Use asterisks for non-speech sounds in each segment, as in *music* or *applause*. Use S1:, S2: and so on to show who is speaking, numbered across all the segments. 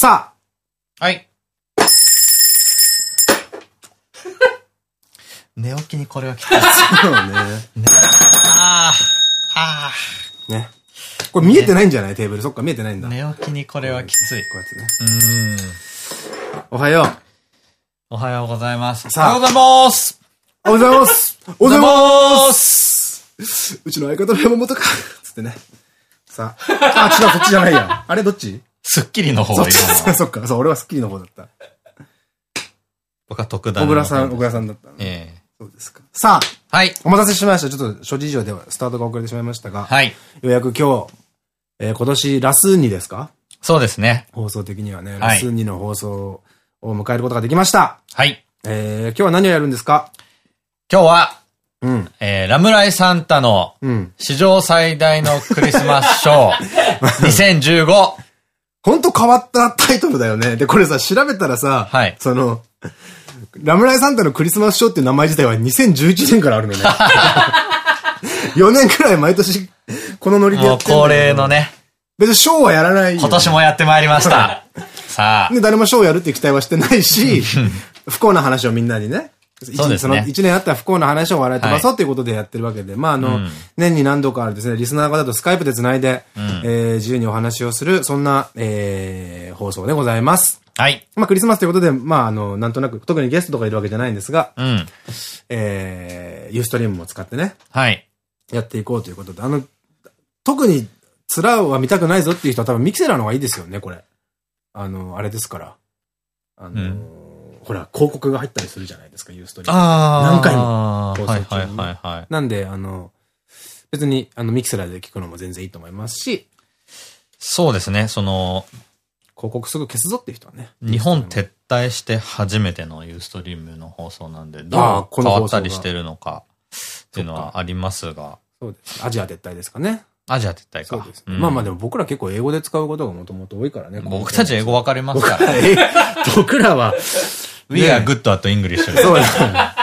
S1: さあ
S2: はい。*laughs* 寝起きにこれはきつい。
S1: そうね。
S2: ああ、あ
S1: ね。これ見えてないんじゃない？テーブル。そっか、見えてないんだ。
S2: あ、寝起きにこれはきつい。
S1: こうやってね。
S2: うーん。
S1: おはよう。
S2: おはようございます。
S1: さあ
S2: おはようございます。
S1: おはようございます。おはようござい
S2: ま
S1: ます。うちの相方の山本か。つってね。さあ。あ、違う、そっちじゃないや。あれどっち？
S2: すっきりの方
S1: そっちそっか、そう、俺はスッキリの方だった。
S2: 僕は特段
S1: 小倉さん、小倉さんだったね。
S2: ええ
S1: そうですか。さあ、
S2: はい。
S1: お待たせしました。ちょっと諸事情ではスタートが遅れてしまいましたが、
S2: はい。
S1: ようやく今日、えー今年ラスーニですか？
S2: そうですね。
S1: 放送的にはね、
S2: はい
S1: ラスーニの放送を迎えることができました。
S2: はい。
S1: えー、今日は何をやるんですか？
S2: 今日は、
S1: うん。
S2: えー、ラムライサンタの
S1: うん。
S2: 史上最大のクリスマスショー2015。*laughs*
S1: ほんと変わったタイトルだよね。で、これさ、調べたらさ、
S2: はい
S1: その、ラムライサンタのクリスマスショーっていう名前自体は2011年からあるのね。*laughs* 4年くらい毎年、このノリでやってんだけど
S2: 恒例の。ね、
S1: 別にショーはやらないよ。
S2: 今年もやってまいりました。*laughs* さあ、
S1: で、誰もショーをやるって期待はしてないし、*laughs* 不幸な話をみんなにね。
S2: そうですね
S1: 一年あった不幸な話を笑い飛ばそうということでやってるわけで、まああの、
S2: うん
S1: 年に何度かあるですね、リスナーの方とスカイプで繋いで、
S2: ん
S1: えー自由にお話をする、そんな、えー放送でございます。
S2: はい。
S1: まあクリスマスということで、まああの、なんとなく、特にゲストとかいるわけじゃないんですが、
S2: うん。
S1: えー、ユーストリームも使ってね、
S2: はい。
S1: やっていこうということで、あの、特に、つらは見たくないぞっていう人は多分ミキセラの方がいいですよね、これ。あの、あれですから。あのー
S2: うん
S1: ほら、広告が入ったりするじゃないですか、ユーストリーム。
S2: ああ。
S1: 何回も
S2: は
S1: 放
S2: いはい
S1: 送中にね
S2: はいはい。
S1: なんで、あの、別に、あの、ミキセラで聞くのも全然いいと思いますし、
S2: そうですね、その、
S1: 広告すぐ消すぞっていう人はね。
S2: 日本撤退して初めてのユーストリームの放送なんで、どう変わったりしてるのかっていうのはありますが、
S1: そうです。アジア撤退ですかね。
S2: アジア撤退か。
S1: そう
S2: ん
S1: まあまあでも僕ら結構英語で使うことがもともと多いからね。
S2: 僕たち英語わかりますから。
S1: え僕らは、
S2: We are good at English.
S1: そうだ。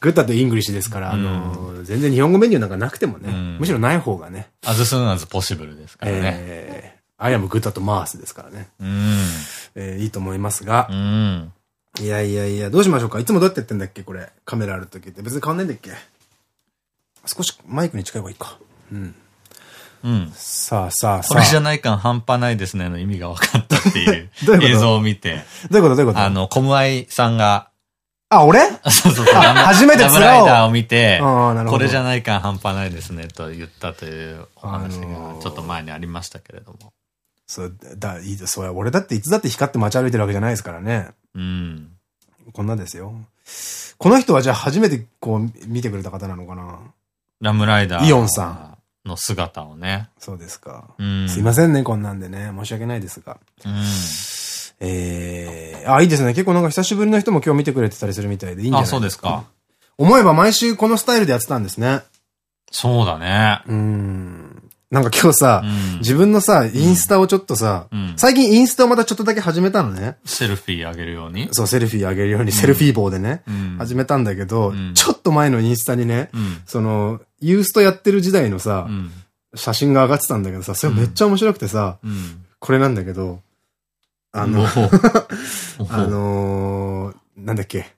S1: good at English ですから、あの、全然日本語メニューなんかなくてもね、
S2: うん
S1: むしろない方がね、
S2: as soon as possible ですからね。
S1: I'm good at math ですからね、
S2: うん。
S1: えーいいと思いますが
S2: う、ん。
S1: いやいやいや、どうしましょうか？いつもどうやってやってんだっけ？これ。カメラある時って。別に変わんないんだっけ？少しマイクに近い方がいいか。うん。
S2: うん。
S1: さあさあさ
S2: これじゃ
S1: あ。
S2: ない感半端ないですねの意味が分かったっていう *laughs* 映像を見て、
S1: どういうこと？どういうこと？
S2: あの、コムアイさんが、
S1: あ、俺？
S2: そうそうそう、
S1: 初めて
S2: ラム
S1: 面を
S2: ライダーを見て、これじゃない感半端ないですねと言ったというお話が
S1: あのー
S2: ちょっと前にありましたけれども。
S1: そう、だ、いいです。それ俺だっていつだって光って街歩いてるわけじゃないですからね。
S2: うん。
S1: こんなですよ。この人はじゃあ初めてこう見てくれた方なのかな？
S2: ラムライダー
S1: イオンさん
S2: の姿をね。
S1: そうですか。
S2: うん。
S1: すいませんね、こんなんでね。申し訳ないですが。
S2: うん。
S1: えー、あ、いいですね。結構なんか久しぶりの人も今日見てくれてたりするみたいでいいんじゃない
S2: あ、そうですか。
S1: 思えば毎週このスタイルでやってたんですね。
S2: そうだね。
S1: うーん。なんか今日さ、
S2: うん
S1: 自分のさ、インスタをちょっとさ、
S2: うん
S1: 最近インスタをまたちょっとだけ始めたのね。
S2: セルフィーあげるように。
S1: そう、セルフィーあげるように、セルフィー棒でね、
S2: うん
S1: 始めたんだけど、
S2: うん
S1: ちょっと前のインスタにね、
S2: うん。
S1: その、ユーストやってる時代のさ、
S2: うん。
S1: 写真が上がってたんだけどさ、それめっちゃ面白くてさ、
S2: うん。
S1: これなんだけど、あの、*laughs* あのー、なんだっけ、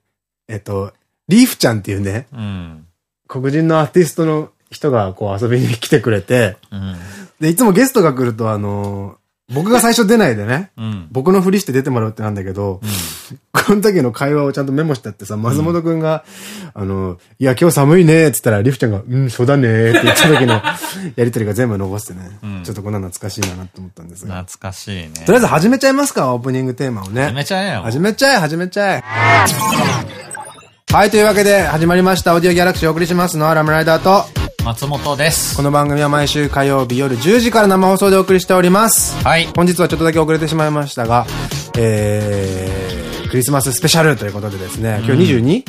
S1: えっと、リーフちゃんっていうね、
S2: うん。
S1: 黒人のアーティストの人がこう遊びに来てくれて、
S2: うん。
S1: で、いつもゲストが来るとあのー僕が最初出ないでね、
S2: うん。
S1: 僕のふりして出てもらうってなんだけど、この時の会話をちゃんとメモしてあってさ、松本くんが、あの、いや、今日寒いねって言ったら、リフちゃんが、うん、そうだねって言った時のやりとりが全部残してね、
S2: うん
S1: ちょっとこんな懐かしいなと思ったんですが。
S2: 懐かしいね。
S1: とりあえず始めちゃいますか、オープニングテーマをね。
S2: 始めちゃえよ。
S1: 始めちゃえ、始めちゃえ。はい、というわけで始まりました、オーディオギャラクシーをお送りしますのはラムライダーと、
S2: 松本です。
S1: この番組は毎週火曜日夜10時から生放送でお送りしております。
S2: はい。
S1: 本日はちょっとだけ遅れてしまいましたが、えー、クリスマススペシャルということでですね、今日 22?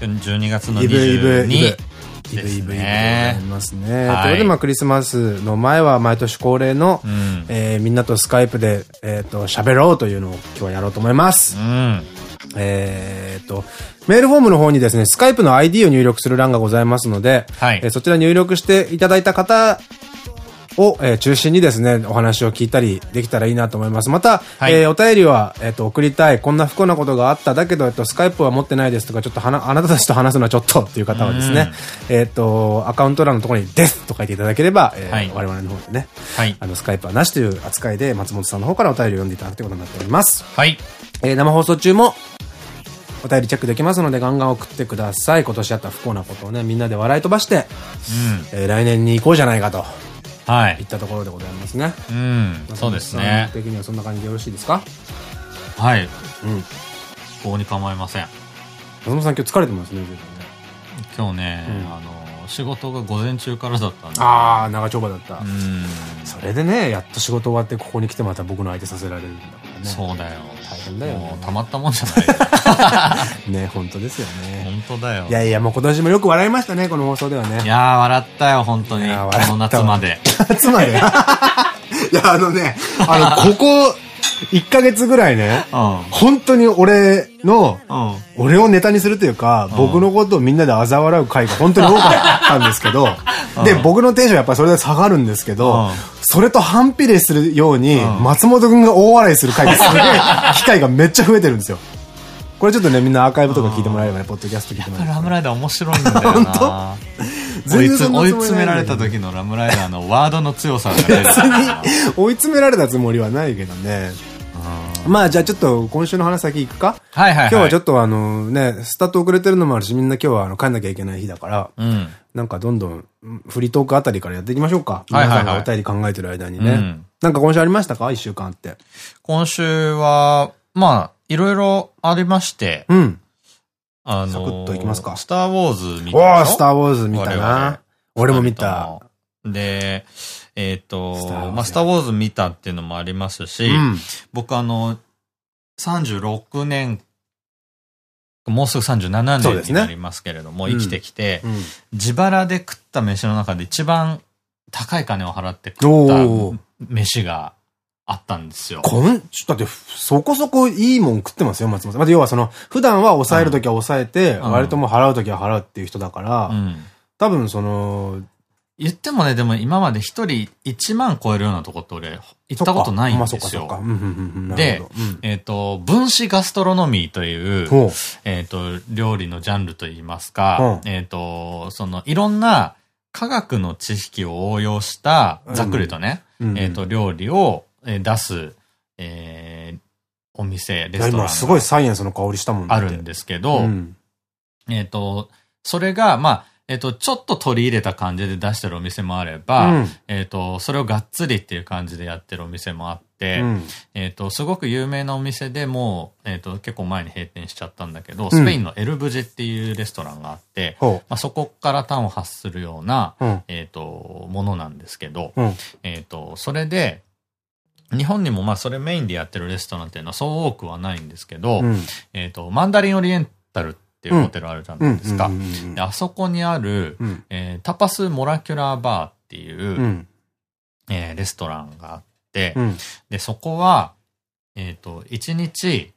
S2: 12月の
S1: イブイブ、イブ、
S2: 22
S1: イブ、イブ、イブでござい
S2: ね。
S1: ますね。
S2: はい
S1: ということで、まあ、クリスマスの前は毎年恒例の、
S2: うん。
S1: えーみんなとスカイプで、えっ、と、喋ろうというのを今日はやろうと思います。
S2: うん。
S1: えっと、メールフォームの方にですね、スカイプの ID を入力する欄がございますので、
S2: はい
S1: えーそちら入力していただいた方を、えー中心にですね、お話を聞いたりできたらいいなと思います。また、
S2: はい
S1: えーお便りは、えっ、と、送りたい。こんな不幸なことがあった。だけど、えっと、スカイプは持ってないですとか、ちょっとはな、あなたたちと話すのはちょっとっていう方はですね、えっと、アカウント欄のところに、ですと書いていただければ、えー
S2: はい
S1: 我々の方でね、
S2: はい
S1: あ。の、スカイプはなしという扱いで、松本さんの方からお便りを読んでいただくということになっております。
S2: はい。
S1: えー生放送中も、お便りチェックできますので、ガンガン送ってください。今年あった不幸なことをね、みんなで笑い飛ばして、
S2: うん。
S1: えー来年に行こうじゃないかと、
S2: はい
S1: いっ。たところでございますね。
S2: うん。そうですね
S1: 的にはそんな感じでよろしいですか？
S2: はい。
S1: うん。
S2: 法に構いません。
S1: 松本さん今日疲れてますね。
S2: 今日ね、
S1: うん
S2: あの、仕事が午前中からだったんで。
S1: あー、長丁場だった。
S2: うん。
S1: それでね、やっと仕事終わってここに来てまた僕の相手させられるんだね。
S2: そうだよ。
S1: 大変だよね
S2: もうたまったもんじゃない。*laughs*
S1: ね、本当ですよね。
S2: 本当だよ。
S1: いやいや、もう今年もよく笑いましたね、この放送ではね。
S2: いやー、笑ったよ、本当に。この夏まで。
S1: 夏まで？*laughs* いや、あのね、あの、*laughs* ここ、1ヶ月ぐらいね、
S2: うん。
S1: 本当に俺の、
S2: うん。
S1: 俺をネタにするというか、僕のことをみんなで嘲笑う回が本当に多かったんですけど、で、僕のテンションやっぱりそれで下がるんですけど
S2: うん、
S1: それと反比例するように、
S2: ん
S1: 松本くんが大笑いする回がすげえ、機会がめっちゃ増えてるんですよ。これちょっとね、みんなアーカイブとか聞いてもらえればね、ポッドキャスト聞いてもらえれば
S2: ラムライダー面白いんだよな追いつ
S1: 全然そんなつもりない
S2: 追い詰められた時のラムライダーのワードの強さが。*laughs*
S1: 別に追い詰められたつもりはないけどね。まあじゃあちょっと今週の話先行くか？
S2: はいはいはい。
S1: 今日はちょっとあのね、スタート遅れてるのもあるし、みんな今日はあの帰んなきゃいけない日だから、
S2: うん。
S1: なんかどんどんフリートークあたりからやっていきましょうか。
S2: はいはいはい
S1: 皆さんがお便り考えてる間にね。
S2: うん
S1: なんか今週ありましたか？一週間あって。
S2: 今週は、まあ、いろいろありまして、
S1: うん。
S2: あのー
S1: サクッといきますか
S2: スター・ウォーズ見た
S1: おー、スターウォーズ見たな。俺も見た。。
S2: で、えっ、とまあ、スター・ウォーズ見たっていうのもありますし、
S1: うん。
S2: 僕あの、36年、もうすぐ37
S1: そうですね
S2: 年になりますけれども、
S1: うん
S2: 生きてきて、
S1: うん
S2: 自腹で食った飯の中で一番高い金を払って食
S1: お
S2: っ
S1: ー
S2: た飯があったんですよ。
S1: こん、ちょっとだって、そこそこいいもん食ってますよ、松本さん。まあ、要はその、普段は抑えるときは抑えて、
S2: うん
S1: 割ともう払うときは払うっていう人だから、
S2: うん。
S1: 多分その、
S2: 言ってもね、でも今まで一人1万超えるようなとこって俺、行ったことないん
S1: まあ
S2: ですよでえっと、分子ガストロノミーという、えっと、料理のジャンルといいますか、
S1: う。ん
S2: えっと、その、いろんな科学の知識を応用した、ざっくりとね、
S1: うん
S2: えっと、料理をえー出す、えーお店、レストラン
S1: 今すごい
S2: が
S1: サイエンスの香りしたもんだって。
S2: あるんですけど、
S1: うん。
S2: えっと、それが、まあ、えっと、ちょっと取り入れた感じで出してるお店もあれば、
S1: うん
S2: えっと、それをがっつりっていう感じでやってるお店もあって、
S1: うん
S2: えっと、すごく有名なお店でもう、えっと、結構前に閉店しちゃったんだけど、スペインのエルブジェっていうレストランがあって、
S1: ほ
S2: まあ、そこから端を発するような、
S1: う。うん。
S2: えっと、ものなんですけど、
S1: うん。
S2: えっと、それで、日本にもまあそれメインでやってるレストランっていうのはそう多くはないんですけど、
S1: うん。
S2: えっと、マンダリンオリエンタルっていうホテルあるじゃないですか。あそこにある、
S1: うん。
S2: えータパスモラキュラーバーっていう、
S1: うん。
S2: えーレストランがあって、
S1: うん。
S2: で、そこは、えっ、と、1日、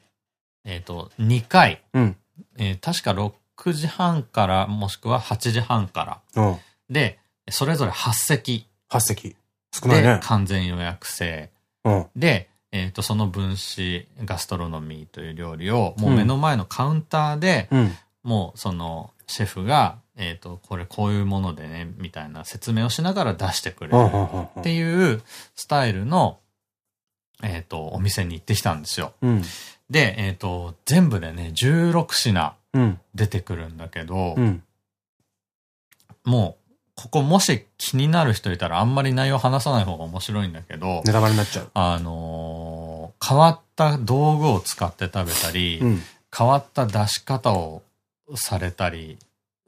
S2: えっ、と、2回、
S1: うん。
S2: えー確か6時半から、もしくは8時半から。
S1: うん。
S2: で、それぞれ8席
S1: 8席。少ない
S2: で
S1: ね。
S2: 完全予約制。
S1: うん。
S2: で、えっ、と、その分子ガストロノミーという料理を、もう目の前のカウンターで、
S1: うん。
S2: もうそのシェフが、えっ、と、これこういうものでね、みたいな説明をしながら出してくれる。っていうスタイルの、えっ、と、お店に行ってきたんですよ。
S1: うん。
S2: で、えっ、と、全部でね、16品
S1: うん。
S2: 出てくるんだけど、
S1: うん。
S2: もう、ここもし気になる人いたらあんまり内容話さない方が面白いんだけど、
S1: ネタバレになっちゃう。
S2: あのー変わった道具を使って食べたり、
S1: うん。
S2: 変わった出し方をされたり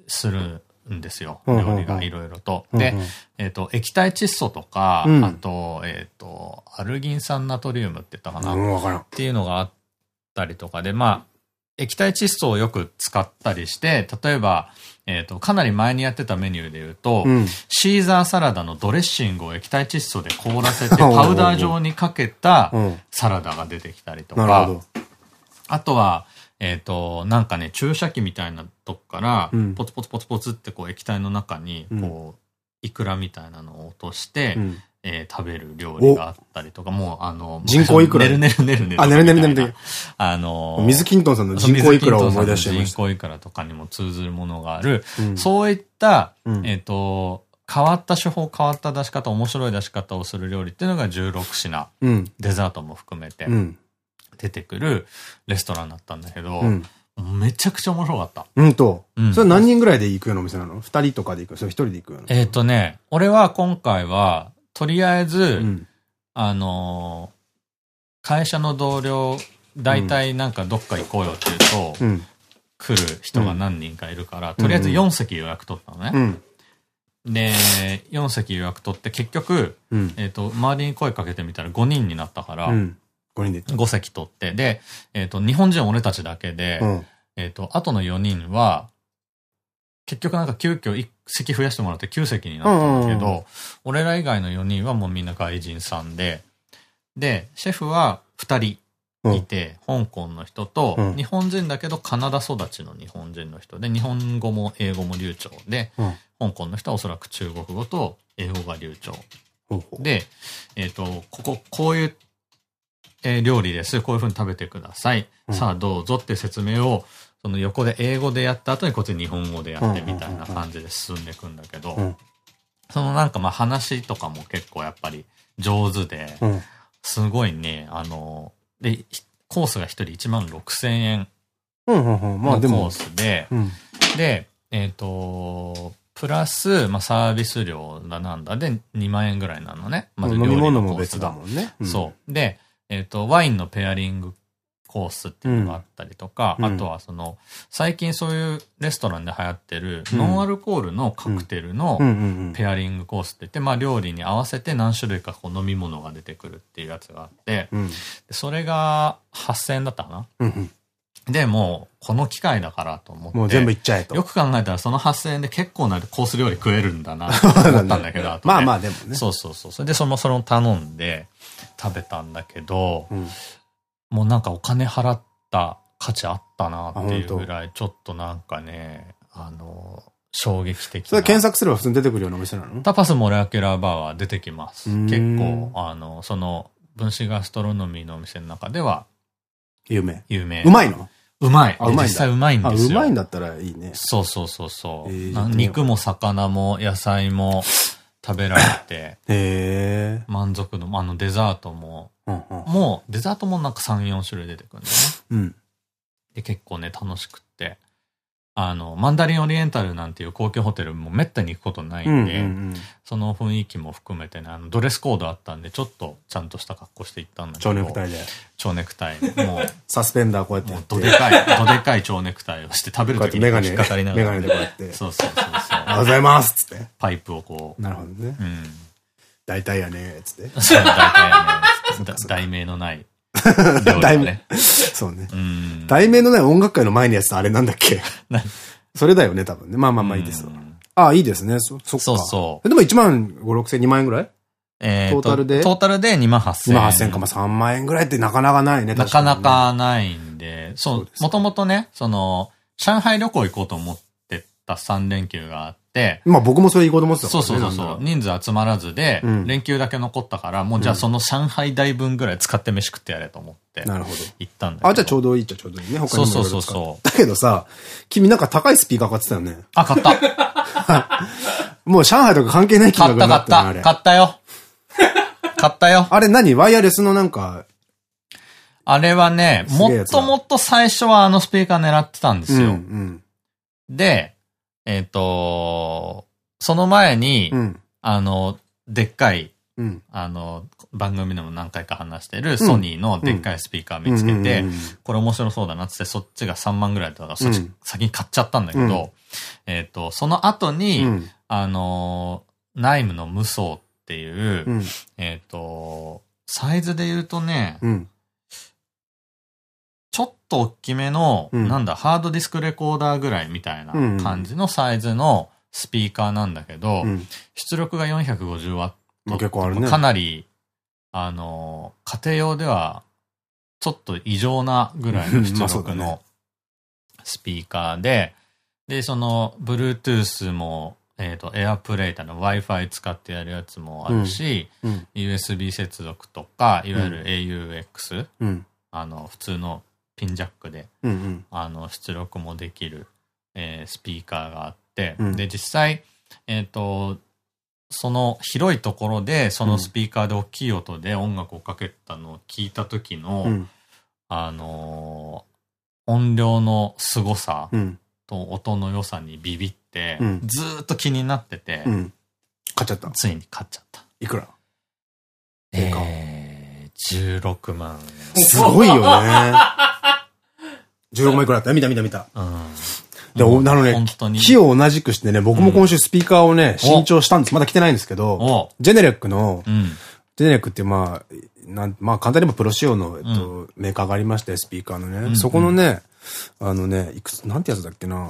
S2: するんですよ。料理がいろいろと。
S1: うん
S2: で、えっ、と、液体窒素とか、
S1: うん
S2: あと、えっ、と、アルギン酸ナトリウムって言ったかな、っ
S1: うん、わからん。
S2: ていうのがあったりとかで、まあ、液体窒素をよく使ったりして、例えば、えっ、と、かなり前にやってたメニューで言うと、
S1: うん。
S2: シーザーサラダのドレッシングを液体窒素で凍らせて、*laughs* パウダー状にかけた *laughs*
S1: うん。
S2: サラダが出てきたりと
S1: な
S2: か。あとは、えっ、と、なんかね、注射器みたいなとこから
S1: うん、
S2: ポツポツポツポツってこう液体の中に、こう、イクラみたいなのを落として、
S1: うん。
S2: えー食べる料理があったりとか、もう、あの、
S1: 人口いくら？*laughs*
S2: ねるねるねるねる。
S1: あねるねるねるねる。
S2: あの、
S1: 水キントンさんの人口いくらを思い出しちゃいました。
S2: 人口いくらとかにも通ずるものがある、
S1: うん
S2: そういった、
S1: うん
S2: えっと、変わった手法、変わった出し方、面白い出し方をする料理っていうのが16品、
S1: うん。
S2: デザートも含めて
S1: うん。
S2: 出てくるレストランだったんだけど、
S1: うん。
S2: めちゃくちゃ面白かった。
S1: うんと
S2: うん。
S1: それ何人ぐらいで行くようなお店なの？二人とかで行く？それ一人で行くような。
S2: えっとね、俺は今回は、とりあえず、
S1: うん。
S2: あのー会社の同僚、大体なんかどっか行こうよって言うと、
S1: うん。
S2: 来る人が何人かいるから、とりあえず4席予約取ったのね。
S1: うん。
S2: で、4席予約取って結局、
S1: うん。
S2: えっ、と、周りに声かけてみたら5人になったから、
S1: うん。5人で行っ
S2: 5席取って、で、えっ、と、日本人俺たちだけで、
S1: た。うん。
S2: えっと、あとの4人は、結局なんか急遽1席増やしてもらって9席になったんだけ
S1: うんうんうん
S2: ど、俺ら以外の4人はもうみんな外人さんで、で、シェフは2人いて、香港の人と、
S1: うん
S2: 日本人だけどカナダ育ちの日本人の人で、日本語も英語も流暢で、
S1: うん。
S2: 香港の人はおそらく中国語と英語が流暢。で、えっ、と、ここ、こういう、えー料理です。こういう風に食べてください。
S1: うん
S2: さあどうぞって説明を、その横で英語でやった後にこっちで日本語でやってみたいな感じで進んでいくんだけど
S1: うん、
S2: そのなんかまあ話とかも結構やっぱり上手で、
S1: うん。
S2: すごいね、あの、で、ひコースが一人1万6千円のコー。スで、
S1: うん。
S2: で、えっ、と、プラス、まあ、サービス料だなんだで2万円ぐらいなのね。まず
S1: 飲み
S2: 料理の
S1: 物も別
S2: コースが
S1: だもんね。
S2: そう。で、えっ、と、ワインのペアリングコースっていうのがあったりとか、
S1: うん
S2: あとはその、最近そういうレストランで流行ってる、
S1: うん
S2: ノンアルコールのカクテルの。ペアリングコースって言って、まあ料理に合わせて何種類かこう飲み物が出てくるっていうやつがあって、
S1: うん。
S2: でそれが8000円だったかな？
S1: うん。
S2: で、もう、この機会だからと思って。
S1: もう全部いっちゃえと。
S2: よく考えたらその8000円で結構なコース料理食えるんだなと思ったんだけど、*laughs* 後で
S1: まあまあでもね。
S2: そうそうそう。それでその、それを頼んで食べたんだけど、
S1: うん。
S2: もうなんかお金払った価値あったなっていうぐらい、ちょっとなんかね、あの、衝撃的な。
S1: それ検索すれば普通に出てくるようなお店なの？
S2: タパスモレアキュラーバーは出てきます。結構、あの、その、分子ガストロノミーのお店の中では
S1: 有名。
S2: 有名。
S1: うまいの？
S2: うまい。実際うまいん
S1: あ、
S2: ですよ。
S1: うまいんだったらいいね。
S2: そうそうそうそう。肉も魚も野菜も食べられて。満足の、あのデザートも、
S1: うんうん。
S2: もうデザートもなんか3、4種類出てくるんだよね。
S1: うん。
S2: で、結構ね、楽しくって。あの、マンダリンオリエンタルなんていう高級ホテルもめったに行くことない
S1: うんん
S2: で、
S1: うん。
S2: その雰囲気も含めてね、あの、ドレスコードあったんで、ちょっとちゃんとした格好して行ったんだけど。
S1: 蝶ネクタイで。
S2: 蝶ネクタイ。もう、*laughs*
S1: サスペンダーこうやって
S2: もう。どでかい、どでかい蝶ネクタイをして食べるときに引っかかりながら。
S1: メガネでこうやって。
S2: そうそうそう
S1: おはよう。ございますっつって。
S2: パイプをこう。
S1: なるほどね。
S2: うん。
S1: 大体やねつって。
S2: 大体やね、だ *laughs* 題名のない *laughs* 料理だね。
S1: そうね。
S2: うん。
S1: 題名のない音楽会の前のやつあれなんだっけ？
S2: な *laughs*
S1: それだよね、多分ね。まあまあまあいいですああ、いいですね。そ、そっか。
S2: そうそう
S1: えでも1万5、6千、2万円ぐらい？
S2: え
S1: トータルで？
S2: トータルで2万8000
S1: ?2
S2: 円。
S1: 万8000か、まあ3万円ぐらいってなかなかないね、
S2: なかな
S1: 確か
S2: かないんで、そ
S1: そう
S2: もともとね、その、上海旅行行こうと思ってた3連休があ。
S1: まあ僕もそれ行こうと思ってた
S2: そう
S1: からね。
S2: そうそうそう、人数集まらずで、
S1: うん
S2: 連休だけ残ったから、もうじゃあその上海代分ぐらい使って飯食ってやれと思って、
S1: なるほど。
S2: 行ったんだ。
S1: あ、じゃあちょうどいいっちゃちょうどいいね。他にも
S2: そうそうそうそう
S1: だけどさ、君なんか高いスピーカー買ってたよね。
S2: あ、買った。*laughs*
S1: もう上海とか関係ない金
S2: 買った
S1: 額になってるね、あれ。
S2: 買った。買ったよ。買ったよ。*laughs*
S1: あれ何？ワイヤレスのなんか、
S2: あれはね、もっともっと最初はあのスピーカー狙ってたんです
S1: うん、う
S2: よ。
S1: ん、
S2: で、えっ、と、その前に、
S1: うん、
S2: あの、でっかい、
S1: うん。
S2: あの、番組でも何回か話してるソニーのでっかいスピーカー見つけてこれ面白そうだなって、そっちが3万ぐらいだったから、そっち
S1: うん。
S2: 先に買っちゃったんだけ
S1: うん。
S2: ど、えっと、その後に、
S1: うん、
S2: あの、ナイムの無双っていう、
S1: うん、
S2: えっと、サイズで言うとね、と大きめの、
S1: うん
S2: なんだ、ハードディスクレコーダーぐらいみたいな
S1: うん
S2: 感じのサイズのスピーカーなんだけど、
S1: うん。
S2: 出力が450ワット。
S1: 結構あるね。
S2: かなり、あの、家庭用では、ちょっと異常なぐらいの出力のスピーカーで、で、その、Bluetooth もえっと、エアプレイタの Wi-Fi 使ってやるやつもあるし、
S1: うん
S2: USB 接続とか、いわゆる AUX、
S1: うん。
S2: あの、普通のピンジャックで、
S1: うんうん。
S2: あの、出力もできる、えースピーカーがあって、
S1: うん
S2: で、実際、えっ、と、その広いところで、そのスピーカーで大きい音で音楽をかけたのを聞いた時の、
S1: うん。
S2: あのー音量の凄さ
S1: うん。
S2: と音の良さにビビって、
S1: うん
S2: ずーっと気になってて、
S1: うん。買っちゃった。
S2: ついに買っちゃった。
S1: いくら？
S2: えー、16万
S1: すごいよね。*laughs* 16枚くらいあった。見た見た見た。
S2: 円。うん。
S1: で、おなのね。木を同じくしてね、僕も今週スピーカーをね、新調したんです。まだ来てないんですけど、
S2: お
S1: ジェネレックの、
S2: うん。
S1: ジェネレックってまあ、なんまあ簡単に言えばプロ仕様の、えっと、メーカーがありまして、スピーカーのね。
S2: ん
S1: そこのね、あのね、いくつ、なんてやつだっけな。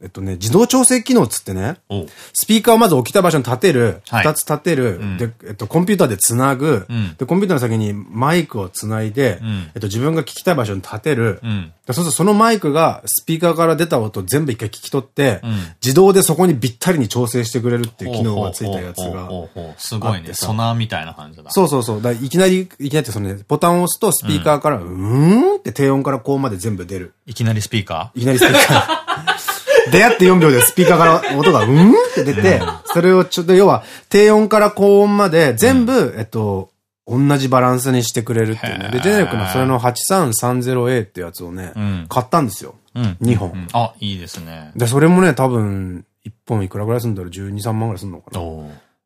S1: えっとね、自動調整機能っつってね、
S2: お
S1: スピーカーをまず置きた場所に立てる、
S2: はい。
S1: 二つ立てる、
S2: うん。
S1: で、えっと、コンピューターでつなぐ、
S2: うん。
S1: で、コンピューターの先にマイクをつないで、
S2: うん。
S1: えっと、自分が聞きたい場所に立てる、そうするとそのマイクがスピーカーから出た音を全部一回聞き取って、
S2: うん。
S1: 自動でそこにぴったりに調整してくれるっていう機能がついたやつが。
S2: すごいね。ソナーみたいな感じだ。
S1: そうそうそう。だいきなり、いきなりってそのね、ボタンを押すとスピーカーから、うーんって低音から高音まで全部出る。
S2: いきなりスピーカ
S1: いきなりスピーカー。出会って4秒でスピーカーから音がうーんって出て、それをちょっと要は低音から高音まで全部、えっと、同じバランスにしてくれるっていうね。で、ジェネレックのそれの 8330A ってやつをね、
S2: うん
S1: 買ったんですよ。
S2: ーうん。
S1: 2本。
S2: うんあ、いいですね。
S1: で、それもね、多分、1本いくらぐらいするんだろう ?12、3万ぐらいするのかな？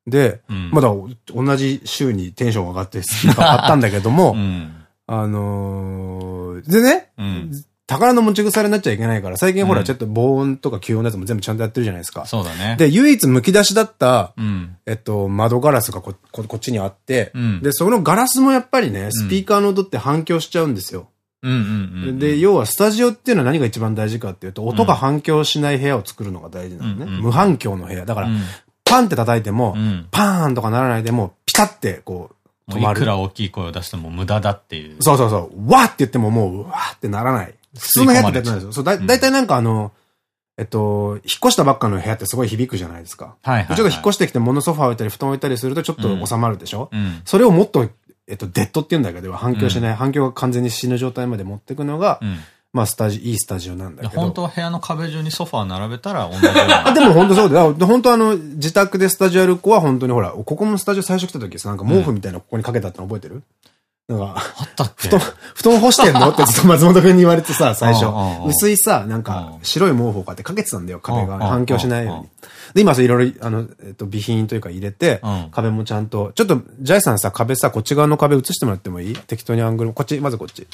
S1: で、
S2: うん
S1: まだお同じ週にテンション上がってスピーカー買ったんだけども、
S2: うん。
S1: あのー、でね、
S2: うん。
S1: 宝の持ち腐れになっちゃいけないから、最近ほ
S2: うん
S1: らちょっと防音とか吸音のやつも全部ちゃんとやってるじゃないですか。
S2: そうだね。
S1: で、唯一剥き出しだった、
S2: うん。
S1: えっと、窓ガラスがこここっちにあって、
S2: うん
S1: で、そのガラスもやっぱりね、スピーカーの音って反響しちゃうんですよ。で、要はスタジオっていうのは何が一番大事かっていうと、音が反響しない部屋を作るのが大事なのね。無反響の部屋。だから、
S2: うん
S1: パンって叩いても、
S2: うん
S1: パーンとかならないでも、ピタってこう、止まる。
S2: いくら大きい声を出しても無駄だっていう。
S1: そうそうそう。わーって言ってももう、うわーってならない。普通の部屋ってやってないですよ。そう、だ、だいたいなんかあの、えっと、引っ越したばっかの部屋ってすごい響くじゃないですか。
S2: はい。
S1: ちょっと引っ越してきて物ソファー置いたり布団置いたりするとちょっと収まるでしょ、
S2: うん。
S1: それをもっと、えっと、デッドって言うんだけど、反響しない、反響が完全に死ぬ状態まで持っていくのが、
S2: うん。
S1: まあ、スタジオ、いいスタジオなんだけど。
S2: 本当は部屋の壁中にソファー並べたら同じような。*laughs*
S1: あ、でも本当そうだよ。本当あの、自宅でスタジオやる子は本当にほら、ここもスタジオ最初来た時さ、なんか毛布みたいなのここにかけたっての覚えてる？なんか、
S2: あったっけ？
S1: 布団、布団干してんの？ってずっと松本くんに言われてさ、*laughs* 最初。薄いさ、なんか
S2: う、ん
S1: 白い毛布をこうやってかけてたんだよ、壁が。反響しないよう
S2: うん
S1: に。で、今さ、いろいろ、あの、えっと、備品というか入れて
S2: うん、
S1: 壁もちゃんと、ちょっと、ジャイさんさ、壁さ、こっち側の壁映してもらってもいい？適当にアングル、こっち、まずこっち。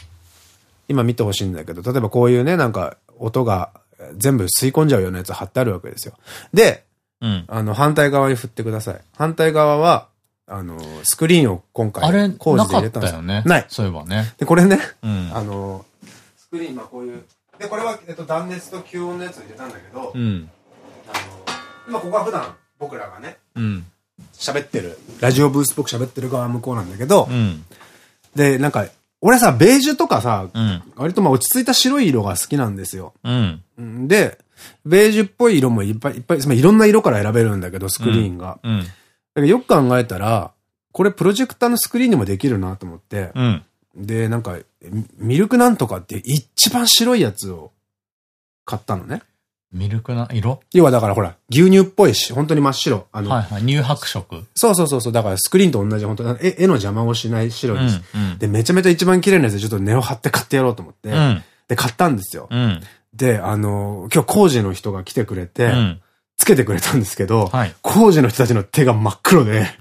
S1: 今見てほしいんだけど、例えばこういうね、なんか、音が全部吸い込んじゃうようなやつ貼ってあるわけですよ。で、
S2: うん。
S1: あの、反対側に振ってください。反対側は、あの、スクリーンを今回、
S2: あれ、
S1: 工事で入れたんですよ。
S2: ね。
S1: ない。
S2: そういえばね。
S1: で、これね、
S2: うん。
S1: あの、スクリーン、まあこういう、で、これは、えっと、断熱と吸音のやつを入れたんだけど、
S2: うん。
S1: あの、今ここは普段僕らがね、
S2: うん。
S1: 喋ってる、ラジオブースっぽく喋ってる側は向こうなんだけど、
S2: うん。
S1: で、なんか、俺さ、ベージュとかさ、
S2: うん。
S1: 割とまあ落ち着いた白い色が好きなんですよ。
S2: うん。
S1: うんで、ベージュっぽい色もいっぱいいっぱい、まあいろんな色から選べるんだけど、スクリーンが。
S2: うん。
S1: だよく考えたら、これプロジェクターのスクリーンにもできるなと思って、
S2: うん。
S1: で、なんか、ミミルクなんとかって一番白いやつを買ったのね。
S2: ミルクな色？
S1: 要はだからほら、牛乳っぽいし、本当に真っ白。あの、
S2: はいはい。乳白色？
S1: そうそうそうそう、だからスクリーンと同じ、本当に絵絵の邪魔をしない白
S2: う
S1: です。
S2: ん。うん。
S1: で、めちゃめちゃ一番綺麗なやつでちょっと根を張って買ってやろうと思って、
S2: うん。
S1: で、買ったんですよ。
S2: うん。
S1: で、あの、今日工事の人が来てくれて、
S2: うん。
S1: つけてくれたんですけど、
S2: はい。
S1: 工事の人たちの手が真っ黒で、*laughs*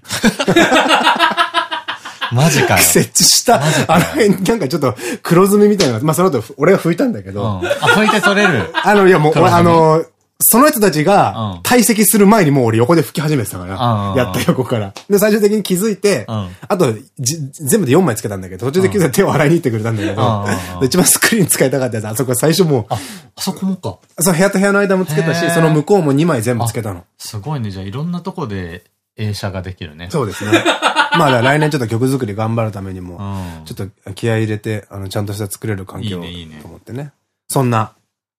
S2: マジかよ。
S1: 設置した、あの辺、なんかちょっと黒ずみみたいな、まあその後、俺が拭いたんだけど、
S2: うん。あ、拭いて取れる。
S1: あの、いやもう、あの、その人たち
S2: うん
S1: が退席する前にもう俺横で拭き始めてたから
S2: うん、
S1: やった横から。で、最終的に気づいて
S2: うん、
S1: あと、じ全部で4枚つけたんだけど、途中で気づいて手を洗いに行ってくれたんだけど一番スクリーン使いたかったやつ、あそこ最初も
S2: あ、あそこもか。
S1: う、そう、部屋と部屋の間もつけたし、その向こうも2枚全部つけたの。
S2: すごいね。じゃあいろんなとこで映写ができるね。
S1: そうですね。*laughs* まあ、来年ちょっと曲作り頑張るためにも、
S2: うん。
S1: ちょっと気合い入れて、あの、ちゃんとした作れる環境を
S2: いいねいいね
S1: と思ってね。そんな、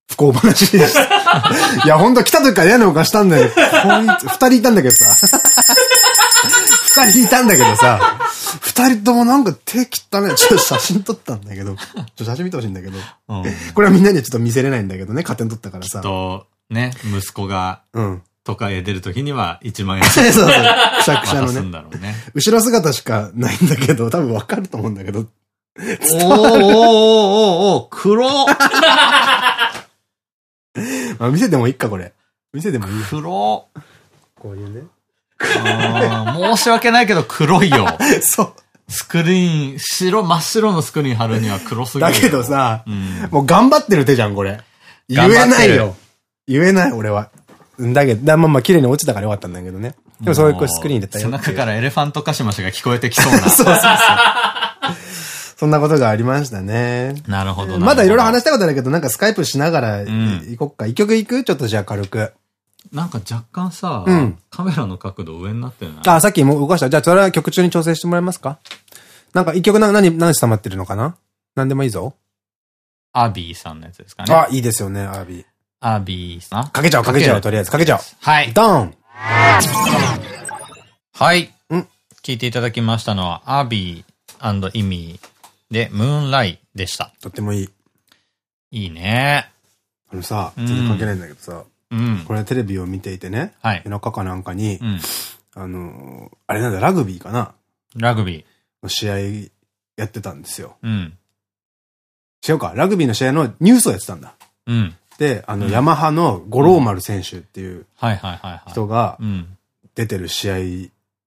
S1: 不幸話でした。*laughs* いや、ほんと来た時から嫌な予感したんだよ。二人いたんだけどさ。*laughs* 二人いたんだけどさ、二人ともなんか手切ったね。ちょっと写真撮ったんだけど、ちょっと写真見てほしいんだけど。
S2: うん。
S1: これはみんなにはちょっと見せれないんだけどね、勝手に撮ったからさ。
S2: と、ね、息子が
S1: うん。
S2: 都会へ出るときには1万円 *laughs*
S1: そうそう。くしゃくしゃのね。
S2: ね。
S1: 後ろ姿しかないんだけど、多分わかると思うんだけど。
S2: おーおーおーおー黒 *laughs*
S1: あ、見せてもいいか、これ。見せてもいい
S2: 黒
S1: こういうね。
S2: 申し訳ないけど黒いよ。*laughs*
S1: そう。
S2: スクリーン、白、真っ白のスクリーン貼るには黒すぎるよ。
S1: だけどさ、
S2: うん。
S1: もう頑張ってる手じゃん、これ。言えないよ。言えない、俺は。だけど、だまあまあ綺麗に落ちたからよかったんだけどね。でもそういうこうスクリーンだったよ
S2: 背。中からエレファントカシマシが聞こえてきそうな。*laughs*
S1: そうそうそう。そんなことがありましたね。
S2: なるほどな。
S1: まだいろいろ話したことあるけど、なんかスカイプしながら
S2: ん
S1: 行こっか。一曲行く？ちょっとじゃあ軽く。
S2: なんか若干さ、
S1: うん
S2: カメラの角度上になってるな。
S1: あ、さっきもう動かした。じゃあそれは曲中に調整してもらえますか？なんか一曲な何、何伝わってるのかな？何でもいいぞ。
S2: アビーさんのやつですかね。
S1: あ、いいですよね、アービー。
S2: アビーさん
S1: かけちゃおう、かけちゃおう、とりあえず。かけちゃおう。
S2: はい。
S1: ドーン
S2: はい。
S1: うん
S2: 聞いていただきましたのは、アビーイミーで、ムーンライでした。
S1: とってもいい。
S2: いいね。
S1: あのさ、
S2: うん
S1: 全然関係ないんだけどさ、
S2: うん。
S1: これテレビを見ていてね、
S2: はい。
S1: 夜中かなんかに
S2: う、ん。
S1: あのー、あれなんだ、ラグビーかな？
S2: ラグビー。
S1: の試合やってたんですよ。
S2: うん。
S1: 違うか、ラグビーの試合のニュースをやってたんだ。
S2: うん。
S1: で、あの、
S2: うん
S1: ヤマハの五郎丸選手っていう。人が
S2: うん。
S1: 出てる試合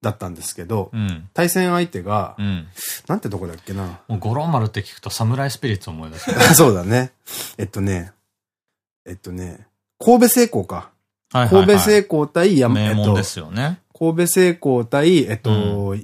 S1: だったんですけど、
S2: うん。
S1: 対戦相手が
S2: う、ん。
S1: なんてとこだっけな。
S2: もう五郎丸って聞くとサムライスピリッツ思い出す。*laughs*
S1: そうだね。えっとね、えっとね、神戸製鋼か。神戸製鋼対ヤマ、えっと
S2: 名門で、すよね。
S1: 神戸製鋼対、えっと、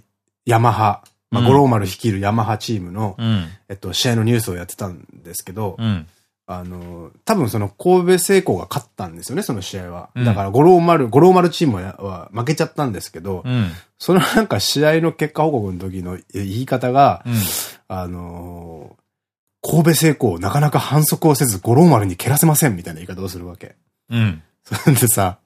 S1: ヤマハ。まあ、
S2: うん
S1: 五郎丸率いるヤマハチームの、
S2: うん。
S1: えっと、試合のニュースをやってたんですけど、
S2: うん。
S1: あの、多分その神戸製鋼が勝ったんですよね、その試合は。
S2: うん
S1: だから五郎丸、五郎丸チームはは負けちゃったんですけど、
S2: うん。
S1: そのなんか試合の結果報告の時の言い方が、
S2: うん。
S1: あのー神戸製鋼なかなか反則をせず五郎丸に蹴らせませんみたいな言い方をするわけ。
S2: うん。
S1: それでさ、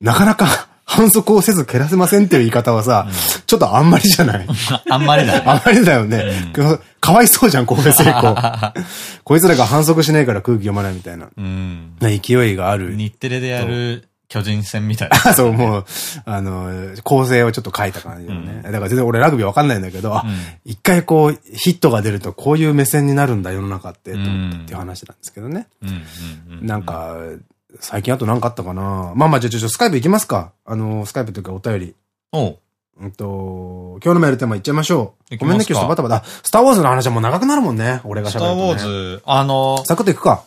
S1: なかなか反則をせず蹴らせませんっていう言い方はさ、ちょっとあんまりじゃない *laughs*
S2: あんまりだね。
S1: あんまりだよね。かわいそうじゃん、神戸製鋼。*laughs* こいつらが反則しないから空気読まないみたいな。
S2: うん。
S1: 勢いがある。
S2: 日テレでやる巨人戦みたいな。
S1: あ *laughs* そう、もう、あの、構成をちょっと書いた感じだよね。だから全然俺ラグビーわかんないんだけど、一回こう、ヒットが出るとこういう目線になるんだ、世の中って、と思ったっていう話なんですけどね。なんか、最近あと何かあったかな？まあまあ、じゃあちょっとスカイプ行きますか。あの、スカイプというかお便り。
S2: おう。
S1: うんと、今日のメールテーマいっちゃいましょう。ごめんね、今日バタバタ。あスターウォーズの話はもう長くなるもんね。俺が喋ると、
S2: スター
S1: ね。
S2: ウォーズ、あの、
S1: サクッと行くか。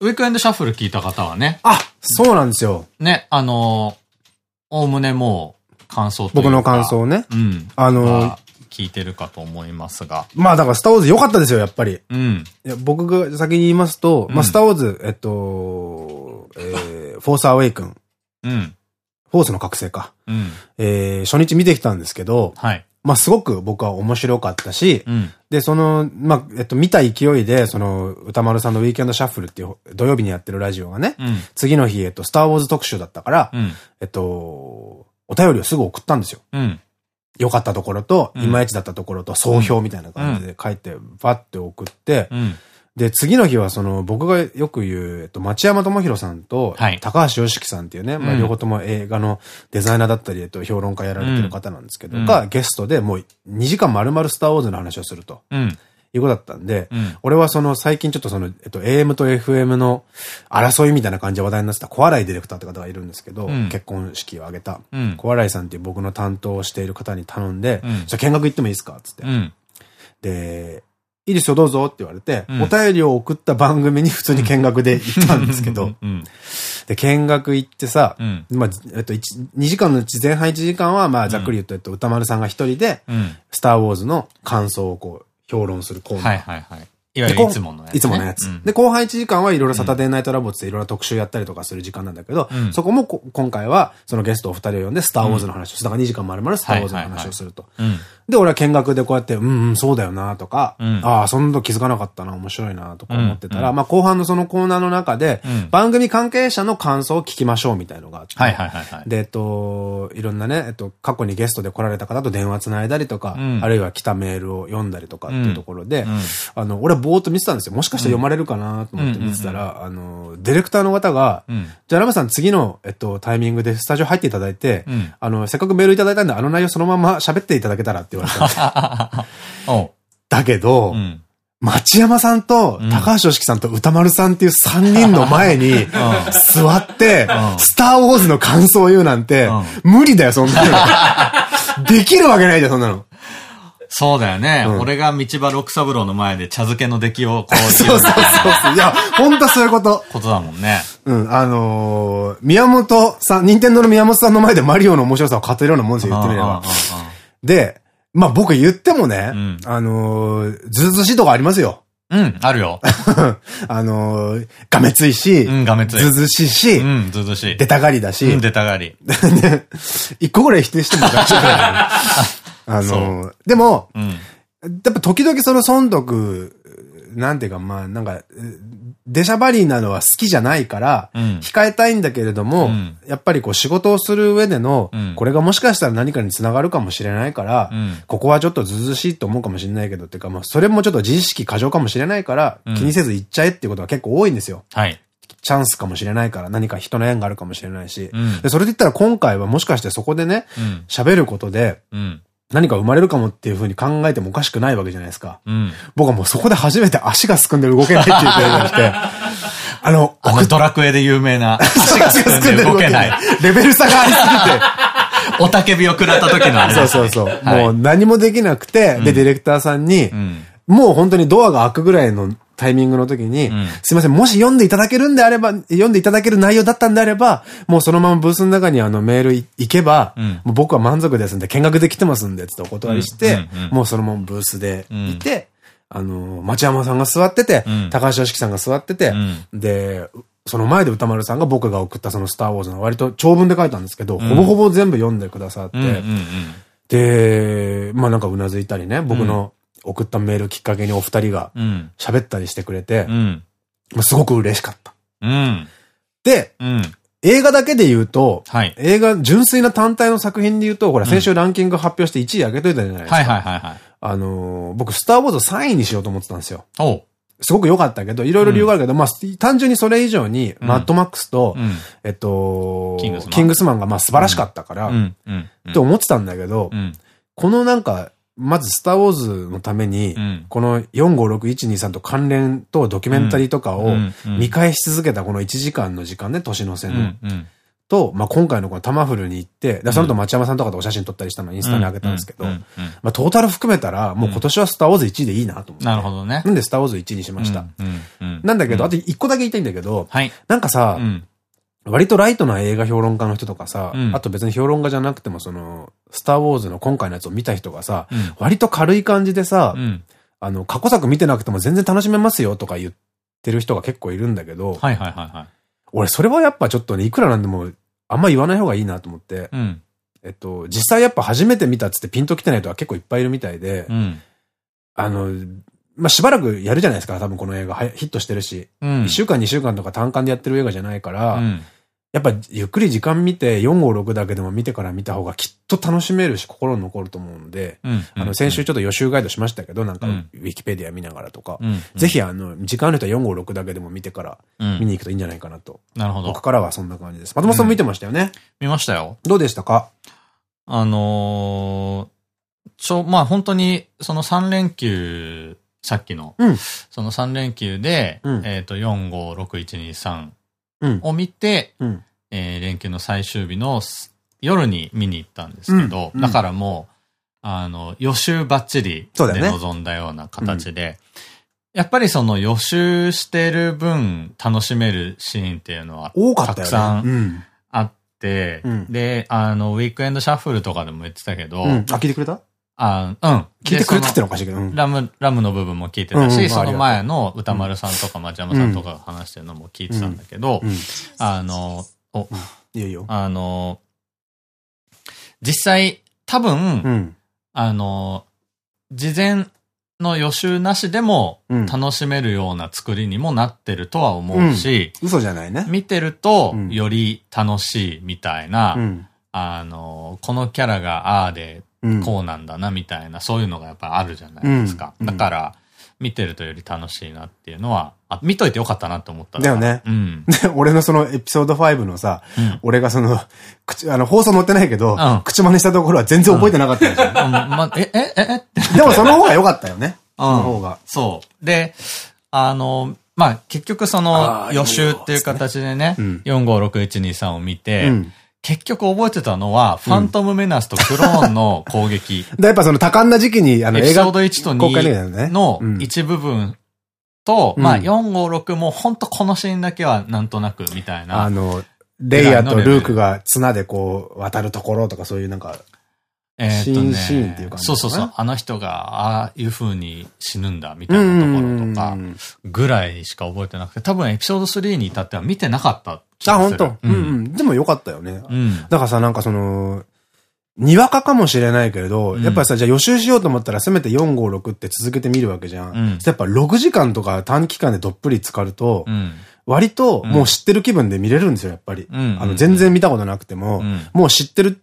S2: ウィークエンドシャッフル聞いた方はね、
S1: あ、そうなんですよ。
S2: ね、あの、おおむねもう感想というか
S1: 僕の感。想ね。
S2: うん。
S1: あの
S2: は聞いてるかと思いますが。
S1: まあだからスターウォーズ良かったですよ、やっぱり。
S2: うん。
S1: いや僕が先に言いますと、
S2: うん
S1: まあ、スターウォーズ、えっと、えー、フォースアウェイクン、
S2: うん。
S1: フォースの覚醒か。
S2: うん。
S1: えー、初日見てきたんですけど、
S2: はい。
S1: まあ、すごく僕は面白かったし、
S2: うん。
S1: で、その、まあ、えっと、見た勢いで、その、歌丸さんのウィークエンドシャッフルっていう土曜日にやってるラジオがね、
S2: うん。
S1: 次の日、えっと、スターウォーズ特集だったから、
S2: うん。
S1: えっと、お便りをすぐ送ったんですよ。
S2: うん。
S1: 良かったところと、
S2: うん
S1: いまいちだったところと、総評みたいな感じで書いて、バッて送って、
S2: うん。
S1: で、次の日はその、僕がよく言う、えっと、町山智博さんと、
S2: はい
S1: 高橋良樹さんっていうね、まあ、
S2: うん
S1: 両方とも映画のデザイナーだったり、えっと、評論家やられてる方なんですけど、
S2: うん
S1: が、ゲストでもう2時間丸々スターウォーズの話をすると
S2: うん。
S1: いうことだったんで、
S2: うん。
S1: 俺はその最近ちょっとその、えっと、AM と FM の争いみたいな感じで話題になってた小洗いディレクターって方がいるんですけど、
S2: うん
S1: 結婚式を挙げた。
S2: うん。
S1: 小洗いさんっていう僕の担当をしている方に頼んで、
S2: うん
S1: じゃあ見学行ってもいいですか？つって。
S2: うん。
S1: で、いいですよ、どうぞって言われて、
S2: うん
S1: お便りを送った番組に普通に見学で行ったんですけど、
S2: うん。
S1: で、見学行ってさ、
S2: うん。
S1: まあ、えっと、2時間のうち前半1時間は、まあ、ざっくり言うと、えっと、歌丸さんが一人で、
S2: うん。
S1: スターウォーズの感想をこう、評論するコーナー。
S2: はいはいはい。いわゆるいつものやつ、ね。
S1: いつものやつ。で、後半1時間はいろいろサタデーナイトラボっていろいろ特集やったりとかする時間なんだけど、うん、そこも今回は、そのゲストお二人を呼んで、スターウォーズの話をする。だから2時間丸々スターウォーズの話をすると。で、俺は見学でこうやって、うんうん、そうだよなとか、うん、ああ、そんな気づかなかったな、面白いなとか思ってたら、うん、まあ後半のそのコーナーの中で、番組関係者の感想を聞きましょうみたいのがあって、で、えっと、いろんなね、えっと、過去にゲストで来られた方と電話つないだりとか、あるいは来たメールを読んだりとかっていうところで、あの、俺はぼーっと見てたんですよ。もしかして読まれるかなと思って見てたら、あの、ディレクターの方が、じゃあラムさん次の、えっと、タイミングでスタジオ入っていただいて、あの、せっかくメールいただいたんで、あの内容そのまま喋っていただけたらって言われた。*laughs* だけど、町山さんと高橋良樹さんと歌丸さんっていう3人の前に *laughs* 座って、スターウォーズの感想を言うなんて、無理だよ、そんなの。*laughs* できるわけないじゃん、そんなの。
S2: そうだよね。うん、俺が道場六三郎の前で茶漬けの出来をこう
S1: そうそうそうそう。いや、本当そういうこと。
S2: ことだもんね。
S1: うん、あのー、宮本さん、任天堂の宮本さんの前でマリオの面白さを語るようなもんですよ、言ってみれば。で、まあ僕言ってもね、うん、あのー、ずずしいとこありますよ。
S2: うん、あるよ。*laughs*
S1: あのー、がめついし、
S2: うん、がめつい。
S1: ずずしいし、
S2: うん、ずずしい。
S1: 出たがりだし。う
S2: ん、出たがり。*laughs*
S1: 一個ぐらい否定しても大丈夫だあの、でも、うん、やっぱ時々その損得、なんていうか、まあ、なんか、出しゃばりなのは好きじゃないから、控えたいんだけれども、うん、やっぱりこう仕事をする上での、うん、これがもしかしたら何かにつながるかもしれないから、うん、ここはちょっとずずしいと思うかもしれないけど、っていうか、まあ、それもちょっと自意識過剰かもしれないから、気にせず行っちゃえっていうことが結構多いんですよ。はい。チャンスかもしれないから、何か人の縁があるかもしれないし。でそれで言ったら今回はもしかしてそこでね、喋、ることで、何か生まれるかもっていうふうに考えてもおかしくないわけじゃないですか。うん、僕はもうそこで初めて足がすくんで動けないっていう声が来て、
S2: あの、あのドラクエで有名な *laughs* 足がすくんで動けない。
S1: レベル差がありすぎて。
S2: おたけびを食らった時のあれ、
S1: そうそうそう。もう何もできなくて、で、ディレクターさんに、もう本当にドアが開くぐらいのタイミングの時に、うん、すいません、もし読んでいただけるんであれば、読んでいただける内容だったんであれば、もうそのままブースの中にあのメール行けば、うん、もう僕は満足ですんで、見学できてますんで、ってお断りして、もうそのままブースでいて、あの、町山さんが座ってて、高橋良樹さんが座ってて、で、その前で歌丸さんが僕が送ったそのスターウォーズの割と長文で書いたんですけど、ほぼほぼ全部読んでくださって、で、まあなんかうなずいたりね、僕の送ったメールきっかけにお二人が喋ったりしてくれて、うん、すごく嬉しかった。うん、で、うん、映画だけで言うと、はい、映画、純粋な単体の作品で言うと、ほら、先週ランキング発表して1位上げといたじゃないですか。はいはいはいはい。あのー、僕、スターウォーズ3位にしようと思ってたんですよ。すごく良かったけど、いろいろ理由があるけど、うん、まあ、単純にそれ以上に、マッドマックスと、うん、えっと、キングスマン。がまあ素晴らしかったから、って思ってたんだけど、このなんか、まず、スターウォーズのために、この456123と関連とドキュメンタリーとかを見返し続けたこの1時間の時間ね、年の瀬の。と、まあ、今回のこのタマフルに行って、その後町山さんとかとお写真撮ったりしたのインスタに上げたんですけど、まあ、トータル含めたら、もう今年はスターウォーズ1位でいいなと思って。
S2: なるほどね。
S1: なんでスターウォーズ1位にしました。なんだけど、あと1個だけ言いたいんだけど、なんかさ、割とライトな映画評論家の人とかさ、うん、あと別に評論家じゃなくてもその、スターウォーズの今回のやつを見た人がさ、うん、割と軽い感じでさ、うん、あの、過去作見てなくても全然楽しめますよとか言ってる人が結構いるんだけど、はいはいはいはい。俺それはやっぱちょっとね、いくらなんでもあんま言わない方がいいなと思って、えっと、実際やっぱ初めて見たっつってピンと来てない人は結構いっぱいいるみたいで、あの、まあ、しばらくやるじゃないですか、多分この映画。ヒットしてるし。うん、1週間、2週間とか単館でやってる映画じゃないから、うん、やっぱゆっくり時間見て、4、5、6だけでも見てから見た方がきっと楽しめるし、心に残ると思うんで、あの、先週ちょっと予習ガイドしましたけど、なんか、ウィキペディア見ながらとか、ぜひ、あの、時間ある人は4、5、6だけでも見てから、見に行くといいんじゃないかなと。なるほど。僕からはそんな感じです。松本さんも見てましたよね、
S2: 見ましたよ。
S1: どうでしたか？
S2: あのー、ちょ、まあ本当に、その3連休、さっきの、うん、その3連休で、うん、えっと、4、5、6、1、2、3を見て、うん。えー、連休の最終日の夜に見に行ったんですけど、うん。うん、だからもう、あの、予習ばっちりで臨んだような形で、ねうん、やっぱりその予習してる分楽しめるシーンっていうのは、たくさんあって、で、あの、ウィークエンドシャッフルとかでも言ってたけど、
S1: あ、聞いてくれた？
S2: あうん。
S1: 聞いてくれたってのおかしいけど。
S2: ラム、ラムの部分も聞いてたし、その前の歌丸さんとか町山さんとかが話してるのも聞いてたんだけど、あの、お、
S1: いよいよ。
S2: あの、実際、多分、あの、事前の予習なしでも楽しめるような作りにもなってるとは思うし、
S1: 嘘じゃないね。
S2: 見てるとより楽しいみたいな、あの、このキャラがああでこうなんだなみたいな、そういうのがやっぱあるじゃないですか。だから、見てるとより楽しいなっていうのは、あ、見といてよかったなって思った
S1: だよね。うん。で、俺のそのエピソード5のさ、うん、俺がその、口、あの、放送載ってないけど、うん、口真似したところは全然覚えてなかったじゃん。うん、ま、え、え、え、えでもその方が良かったよね。その方が。
S2: そう。で、あの、まあ、結局その予習っていう形でね、456123を見て、結局覚えてたのは、ファントムメナスとクローンの攻撃。*laughs*
S1: やっぱその多感な時期に、
S2: あの、エピソード1と2の一部分と、まあ、4、5、6も本当このシーンだけはなんとなくみたいな。
S1: あの、レイヤとルークが綱でこう、渡るところとかそういうなんか、えっとね、シーンっていうか
S2: そうそうそう。あの人が、ああいう風に死ぬんだ、みたいなところとか、ぐらいしか覚えてなくて、多分エピソード3に至っては見てなかった
S1: あ、本当。うん。うん。でもよかったよね。うん。だからさ、なんかその、にわかかもしれないけれど、うん、やっぱりさ、じゃあ予習しようと思ったらせめて4、5、6って続けてみるわけじゃん。うん、やっぱ6時間とか短期間でどっぷり浸かると、うん、割ともう知ってる気分で見れるんですよ、やっぱり。あの、全然見たことなくても、もう知ってる、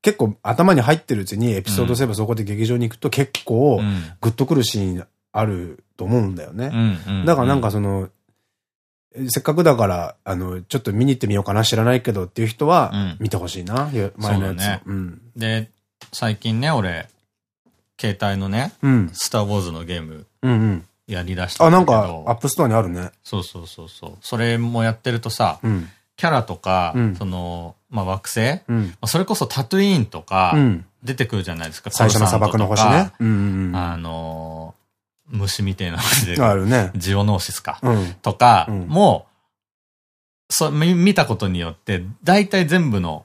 S1: 結構頭に入ってるうちにエピソード7そこで劇場に行くと結構グッとくるシーンあると思うんだよね。だからなんかその、せっかくだから、あの、ちょっと見に行ってみようかな、知らないけどっていう人は、見てほしいな、うん、前のやつ。ね、うん、
S2: で、最近ね、俺、携帯のね、うん、スターウォーズのゲーム、やりだした
S1: あ、なんか、アップストアにあるね。
S2: そうそうそうそう。それもやってるとさ、うん、キャラとか、その、まあ、惑星、それこそタトゥイーンとか、出てくるじゃないですか。
S1: 最初の砂漠の星ね。
S2: あの虫みたいな
S1: 感じで。あるね。
S2: ジオノーシスか。うん、とか、もう、そう、見たことによって、大体全部の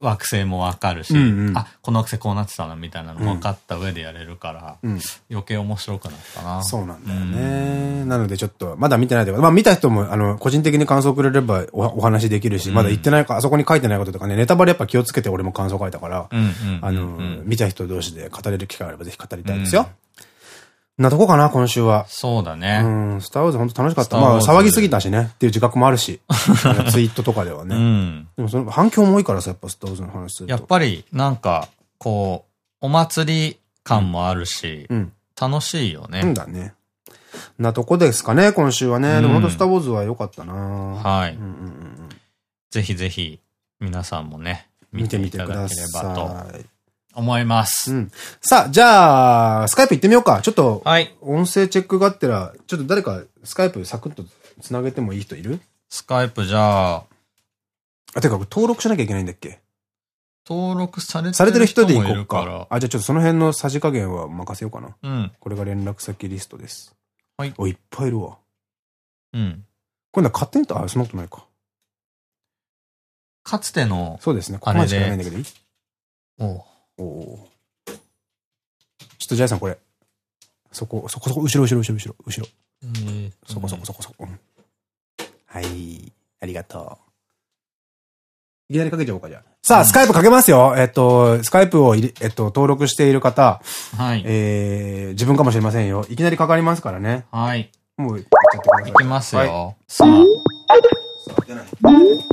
S2: 惑星もわかるし、うんうん、あ、この惑星こうなってたな、みたいなの分かった上でやれるから、うん、余計面白くなったな。
S1: そうなんだよね。うん、なのでちょっと、まだ見てないで、まあ見た人も、あの、個人的に感想くれればお話できるし、まだ言ってないか、あそこに書いてないこととかね、ネタバレやっぱ気をつけて俺も感想書いたから、あの、見た人同士で語れる機会があればぜひ語りたいですよ。なとこかな、今週は。
S2: そうだね。
S1: うん、スターウォーズ本当楽しかった。まあ、騒ぎすぎたしね、っていう自覚もあるし。*laughs* ツイートとかではね。うん。でもその反響も多いからさ、やっぱスターウォーズの話する
S2: と。やっぱり、なんか、こう、お祭り感もあるし、うん、楽しいよね。
S1: うんだね。なとこですかね、今週はね。でも本当スターウォーズは良かったなはい。
S2: ぜひぜひ、皆さんもね、見てみていただければと。思います。うん。
S1: さあ、じゃあ、スカイプ行ってみようか。ちょっと、はい。音声チェックがあったら、ちょっと誰かスカイプサクッと繋げてもいい人いる？
S2: スカイプじゃあ。
S1: あ、てか、登録しなきゃいけないんだっけ？
S2: 登録されてる
S1: されてる人で行こうか。あ、じゃあちょっとその辺のさじ加減は任せようかな。うん。これが連絡先リストです。はい。お、いっぱいいるわ。うん。これな、勝手にと、あ、そんなことないか。
S2: かつての。
S1: そうですね。ここまでしかないんだけどいい？おおおちょっとジャイさんこれ。そこ、そこそこ、後ろ後ろ後ろ後ろ、後ろ。そこそこそこそこ。はい。ありがとう。いきなりかけちゃおうか、じゃあ。さあ、スカイプかけますよ。えっと、スカイプをえっと、登録している方。はい。えー、自分かもしれませんよ。いきなりかかりますからね。はい。もう、いっちゃってください。い
S2: きますよ。さあ。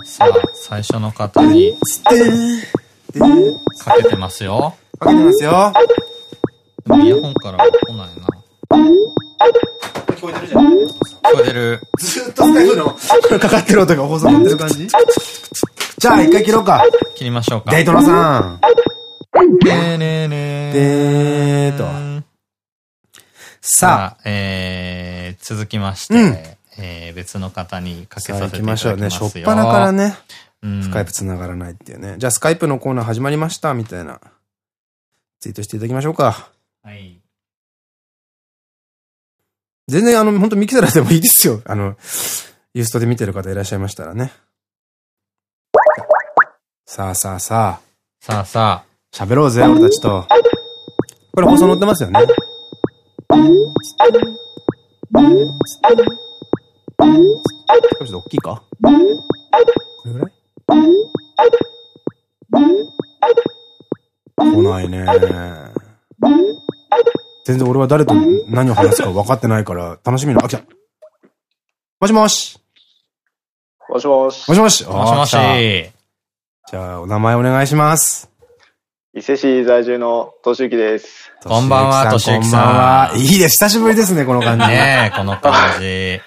S2: さあ、最初の方に。かけてますよ。
S1: かけてますよ。
S2: イヤホンから来ないな。
S1: 聞こえてるじゃん。聞
S2: こえてる。
S1: ずっとスカイプの *laughs* かかってる音が放送ってる感じじゃあ、一回切ろうか。
S2: 切りましょうか。
S1: デイトナさん。
S2: ねーねーね
S1: ー。でーと。さあ、
S2: えー、続きまして、うん、えー、別の方にかけさせていただきましょうね。
S1: しょっぱなからね。スカイプ繋がらないっていうね。じゃあスカイプのコーナー始まりましたみたいなツイートしていただきましょうか。はい。全然あの、本当ミキサラでもいいですよ。あの、ユーストで見てる方いらっしゃいましたらね。さあさあさあ。
S2: さあさあ。
S1: 喋ろうぜ、俺たちと。これ放送載ってますよね。少し大きいか？これぐらい？来ないね。全然俺は誰と何を話すか分かってないから楽しみな。あ、来た。もしもし。
S3: もしもし。
S1: もしもし。
S2: もしもし。
S1: じゃあ、お名前お願いします。
S3: 伊勢市在住のとしゆきです。
S2: こんばんはとしゆきさん
S1: こんばんは。いいです。久しぶりですね、この感じ。
S2: ねえ、この感じ。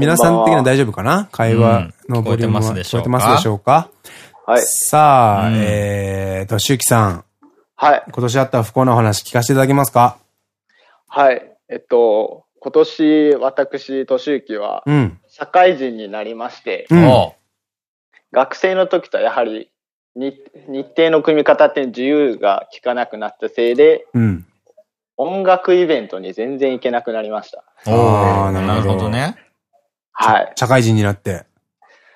S1: 皆さん的には大丈夫かな？会話のボリュームは
S2: うん聞こえてますでしょうか？
S3: はい。
S1: さあ、
S2: うん
S1: えー、としゆきさん。
S3: はい。
S1: 今年あった不幸なお話聞かせていただけますか？
S3: はい。えっと、今年、私、としゆきは、
S1: うん。
S3: 社会人になりまして、
S1: うん
S2: お
S3: 学生の時とはやはり、日日程の組み方って自由が利かなくなったせいで、
S1: うん。
S3: 音楽イベントに全然行けなくなりました。
S2: お
S1: あーな
S2: なる
S1: ほど
S2: ね。
S3: はい。
S1: 社会人になって。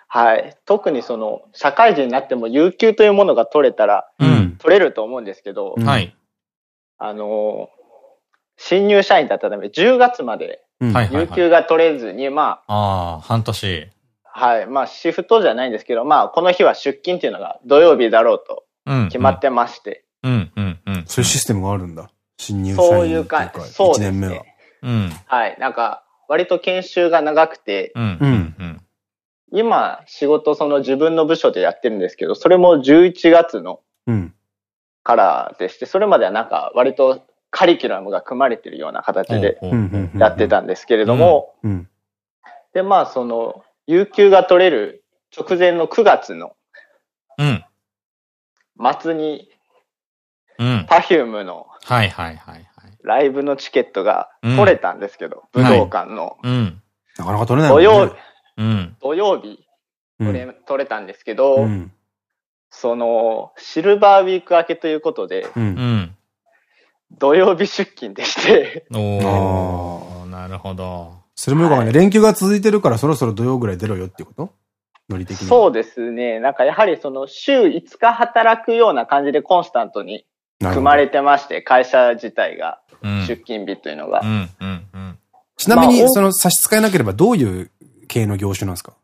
S3: はい。特にその、社会人になっても有給というものが取れたら、
S2: うん。
S3: 取れると思うんですけど、
S1: うん
S2: はい。
S3: あの、新入社員だったため、10月まで有給が取れずに、まあ、
S2: ああ、半年。
S3: はい。まあ、シフトじゃないんですけど、まあ、この日は出勤っていうのが土曜日だろうと
S2: うん。
S3: 決まってまして、
S2: うん、うん、うん。
S1: そういうシステムがあるんだ。新入社員
S3: そういうか、そう
S1: 1
S3: です
S1: 年目は
S3: ね。。
S2: うん。
S3: はい。なんか、割と研修が長くて、
S2: うん、うん、うん。
S3: 今、仕事その自分の部署でやってるんですけど、それも11月の
S1: うん。
S3: からでして、それまではなんか、割とカリキュラムが組まれてるような形でやってたんですけれども、
S1: うん。
S3: で、まあ、その、有給が取れる直前の9月の
S2: うん。
S3: 末に、
S2: うん。
S3: Perfume の
S2: はい、はい、はい、はい。
S3: ライブのチケットが
S2: うん
S3: 取れたんですけど、武道館の。
S2: うん。
S1: なかなか取れないもんね。
S3: 土曜日、
S2: うん。
S3: 土曜日
S1: うん
S3: 取れ,、取れたんですけど、
S1: うん。
S3: その、シルバーウィーク明けということで。土曜日出勤でして、
S2: おー、なるほど。
S1: それもよくわかんない。連休が続いてるからそろそろ土曜ぐらい出ろよっていうこと？ノリ的に。
S3: そうですね、なんかやはりその週5日働くような感じでコンスタントに組まれてまして、会社自体が、
S2: うん。
S3: 出勤日というのが。
S1: ちなみに、その差し支えなければどういう系の業種なんですか？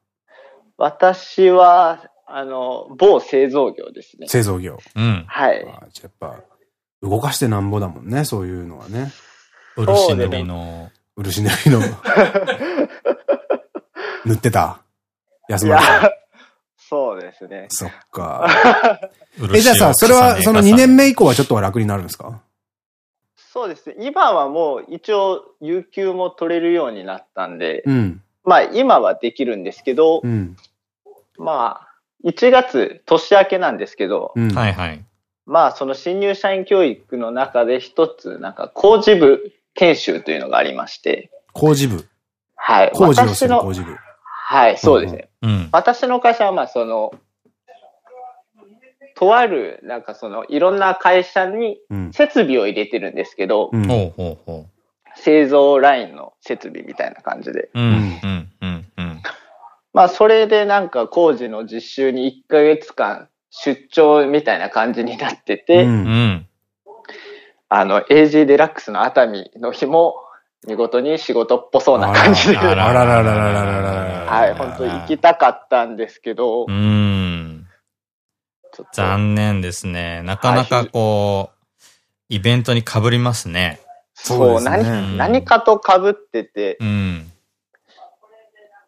S3: 私は、あの、某製造業ですね。
S1: 製造業。
S2: うん。
S3: はい。
S1: あじゃあやっぱ、動かしてなんぼだもんね、そういうのはね。
S2: 漆塗りの。
S1: 漆塗りの。*laughs* 塗ってた？安
S3: い
S1: 村さん。
S3: や、そうですね。
S1: そっか。
S2: 漆 *laughs*
S1: え、じゃあさ、それは、その2年目以降はちょっとは楽になるんですか？
S3: そうですね。今はもう一応、有給も取れるようになったんで、
S1: うん。
S3: まあ今はできるんですけど、
S1: うん。
S3: まあ、1月、年明けなんですけど、
S1: うん。
S2: はいはい。
S3: まあその新入社員教育の中で一つ、なんか工事部研修というのがありまして、
S1: 工事部。
S3: はい。
S1: 工事をす
S3: 私の
S1: る工、事部。
S3: はい、そうですね。
S2: うん。
S3: 私の会社はまあその、とある、なんかその、いろんな会社に
S1: うん。
S3: 設備を入れてるんですけど、
S1: うん。
S2: ほうほうほ
S3: 製造ラインの設備みたいな感じで。
S2: う。うん、うん、うん、うん。
S3: まあ、それでなんか工事の実習に1ヶ月間出張みたいな感じになってて、
S1: うん
S2: うん。
S3: あの、AG デラックスの熱海の日も見事に仕事っぽそうな感じで、は
S2: あら
S1: あららららららららら。
S3: い、本当行きたかったんですけど、
S2: うん。
S3: ちょっと、
S2: 残念ですね。なかなかこう、イベントに被りますね。
S3: そう、
S1: そうですね
S3: 何、何かと被ってて、
S2: うん。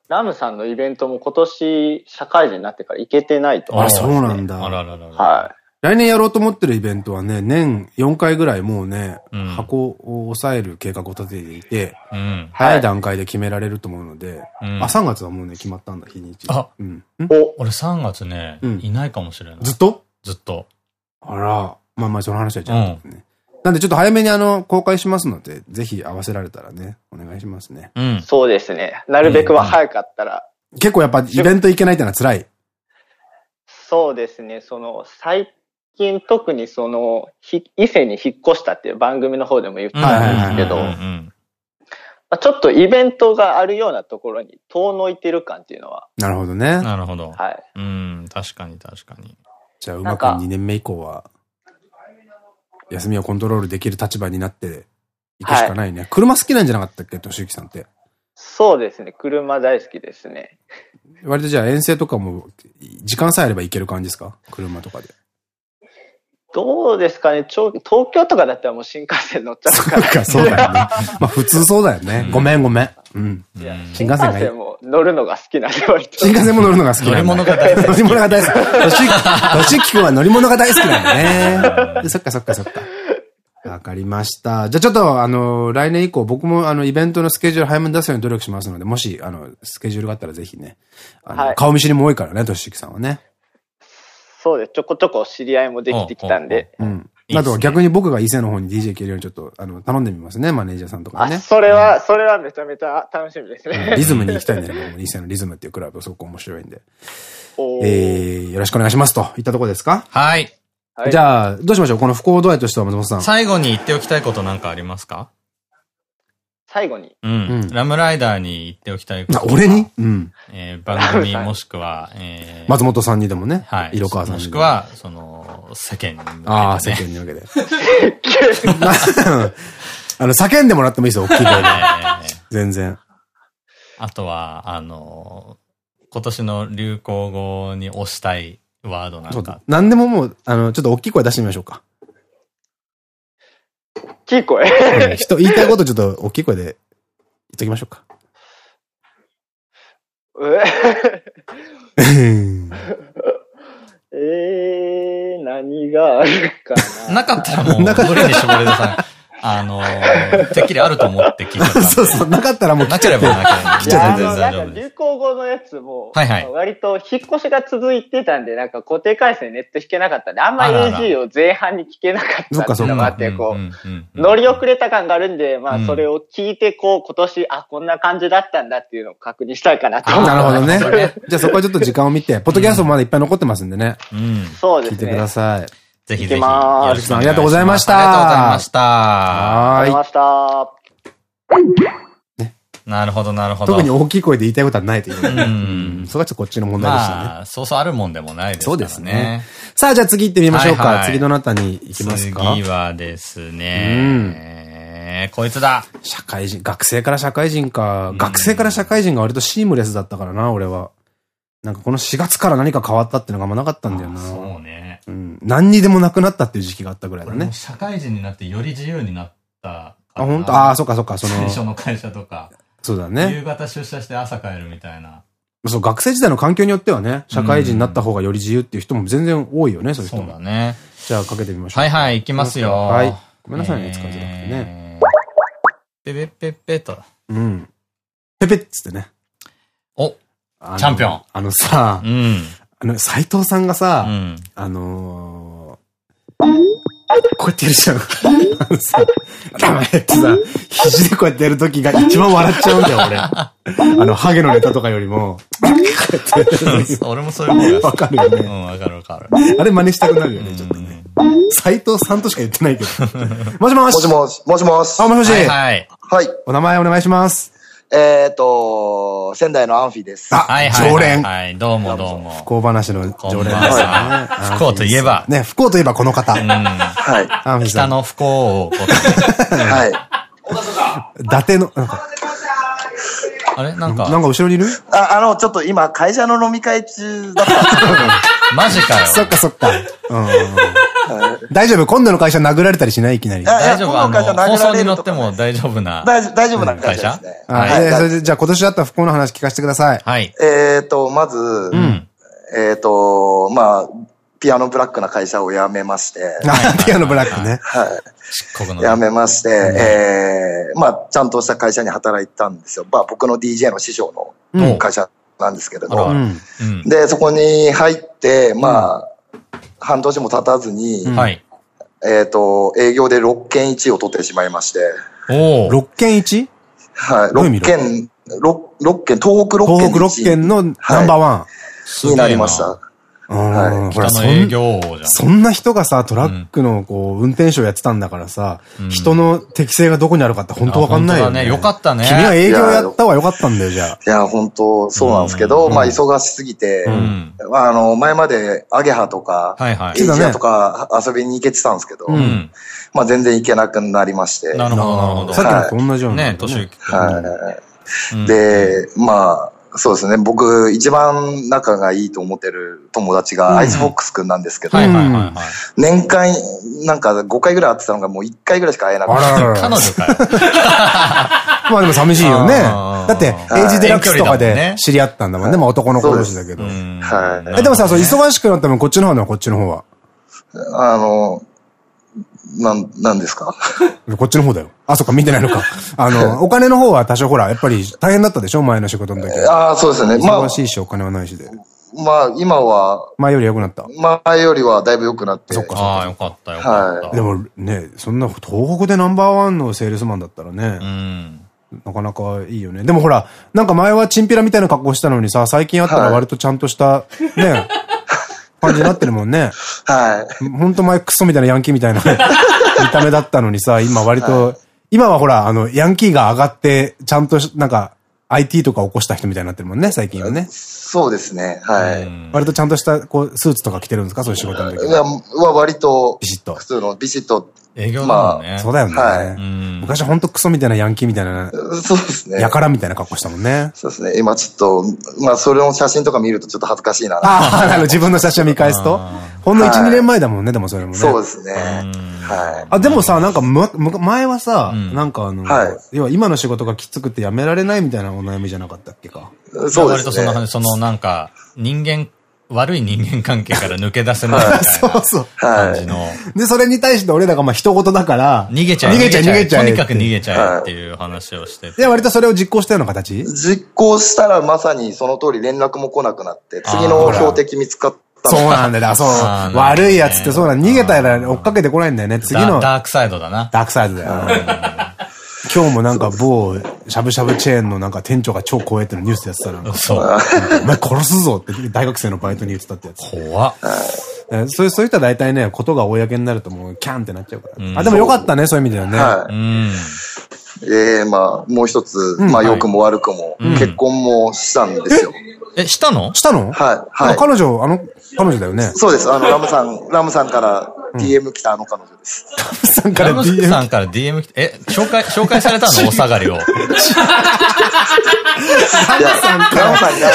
S3: ラムさんのイベントも今年社会人になってから行けてないと思
S1: あ、そうなんだ。
S2: あらららら。
S3: は
S1: 来年やろうと思ってるイベントはね、年4回ぐらいもうね、
S2: うん
S1: 箱を抑える計画を立てていて、
S2: うん。
S1: 早い段階で決められると思うので、
S2: うん
S1: あ、3月はもうね、決まったんだ、日にち。
S2: あ
S1: うん。
S3: お、
S2: 俺3月ね、
S1: うん
S2: いないかもしれない。
S1: ずっと？
S2: ずっと。
S1: あら、まあまあその話はちゃんとね。なんでちょっと早めにあの、公開しますので、ぜひ合わせられたらね、お願いしますね。
S2: うん。
S3: そうですね。なるべくは早かったら、
S1: 結構やっぱイベント行けないってのは辛い。
S3: そうですね、その、最近特にその、ひ伊勢に引っ越したっていう番組の方でも言ってたんですけど、ちょっとイベントがあるようなところに遠のいてる感っていうのは、
S1: なるほど
S2: うん
S1: ね。
S2: なるほど。
S3: はい。
S2: うん、確かに確かに。
S1: じゃあうまく
S3: なんか
S1: 2年目以降は、休みをコントロールできる立場になっていくしかないね。はい、車好きなんじゃなかったっけ、としゆきさんって。
S3: そうですね。車大好きですね。
S1: 割とじゃあ遠征とかも、時間さえあれば行ける感じですか？車とかで。
S3: どうですかね？東京とかだったらもう新幹線乗っちゃうから。
S1: そうか、そうだよね。まあ普通そうだよね。ごめんごめん。うん。
S3: 新幹線がいい。も乗るのが好きなんで割
S1: と。新幹線も乗るのが好き
S2: 乗り物が大好き。
S1: 乗り物が大好き。としきくんは乗り物が大好きなんだね。そっかそっかそっか。わかりました。じゃあちょっと、あの、来年以降、僕もあの、イベントのスケジュール早めに出すように努力しますので、もし、あの、スケジュールがあったらぜひね。あの、はい、顔見知りも多いからね、としきさんはね。
S3: そうです。ちょこちょこ知り合いもできてきたんで。
S1: うん。あと逆に僕が伊勢の方に DJ 行けるようにちょっと、あの、頼んでみますね、マネージャーさんとかね。
S3: それは、それはめちゃめちゃ楽しみですね。
S1: リズムに行きたいんでね、伊勢のリズムっていうクラブすごく面白いんで。えー、よろしくお願いしますといったところですか？
S2: はい。
S1: じゃあ、どうしましょう？この不幸度合いとしては松本さん。
S2: 最後に言っておきたいことなんかありますか？
S3: 最後に。
S2: うん。ラムライダーに言っておきたいこ
S1: と。俺に？うん。
S2: えー、番組もしくは、え
S1: ー、松本さんにでもね。
S2: はい。
S1: 色川さん
S2: に。もしくは、その、世間に
S1: ああ、世間 *laughs* に向けて。*laughs* あの、叫んでもらってもいいですよ、大きい声で。全然。
S2: あとは、あの、今年の流行語に押したいワードなんか。
S1: 何でももう、あの、ちょっと大きい声出してみましょうか。
S3: 大きい声
S1: 人、言いたいことちょっと大きい声で言っときましょうか。
S3: え？*laughs* えー、何があるかな？*laughs*
S2: なかったらもう、無理に絞り出さない。あのー、てっきりあると思って聞いた *laughs*
S1: そうそう、なかったらもう
S2: なければなければ。
S3: 来ちゃってなんか流行語のやつも、はいはい。割と引っ越しが続いてたんで、なんか固定回線ネット引けなかったんで、あんま AG を前半に聞けなかったっていうのもあって、こう、乗り遅れた感があるんで、まあそれを聞いて、こう、今年、あ、こんな感じだったんだっていうのを確認したいかなと思
S1: なるほどね。じゃあそこはちょっと時間を見て、ポッドキャストもまだいっぱい残ってますんでね。
S3: うん。そうです
S1: ね。聞いてください。
S2: ぜひぜひ。よ
S1: ろしくお願いします。ありがとうございました。
S2: ありがとうございました。
S3: ありがとうございました。
S2: ね。なるほど、なるほど。
S1: 特に大きい声で言いたいことはないという。うん。そこはちょっとこっちの問題でしたね。ま
S2: あ、そうそうあるもんでもないですね。そうですね。
S1: さあ、じゃあ次行ってみましょうか。次どなたに行きますか？
S2: 次はですね、こいつだ。
S1: 社会人、学生から社会人か。学生から社会人が割とシームレスだったからな、俺は。なんかこの4月から何か変わったっていうのがあんまなかったんだよな。
S2: そうね。
S1: うん。何にでもなくなったっていう時期があったぐらいだね。
S2: 社会人になってより自由になった
S1: あ、本当？ああ、そっかそっか、その。
S2: 最初の会社とか。
S1: そうだね。
S2: 夕方出社して朝帰るみたいな。
S1: そう、学生時代の環境によってはね、社会人になった方がより自由っていう人も全然多いよね、そういう人も。
S2: そうだね。
S1: じゃあかけてみましょう。
S2: はいはい、いきますよ。
S1: はい。ごめんなさいね、使いづらくてね。
S2: ペペペペと。
S1: うん。ペペっつってね。
S2: おチャンピオン。
S1: あのさ、
S2: うん。
S1: あの、斎藤さんがさ、うん、あのー、こうやってやるじゃん。あのさ、ダメってさ、肘でこうやってやるときが一番笑っちゃうんだよ、俺。あの、ハゲのネタとかよりも、*laughs* こうや
S2: ってやると俺もそういう
S1: 方がわかるよね。う
S2: ん、わかるわかる。
S1: あれ真似したくなるよね、ちょっとね。斎藤さんとしか言ってないけど。もしもし。
S4: もしもし。もしもし。
S1: あ、もしもし。はい。
S4: はい。
S1: お名前お願いします。
S4: えっと、仙台のアンフィです。
S1: あ、はい常連。
S2: はい、どうもどうも。
S1: 不幸話の常連ですね。
S2: 不幸といえば。
S1: ね、不幸といえばこの方。はい。
S4: ア
S2: ンフィさん。北の不幸を。*laughs*
S4: はい。
S1: 伊達の、なんか。
S2: あれ？なんか。
S1: なんか後ろにいる？
S4: あ、あの、ちょっと今、会社の飲み会中だった。*laughs*
S2: マジかよ。
S1: そっかそっか。うん。大丈夫？今度の会社殴られたりしない？いきなり。
S2: 大丈夫？あの、放送に乗っても大丈夫な。
S4: 大丈夫な会社
S1: じゃあ今年あった不幸の話聞かせてください。
S2: はい。
S4: えっと、まず、えっと、まあ、ピアノブラックな会社を辞めまして。*laughs*
S1: ピアノブラックね。
S4: はい。辞めまして、ええ、まあ、ちゃんとした会社に働いたんですよ。まあ、僕の DJ の師匠の会社なんですけれど。で、そこに入って、まあ、半年も経たずに、はい。えっと、営業で6件1を取ってしまいまして。
S1: お6件 1?
S4: はい。6件、6、6件、東北6件。
S1: 東北6件のナンバーワン。
S4: になりました。
S1: うん。ほら、
S2: の営業王じゃん。
S1: そんな人がさ、トラックのこう、運転手をやってたんだからさ、人の適性がどこにあるかって本当わかんないよね。
S2: よかったね。
S1: 君は営業やった方がよかったんだよ、じゃあ。
S4: いや、本当そうなんですけど、まあ、忙しすぎて、あの、前までアゲハとか、エイジアとか遊びに行けてたんですけど、まあ、全然行けなくなりまして。
S2: なるほど、なるほど。
S1: さっきのと同じよう
S2: な。ね、年
S4: はい。で、まあ、そうですね。僕、一番仲がいいと思ってる友達がアイスフォックスくんなんですけど、年間、なんか5回ぐらい会ってたのがもう1回ぐらいしか会えなかった。*laughs*
S2: 彼女かよ。*laughs*
S1: まあでも寂しいよね。だって、エイジデラックスとかで知り合ったんだもんね。まあ男の子同士だけど。はい。でもさ、忙しくなったのこっちの方のこっちの方は？
S4: あの、なん、なんですか？*laughs*
S1: こっちの方だよ。あ、そっか、見てないのか。*laughs* あの、お金の方は多少ほら、やっぱり大変だったでしょ？前の仕事の時。
S4: ああ、そうですね。
S1: まあ。忙しいし、お金はないしで。
S4: まあ、今は。
S1: 前より良くなった？
S4: 前よりはだいぶ良くなって。
S2: そっか、ああ、よかった、よかった。
S1: でもね、そんな東北でナンバーワンのセールスマンだったらね。うん。なかなかいいよね。でもほら、なんか前はチンピラみたいな格好したのにさ、最近あったら割とちゃんとした、ね、*laughs* 感じになってるもんね。
S4: はい。
S1: ほんと前クソみたいなヤンキーみたいな *laughs* 見た目だったのにさ、今割と、はい、今はほら、あの、ヤンキーが上がって、ちゃんと、なんか、IT とか起こした人みたいになってるもんね、最近はね。
S4: そうですね、はい。
S1: 割とちゃんとした、こう、スーツとか着てるんですか？そういう仕事の時
S4: いや、は割と、ビシッと。普通のビシッと
S2: 営業ま
S1: あ、そうだよね。はい。昔ほんとクソみたいなヤンキーみたいな。
S4: そうですね。
S1: やからみたいな格好したもんね。
S4: そうですね。今ちょっと、まあそれの写真とか見るとちょっと恥ずかしいな。
S1: ああ、自分の写真を見返すと。*laughs* ほんの1、2年前だもんね、でもそれもね。
S4: そうですね。はい。
S1: あ、でもさ、なんか、前はさ、なんかあの、要は今の仕事がきつくて辞められないみたいなお悩みじゃなかったっけか？
S2: そうですね。割とその、そのなんか、人間悪い人間関係から抜け出せないみたいなそうそう。感じの。
S1: で、それに対して俺らがまあ一言だから、
S2: 逃げちゃう。逃げちゃう、逃げちゃう。とにかく逃げちゃうっていう話をして
S1: で、割とそれを実行したような形？
S4: 実行したらまさにその通り連絡も来なくなって、次の標的見つかった
S1: そうなんだよ。そう。悪いやつってそうだ。逃げたら追っかけてこないんだよね。次の。
S2: ダークサイドだな。
S1: ダークサイドだよ。今日もなんか某しゃぶしゃぶチェーンのなんか店長が超怖いってのニュースでやってたら、そう。お前殺すぞって大学生のバイトに言ってたってやつ。
S2: 怖っ。
S1: そうそういった大体ね、ことが公になるともうキャンってなっちゃうから。あ、でもよかったね、そういう意味ではね。はい。
S4: ええ、まあ、もう一つ、まあ、良くも悪くも、結婚もしたんですよ。
S2: え、したの？
S1: したの？
S4: はい。はい。
S1: 彼女、あの、彼女だよね。
S4: そうです。あの、ラムさん、ラムさんから DM 来たあの彼女です。
S2: ラムさんから DM ラムさんから DM 来た、え、紹介、紹介されたの？*laughs* お下がりを。ラム
S1: さんから、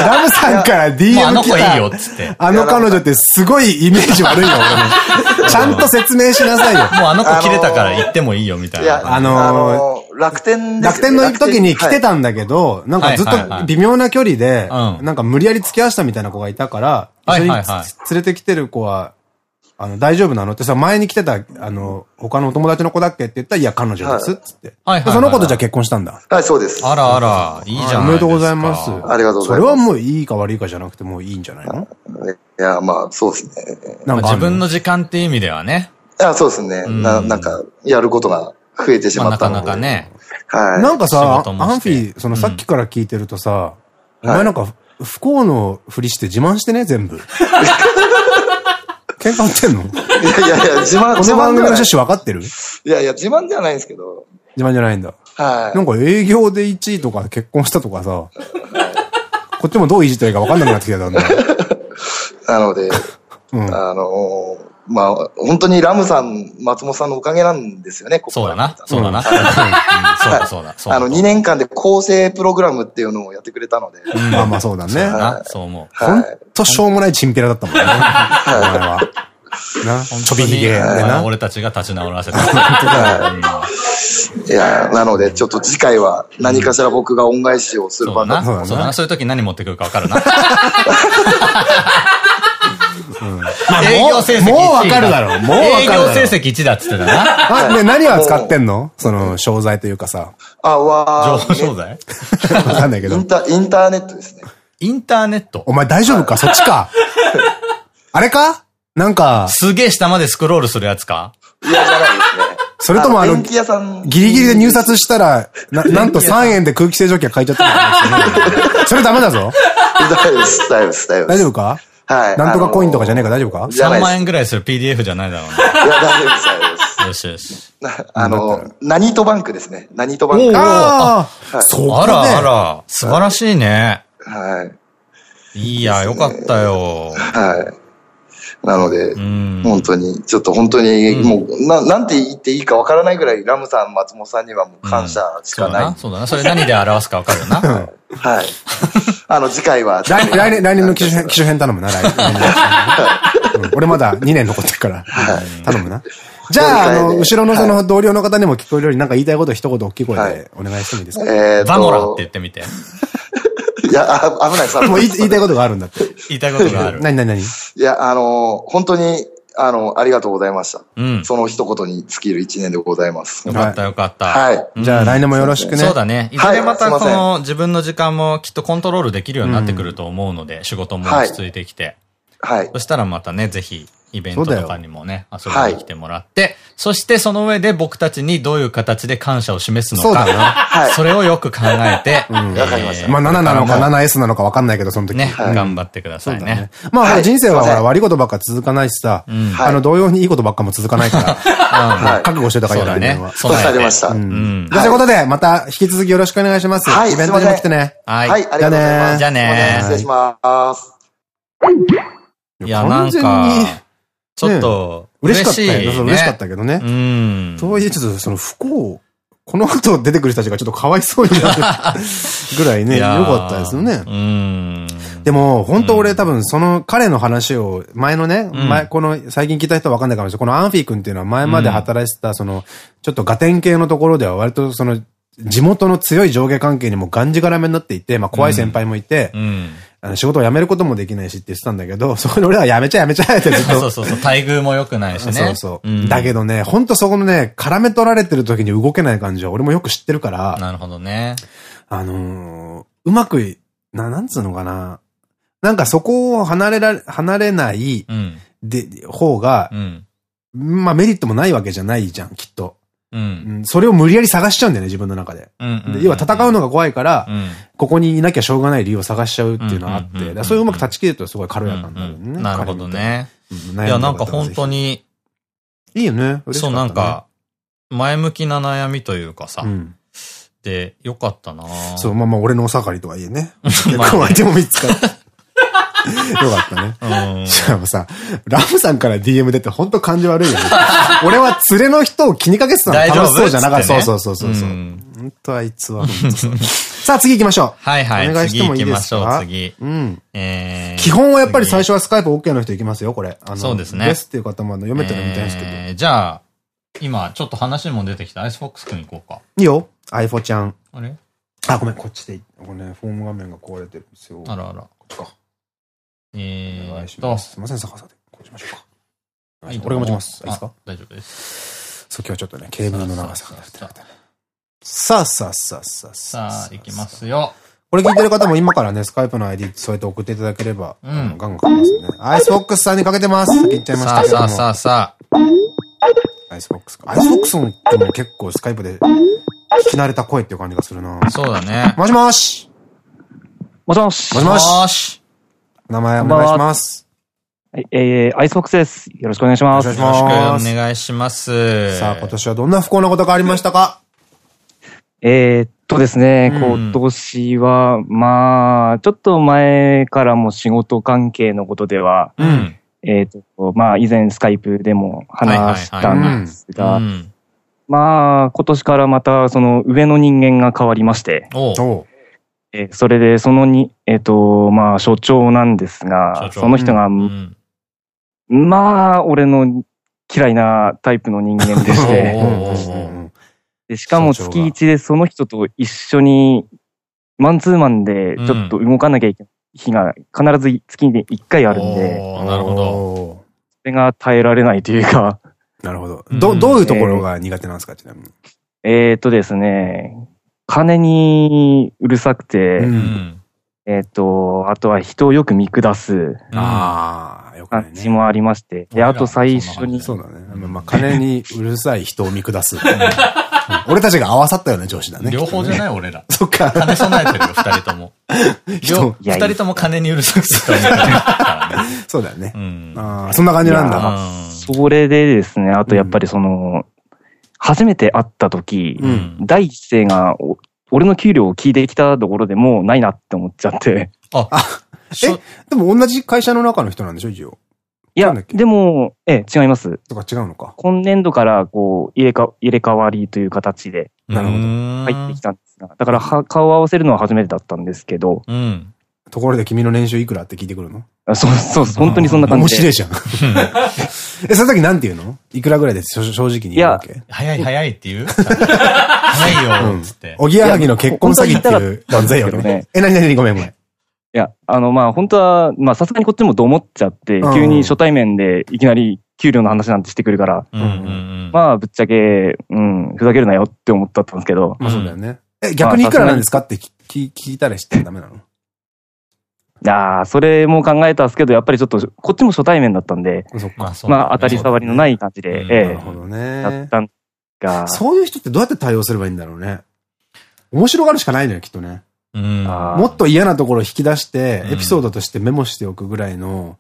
S1: ラムさんから DM 来た。
S2: あの子いいよ、っつって。
S1: あの彼女ってすごいイメージ悪いよ、俺も。ちゃんと説明しなさいよ。
S2: もうあの子切れたから行ってもいいよ、みたいな。いや、
S1: あの
S4: 楽天
S1: 楽天の時に来てたんだけど、なんかずっと微妙な距離で、なんか無理やり付き合わせたみたいな子がいたから、連れてきてる子は、あの、大丈夫なのってさ、前に来てた、あの、他のお友達の子だっけって言ったら、いや、彼女です、つって。はい。その子とじゃ結婚したんだ。
S4: はい、そうです。
S2: あらあら、いいじゃん。
S1: おめでとうございます。
S4: ありがとうございます。そ
S1: れはもういいか悪いかじゃなくて、もういいんじゃないの？
S4: いや、まあ、そうですね。
S2: なんか自分の時間って意味ではね。
S4: あそうですね。な、なんか、やることが増えてしまった
S2: なかなかね。
S1: はい。なんかさ、アンフィー、そのさっきから聞いてるとさ、お前なんか、不幸のふりして自慢してね、全部。*laughs* 喧嘩売ってんの？
S4: いやいや自慢、
S1: この番組の趣旨分かってる？
S4: いやいや、自慢じゃないんですけど。
S1: 自慢じゃないんだ。はい。なんか営業で1位とか結婚したとかさ、*laughs* こっちもどういじっていいか分かんなくなってきたんだ。*laughs*
S4: なので、うん、あのー、まあ、本当にラムさん、松本さんのおかげなんですよね、こ
S2: こそうだな。そうだな。そうだ、そうだ。*laughs*
S4: あの、2年間で構成プログラムっていうのをやってくれたので。
S1: まあまあそうだね。
S2: そう思う。
S1: ほんとしょうもないチンピラだったもんね。は。な、ちょびひげでな。
S2: 俺たちが立ち直らせた。
S4: いや、なので、ちょっと次回は何かしら僕が恩返しをする場
S2: だそうだな。そういう時何持ってくるか分かるな。*laughs* 営業成績
S1: もうわかるだろ。もう
S2: 営業成績1だっつってたな。*laughs*
S1: あ、ね、何は使ってんの？その、商材というかさ。
S4: あ、わ
S2: 情報商材？
S1: わかんないけど。
S4: インタ、インターネットですね。
S2: インターネット？
S1: お前大丈夫か？そっちか。あれか？なんか。
S2: すげえ下までスクロールするやつか？
S4: いや、じゃないですね。
S1: それともあの、ギリギリで入札したら、な、なんと3円で空気清浄機が買えちゃった。それダメだぞ。*laughs*
S4: 大丈夫です、大丈夫です、
S1: 大丈夫か？
S4: はい。
S1: なんとかコインとかじゃねえか大丈夫か
S2: ?3 万円ぐらいする PDF じゃないだろうね。いや、大
S4: 丈夫です、大丈夫です。
S2: よしよし。
S4: あの、何とバンクですね。何とバンク。
S2: ああ、そうあらあら、素晴らしいね。
S4: はい。
S2: いや、よかったよ。
S4: はい。なので、本当に、ちょっと本当に、もう、な、なんて言っていいかわからないぐらい、ラムさん、松本さんにはもう感謝しかない。
S2: そうだな。それ何で表すかわかるよな。
S4: はい。*laughs* あの、次回は。
S1: 来年、来年の機種編 *laughs* 頼むな、来年。俺まだ2年残ってるから。頼むな。じゃあ、あの、後ろのその同僚の方にも聞こえるように、なんか言いたいこと一言大きい声でお願いしてもいいですか？
S2: えバモラって言ってみて。
S4: いや、あ危ない
S1: さ。*laughs* もう言いたいことがあるんだって。
S2: 言いたいことがある。
S1: 何何何？
S4: いや、あの、本当に、あの、ありがとうございました。うん。その一言に尽きる一年でございます。
S2: よかったよかった。
S4: はい。
S1: じゃあ来年もよろしくね。
S2: そうだね。いずれまたこの自分の時間もきっとコントロールできるようになってくると思うので、仕事も落ち着いてきて。はい。そしたらまたね、ぜひイベントとかにもね、遊びに来てもらって、そしてその上で僕たちにどういう形で感謝を示すのか。そうだな。はい。それをよく考えて。
S4: うん。わかりました。
S1: まあ7なのか 7S なのかわかんないけど、その時。
S2: ね。頑張ってくださいね。
S1: まあ人生はほら悪いことばっか続かないしさ、あの同様にいいことばっかも続かないから、覚悟してたから
S2: やね。
S4: そうされました。
S1: うん。じゃあそういうことで、また引き続きよろしくお願いします。はい。イベントにも来てね。
S2: はい。
S4: はい。ありがとうございます。
S2: じゃあね。
S4: 失礼します。
S2: いや、なんか、ちょっと、
S1: 嬉しかったよ。ね、嬉しかったけどね。うん。とはいえ、ちょっとその不幸、この後出てくる人たちがちょっとかわいそうになる *laughs* ぐらいね、よかったですよね。うん。でも、本当俺多分その彼の話を、前のね、前、この最近聞いた人はわかんないかもしれない。このアンフィー君っていうのは前まで働いてた、その、ちょっとガテン系のところでは割とその、地元の強い上下関係にもがんじがらめになっていて、まあ怖い先輩もいて、うんあの仕事を辞めることもできないしって言ってたんだけど、*laughs* そこに俺は辞めちゃ辞めちゃえってずっと。*laughs*
S2: そうそうそう、待遇も良くないしね。
S1: そうそう。うん、だけどね、ほんとそこのね、絡め取られてる時に動けない感じは俺もよく知ってるから。
S2: なるほどね。
S1: あのー、うまく、な、なんつうのかな。なんかそこを離れら、離れない、で、うん、方が、うん、まあメリットもないわけじゃないじゃん、きっと。うん、それを無理やり探しちゃうんだよね、自分の中で。要は戦うのが怖いから、ここにいなきゃしょうがない理由を探しちゃうっていうのがあって、それをうまく断ち切るとすごい軽やかになるね。
S2: なるほどね。いや、なんか本当に。
S1: いいよね。
S2: そう、なんか、前向きな悩みというかさ。で、よかったな
S1: そう、まあまあ俺のお下がりとはいえね。*laughs* 結構相手も見つかった。*laughs* よかったね。しかもさ、ラムさんから DM 出て本当感じ悪いよね。俺は連れの人を気にかけてたの楽しそうじゃなかった。そうそうそうそう。本当あいつは。さあ次行きましょう。
S2: はいはい。
S1: お願いしてもいいです
S2: か？次。
S1: うん。基本はやっぱり最初はスカイプ OK の人行きますよ、これ。
S2: そうですね。
S1: ですっていう方も読めてるみたいですけど。
S2: じゃあ、今ちょっと話も出てきたアイスフォックスくん行こうか。
S1: いいよ。アイフォちゃん。
S2: あれ？
S1: あ、ごめん、こっちで。これね、フォーム画面が壊れてるんですよ。
S2: あらあら。こっちか。え
S1: ーっと。すいません、逆さで。こうしましょうか。はい、これが持ちます。いいですか？
S2: 大丈夫です。
S1: そう、今日はちょっとね、ケーブルの長さがさあさあさあさあ
S2: さあ。いきますよ。
S1: これ聞いてる方も今からね、スカイプの ID 添えて送っていただければ、うん、ガンガンかけますね。*laughs* アイスボックスさんにかけてます。先言っちゃいましたけども。
S2: さあさあさあ。
S1: アイスボックスか。アイスボックスも結構スカイプで聞き慣れた声っていう感じがするな。
S2: そうだね。
S1: もしもし
S5: もしもし
S1: もしもし名前お願いします。
S5: はい、えー、アイスボックスです。よろしくお願いします。よろしく
S2: お願いします。
S1: さあ、今年はどんな不幸なことがありましたか？
S5: えー、っとですね、うん、今年は、まあ、ちょっと前からも仕事関係のことでは、うん、えっと、まあ、以前スカイプでも話したんですが、まあ、今年からまたその上の人間が変わりまして、えそれで、そのに、えっ、ー、と、まあ、所長なんですが、その人が、うん、まあ、俺の嫌いなタイプの人間でして、*laughs* でしかも月1でその人と一緒に、マンツーマンでちょっと動かなきゃいけない日が必ず月に1回あるんで、
S2: なるほど。
S5: それが耐えられないというか。
S1: なるほど。ど、どういうところが苦手なんですか、ちなみに？
S5: えっとですね、金にうるさくて、うん、えっと、あとは人をよく見下す。ああ、よく感じもありまして。で、あと最初に。
S1: そうだね。まあ、金にうるさい人を見下す。*laughs* 俺たちが合わさったような上司だね。
S2: 両方じゃない俺ら。*laughs*
S1: そっか。
S2: 金備えてるよ、二人とも。*laughs* 二人とも金にうるさくする
S1: そうだよね。ああ、そんな感じなんだ。
S5: それでですね、あとやっぱりその、初めて会った時、第一声が、俺の給料を聞いてきたところでもうないなって思っちゃって。あ、
S1: え、でも同じ会社の中の人なんでしょ、一応？
S5: いや、でも、ええ、違います。
S1: とか違うのか？
S5: 今年度から、こう、入れか、入れ替わりという形で、なるほど。入ってきたんですが。だからは、顔を合わせるのは初めてだったんですけど。うん。
S1: ところで君の年収いくらって聞いてくるの？
S5: あそう、そう、本当にそんな感じ
S1: で。面白いじゃん。*laughs* え、その時なんて言うの？いくらぐらいで正直に言うわけ？
S2: 早い早いって言う？*laughs* 早いよ、つって。
S1: おぎやはぎの結婚詐欺っていう断罪よね。え、なになにごめんごめん。
S5: いや、あの、まあ、本当は、まあ、さすがにこっちもと思っちゃって、急に初対面でいきなり給料の話なんてしてくるから、まあ、ぶっちゃけ、うん、ふざけるなよって思ったんですけど。
S1: まあ、そうだよね。え、逆にいくらなんですか？って聞いたりしてダメなの？
S5: ああ、それも考えたんですけど、やっぱりちょっと、こっちも初対面だったんで、まあ、当たり障りのない感じで、ええ。なるほどね。だったん
S1: が。そういう人ってどうやって対応すればいいんだろうね。面白がるしかないのよ、きっとね。もっと嫌なところを引き出して、エピソードとしてメモしておくぐらいの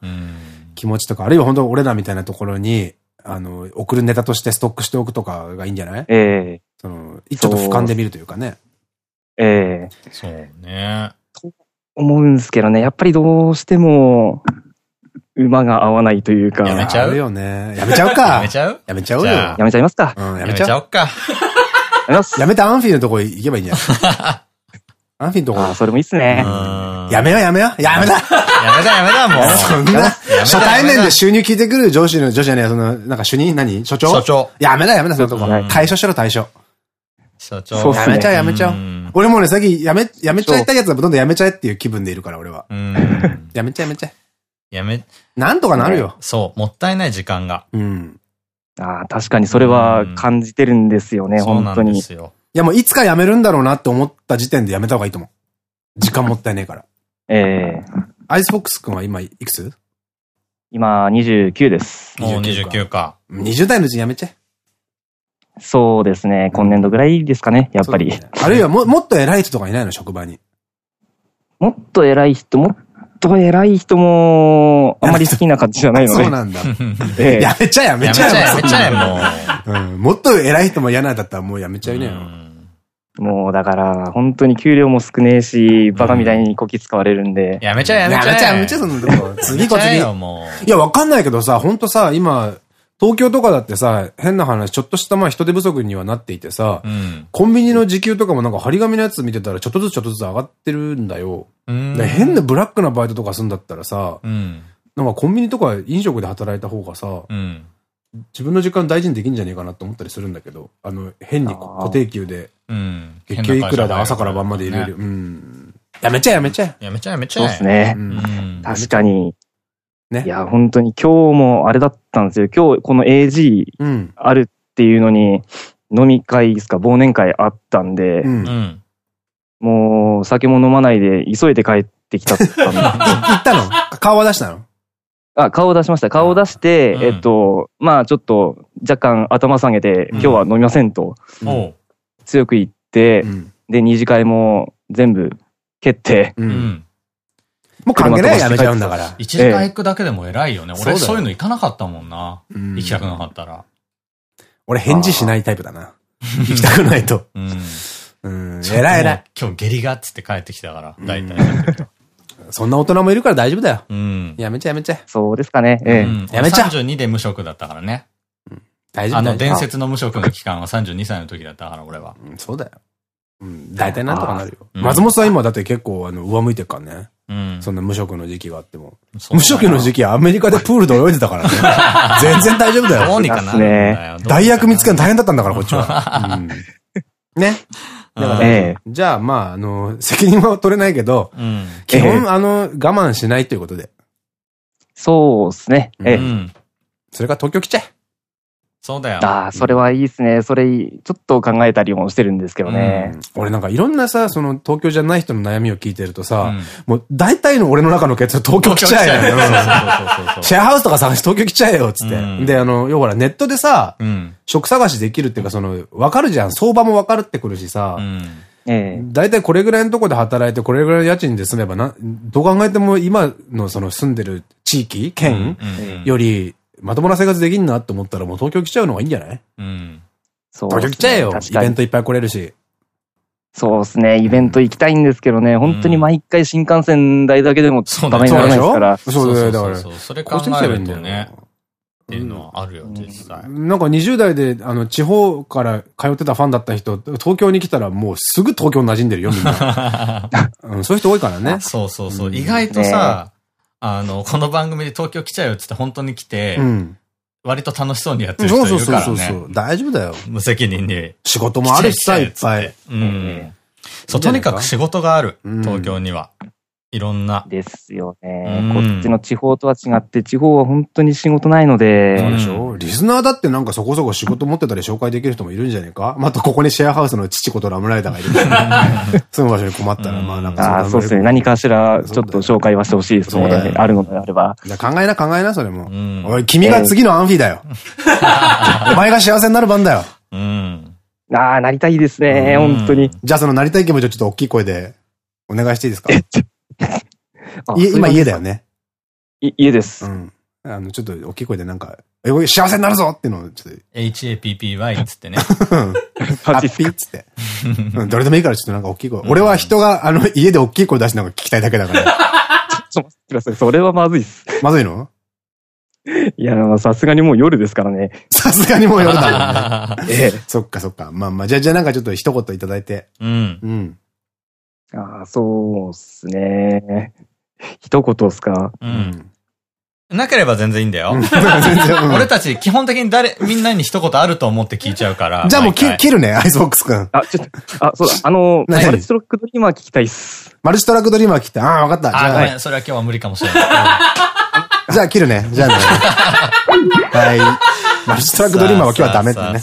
S1: 気持ちとか、あるいは本当俺らみたいなところに、あの、送るネタとしてストックしておくとかがいいんじゃない？ええその、ちょっと俯瞰で見るというかね。
S5: ええ
S2: そうね。
S5: と思うんですけどね、やっぱりどうしても、馬が合わないというか。
S2: やめちゃう
S1: よね。*laughs* やめちゃうか。
S2: やめちゃう？
S1: やめちゃうよ。
S5: やめちゃいますか。
S2: うん、やめちゃおうか。や
S5: めます。
S1: やめてアンフィーのとこ行けばいいんじゃない *laughs* アンフィンとこ。
S5: あ、それもいいっすね。
S1: やめようやめようやめだや
S2: めだやめだもう。
S1: そんな、初対面で収入聞いてくる上司の、上司じゃねえその、なんか主任？何？所長？
S2: 所長。
S1: やめだやめだ、そのとこ。対処しろ対処。
S2: 所長。
S1: やめちゃうやめちゃう。俺もね、最近やめ、やめちゃいたいやつはどんどんやめちゃえっていう気分でいるから、俺は。*laughs* やめちゃやめちゃ
S2: やめ、
S1: なんとかなるよ。
S2: そう、もったいない時間が。う
S5: ん。ああ、確かにそれは感じてるんですよね、本当に。そうなんですよ。
S1: いやもういつか辞めるんだろうなって思った時点で辞めた方がいいと思う。時間もったいねえから。
S5: ええー。
S1: アイスフォックス君は今いくつ
S5: 今29です。
S2: もう29か。
S1: 20代のうちに辞めちゃえ。
S5: そうですね。今年度ぐらいですかね、やっぱり。ね、
S1: あるいはも *laughs* もっと偉い人とかいないの職場に？
S5: もっと偉い人、もっと偉い人も、あんまり好きな感じじゃないの
S1: で。そうなんだ。*laughs* ええ、やめちゃえ、やめちゃえ。
S2: やめちゃえ、
S1: もう。うん。もっと偉い人も嫌なんだったらもうやめちゃいなよ。
S5: もうだから、本当に給料も少ねえし、バカみたいにこき使われるんで。
S2: やめちゃえ、やめちゃえ。やめちゃえ、やめちゃえ、そ
S1: んなとこ。次こ次。いや、わかんないけどさ、本当さ、今、東京とかだってさ、変な話、ちょっとしたまあ人手不足にはなっていてさ、うん、コンビニの時給とかもなんか張り紙のやつ見てたらちょっとずつちょっとずつ上がってるんだよ。変なブラックなバイトとかすんだったらさ、うん、なんかコンビニとか飲食で働いた方がさ、うん自分の時間大事にできんじゃねえかなと思ったりするんだけど、あの、変に固定給で、月給いくらで朝から晩まで入れる。うん。やめちゃえやめちゃ
S2: え。やめちゃえやめちゃえ。
S5: そうですね。確かに。ね。いや、本当に今日もあれだったんですよ。今日この AG あるっていうのに、飲み会ですか、忘年会あったんで、もう酒も飲まないで急いで帰ってきたったんで。*laughs* 行
S1: ったの？顔は出したの？
S5: あ、顔を出しました。顔を出して、うん、えっと、まあちょっと若干頭下げて、今日は飲みませんと、強く言って、うん、で、二次会も全部蹴って、うん、
S1: もう関係ないやめちゃうんだから。
S2: 一次会行くだけでも偉いよね。俺そういうの行かなかったもんな。行きたくなかったら。
S1: 俺返事しないタイプだな。行きたくないと。うん。うん。偉い偉い。
S2: 今日下痢がっつって帰ってきたから、大体。
S1: そんな大人もいるから大丈夫だよ。うん。やめちゃやめちゃ。
S5: そうですかね。え
S2: え。やめちゃ。32で無職だったからね。大丈夫あの、伝説の無職の期間は32歳の時だったから、俺は。
S1: うん、そうだよ。うん、大体なんとかなるよ。松本さん今だって結構、あの、上向いてるからね。うん。そんな無職の時期があっても。無職の時期はアメリカでプールで泳いでたからね。*laughs* 全然大丈夫だよ。
S2: どうにかなる
S1: 代役見つけるの大変だったんだから、こっちは。うん。ね。だから、じゃあ、まあ、あの、責任は取れないけど、うん、基本、あの、我慢しないということで。
S5: そうですね。ええ。
S1: それから東京来ちゃえ。
S2: そうだよ。
S5: ああ、それはいいですね。それ、ちょっと考えたりもしてるんですけどね。
S1: うん、俺なんかいろんなさ、その東京じゃない人の悩みを聞いてるとさ、うん、もう大体の俺の中の結論東京来ちゃえよ。シェアハウスとか探して東京来ちゃえよ、つって。うん、で、あの、要はネットでさ、職探しできるっていうか、その、わかるじゃん。相場もわかるってくるしさ、大体これぐらいのとこで働いて、これぐらいの家賃で住めばな、どう考えても今のその住んでる地域、県より、まともな生活できんなって思ったらもう東京来ちゃうのがいいんじゃない？うん。そう、ね、東京来ちゃえよイベントいっぱい来れるし。
S5: そうですね。イベント行きたいんですけどね、本当に毎回新幹線代だけでもダメにならないですから。
S1: そうだよ、だから。
S2: そうそれ考えるとね。っていうのはあるよ、実際。
S1: なんか20代で、あの、地方から通ってたファンだった人、東京に来たらもうすぐ東京馴染んでるよ、みんな。*laughs* うん、そういう人多いからね。
S2: そうそうそう。意外とさ、あの、この番組で東京来ちゃうよっつって本当に来て、うん、割と楽しそうにやってる人いるからね。そうそうそう。
S1: 大丈夫だよ。
S2: 無責任に。
S1: 仕事もあるしさ、いっぱい。
S2: うん。そう、とにかく仕事がある。東京には。いろんな。
S5: ですよね。こっちの地方とは違って、地方は本当に仕事ないので。
S1: そうでしょ？リスナーだってなんかそこそこ仕事持ってたり紹介できる人もいるんじゃねえか？またここにシェアハウスの父子とラムライダーがいる *laughs* 住む場所に困ったら、まあなんか。
S5: ああ、そうですね。何かしらちょっと紹介はしてほしいですね。あるのであれば。
S1: 考えな考えな、それも。おい、君が次のアンフィだよ。*laughs* お前が幸せになる番だよ。
S5: うん。ああ、なりたいですね。本当に。
S1: じゃあそのなりたい気持ちをちょっと大きい声でお願いしていいですか？家、今家だよね。
S5: い、家です。う
S1: ん。あの、ちょっと大きい声でなんか、え、幸せになるぞっていうのをちょっと。
S2: HAPPY っつってね。*laughs*
S1: ハッピーっつって。どれでもいいからちょっとなんか大きい声。俺は人が、あの、家で大きい声出しながら聞きたいだけだから。ちょっ
S5: と待ってください。それはまずいっす。
S1: まずいの？
S5: いや、さすがにもう夜ですからね。
S1: さすがにもう夜だもんね。*laughs* ええ、そっかそっか。まあまあ、じゃあ、じゃあなんかちょっと一言いただいて。うん。うん。
S5: ああ、そうっすね。*laughs* 一言っすか？うん。
S2: なければ全然いいんだよ。俺たち基本的に誰、みんなに一言あると思って聞いちゃうから。
S1: じゃあもう切るね、アイスボックスくん。
S5: あ、ちょっと、あ、そうだ、あの、マルチトラックドリーマー聞きたいっす。
S1: マルチトラックドリーマー聞きたい。ああ、わかった。
S2: あ、ごめん、それは今日は無理かもしれない。*laughs*
S1: じゃあ切るね。じゃあね。*laughs* はい。マルチトラックドリーマーは今日はダメってね。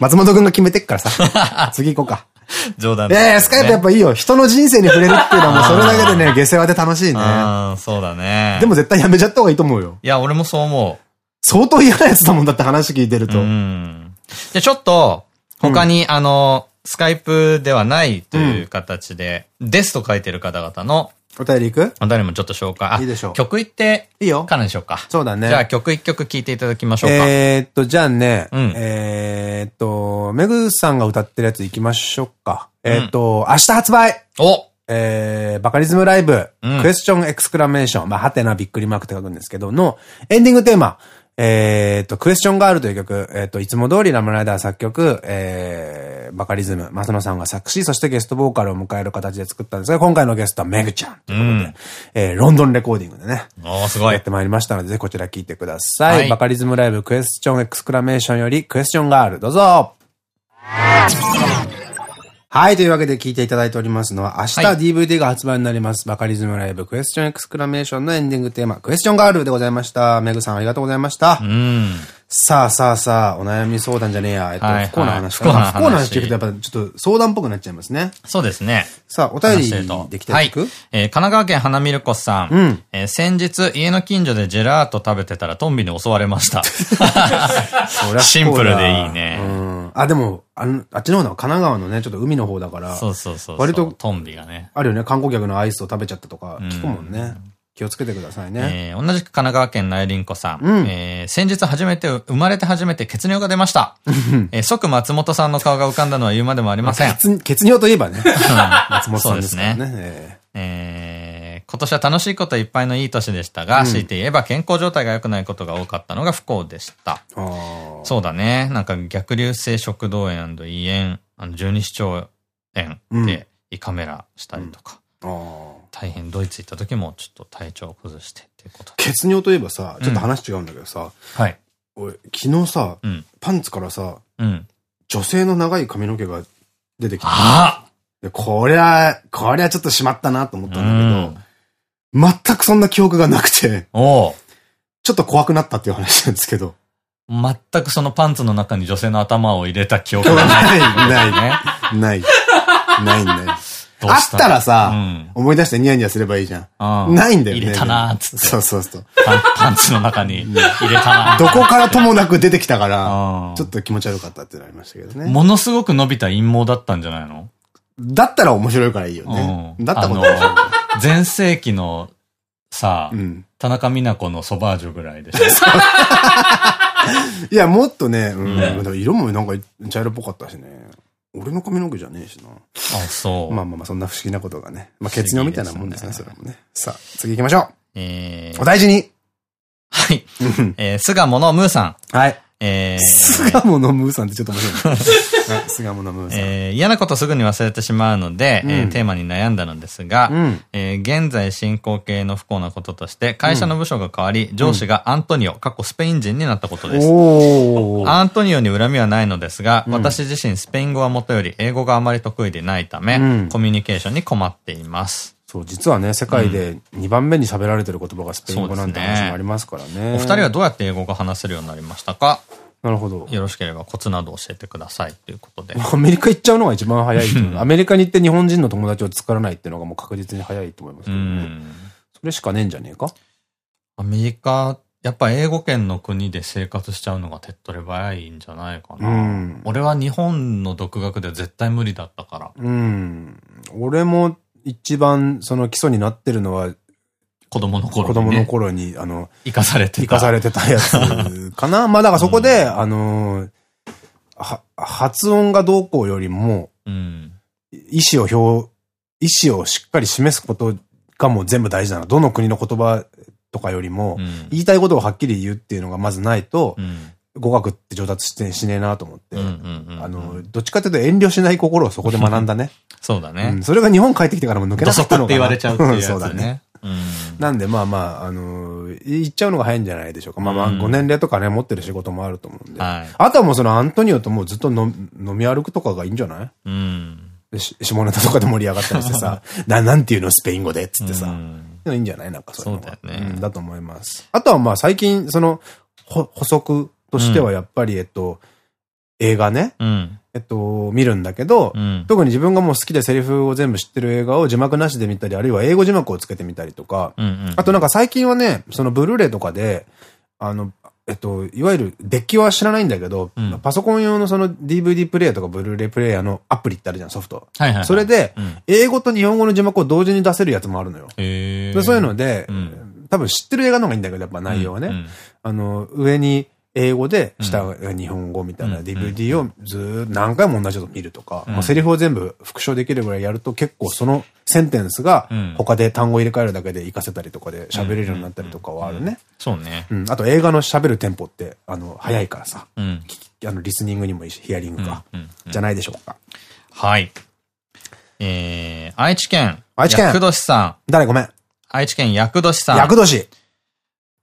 S1: 松本くんが決めてっからさ。次行こうか。*laughs*
S2: 冗談
S1: ええ、スカイプやっぱいいよ。人の人生に触れるっていうのはもうそれだけでね、下世話で楽しいね。
S2: ああ、そうだね。
S1: でも絶対やめちゃった方がいいと思うよ。
S2: いや、俺もそう思う。
S1: 相当嫌なやつだもんだって話聞いてると。うん。
S2: じゃ、ちょっと、他に、あの、スカイプではないという形で、ですと書いてる方々の
S1: お便りいく？
S2: お便りもちょっと紹介。
S1: いいでしょう。
S2: 曲行って、
S1: いいよ。
S2: からにしようか。
S1: そうだね。
S2: じゃあ曲一曲聴いていただきましょうか。
S1: えっと、じゃあね、うん、えっと、メグさんが歌ってるやつ行きましょうか。えっと、明日発売
S2: お
S1: えー、バカリズムライブ、うん、クエスチョンエクスクラメーション、まあ、はてなびっくりマークって書くんですけど、の、エンディングテーマ、えっと、クエスチョンガールという曲、えっと、いつも通りラムライダー作曲、えー、バカリズム、マスノさんが作詞、そしてゲストボーカルを迎える形で作ったんですが、今回のゲストはメグちゃんということで、うん、えー、ロンドンレコーディングでね。
S2: おすごい。
S1: やってまいりましたので、ぜひこちら聴いてください。はい、バカリズムライブ、クエスチョンエクスクラメーションより、クエスチョンガール、どうぞはい。というわけで聞いていただいておりますのは、明日 DVD が発売になります。バカリズムライブクエスチョンエクスクラメーションのエンディングテーマ、クエスチョンガールでございました。メグさんありがとうございました。うん。さあさあさあ、お悩み相談じゃねえや。えっと、不幸な話かな。不幸な話聞くとやっぱちょっと相談っぽくなっちゃいますね。
S2: そうですね。
S1: さあ、お便りできていく、はい、
S2: えー、神奈川県花ミルコさん。うん。えー、先日、家の近所でジェラート食べてたらトンビに襲われました。シンプルでいいね。うん。
S1: あ、でも、あの、あっちの方だ、神奈川のね、ちょっと海の方だから。
S2: そうそうそう
S1: 割と、
S2: トンビがね。
S1: あるよね、観光客のアイスを食べちゃったとか聞くもんね。うん気をつけてくださいね。
S2: えー、同じく神奈川県内林子さん。うん、えー、先日初めて、生まれて初めて血尿が出ました。えー、即松本さんの顔が浮かんだのは言うまでもありません。*laughs*
S1: 血血尿といえばね。*laughs* 松本さんですね。そうですね。
S2: えー、今年は楽しいこといっぱいのいい年でしたが、うん、強いて言えば健康状態が良くないことが多かったのが不幸でした。そうだね。なんか逆流性食道炎胃炎、あの十二指腸炎で胃カメラしたりとか。うん大変ドイツ行った時もちょっと体調を崩してっていうこと
S1: 血尿といえばさ、ちょっと話違うんだけどさ、はい。俺、昨日さ、パンツからさ、女性の長い髪の毛が出てきた。で、こりゃ、こりゃちょっとしまったなと思ったんだけど、全くそんな記憶がなくて、ちょっと怖くなったっていう話なんですけど。
S2: 全くそのパンツの中に女性の頭を入れた記憶がない。
S1: ないね。ない。ないんだよ。あったらさ、思い出してニヤニヤすればいいじゃん。ないんだよ
S2: ね。入れたなーつって。
S1: そうそうそう。
S2: パンツの中に入れたな
S1: どこからともなく出てきたから、ちょっと気持ち悪かったってなりましたけどね。
S2: ものすごく伸びた陰謀だったんじゃないの？
S1: だったら面白いからいいよね。だったことない。
S2: 前世紀のさ、田中美奈子のソバージュぐらいでしょ？*laughs*
S1: いや、もっとね、うん、色もなんか茶色っぽかったしね。俺の髪の毛じゃねえしな。
S2: あ、そう。
S1: まあまあまあ、そんな不思議なことがね。まあ、血尿みたいなもんですね、それもね。さあ、次行きましょう。えー、お大事に
S2: はい。えー、巣鴨のムーさん。
S1: はい。えー、巣鴨のムーさんってちょっと面白い。*laughs* 巣鴨のムーさん。
S2: えー、嫌なことすぐに忘れてしまうので、うん、えー、テーマに悩んだのですが、うん、えー、現在進行形の不幸なこととして、会社の部署が変わり、うん、上司がアントニオ、過去スペイン人になったことです。アントニオに恨みはないのですが、私自身スペイン語はもとより英語があまり得意でないため、コミュニケーションに困っています。
S1: そう、実はね、世界で2番目に喋られてる言葉がスペイン語なんて話もありますからね。
S2: お二人はどうやって英語が話せるようになりましたか？
S1: なるほど。
S2: よろしければコツなど教えてくださいということで。
S1: アメリカ行っちゃうのが一番早いアメリカに行って日本人の友達を作らないっていうのがもう確実に早いと思いますけどね。それしかねえんじゃねえか？
S2: アメリカ、やっぱ英語圏の国で生活しちゃうのが手っ取り早いんじゃないかな。うん、俺は日本の独学で絶対無理だったから。
S1: うん。俺も一番その基礎になってるのは、
S2: 子供の頃
S1: に、ね。子供の頃に、あの、
S2: 生かされてた。
S1: 生かされてたやつかな。*laughs* まあだからそこで、うん、あの、は、発音がどうこうよりも、うん、意思を表、意思をしっかり示すことがもう全部大事だな。どの国の言葉とかよりも、うん、言いたいことをはっきり言うっていうのがまずないと、語学って上達してしねえなと思って、あの、どっちかっていうと遠慮しない心をそこで学んだね。*laughs*
S2: そうだね、
S1: うん。それが日本帰ってきてからも抜けなかったの
S2: かな。って言われちゃうっていうね、*laughs*
S1: そうだね。なんでまあまあ、あのー、言っちゃうのが早いんじゃないでしょうか。まあまあ、ご年齢とかね、持ってる仕事もあると思うんで。はい、あとはもうそのアントニオともうずっと飲み歩くとかがいいんじゃない？うん。下ネタとかで盛り上がったりして *laughs* さ、な、なんていうのスペイン語でっつってさ。いいんじゃない？なんかそういうのそうだよね、うん。だと思います。あとはまあ最近、その、補足としてはやっぱり、えっと、映画ね。うん、えっと、見るんだけど、うん、特に自分がもう好きでセリフを全部知ってる映画を字幕なしで見たり、あるいは英語字幕をつけてみたりとか、あとなんか最近はね、そのブルーレイとかで、あの、えっと、いわゆるデッキは知らないんだけど、うん、パソコン用のその DVD プレイヤーとかブルーレイプレイヤーのアプリってあるじゃん、ソフト。それで、英語と日本語の字幕を同時に出せるやつもあるのよ。でそういうので、うん、多分知ってる映画の方がいいんだけど、やっぱ内容はね。あの、上に、英語で、下が日本語みたいな DVD をず何回も同じこと見るとか、セリフを全部復唱できるぐらいやると結構そのセンテンスが他で単語入れ替えるだけで活かせたりとかで喋れるようになったりとかはあるね。
S2: そうね。
S1: うん。あと映画の喋るテンポって、あの、早いからさ、うん、あの、リスニングにもいいし、ヒアリングか、じゃないでしょうか。
S2: はい。えー、愛知県。
S1: 愛知県。
S2: 薬年さ
S1: ん。誰？ごめん。
S2: 愛知県薬年さん。
S1: 薬年。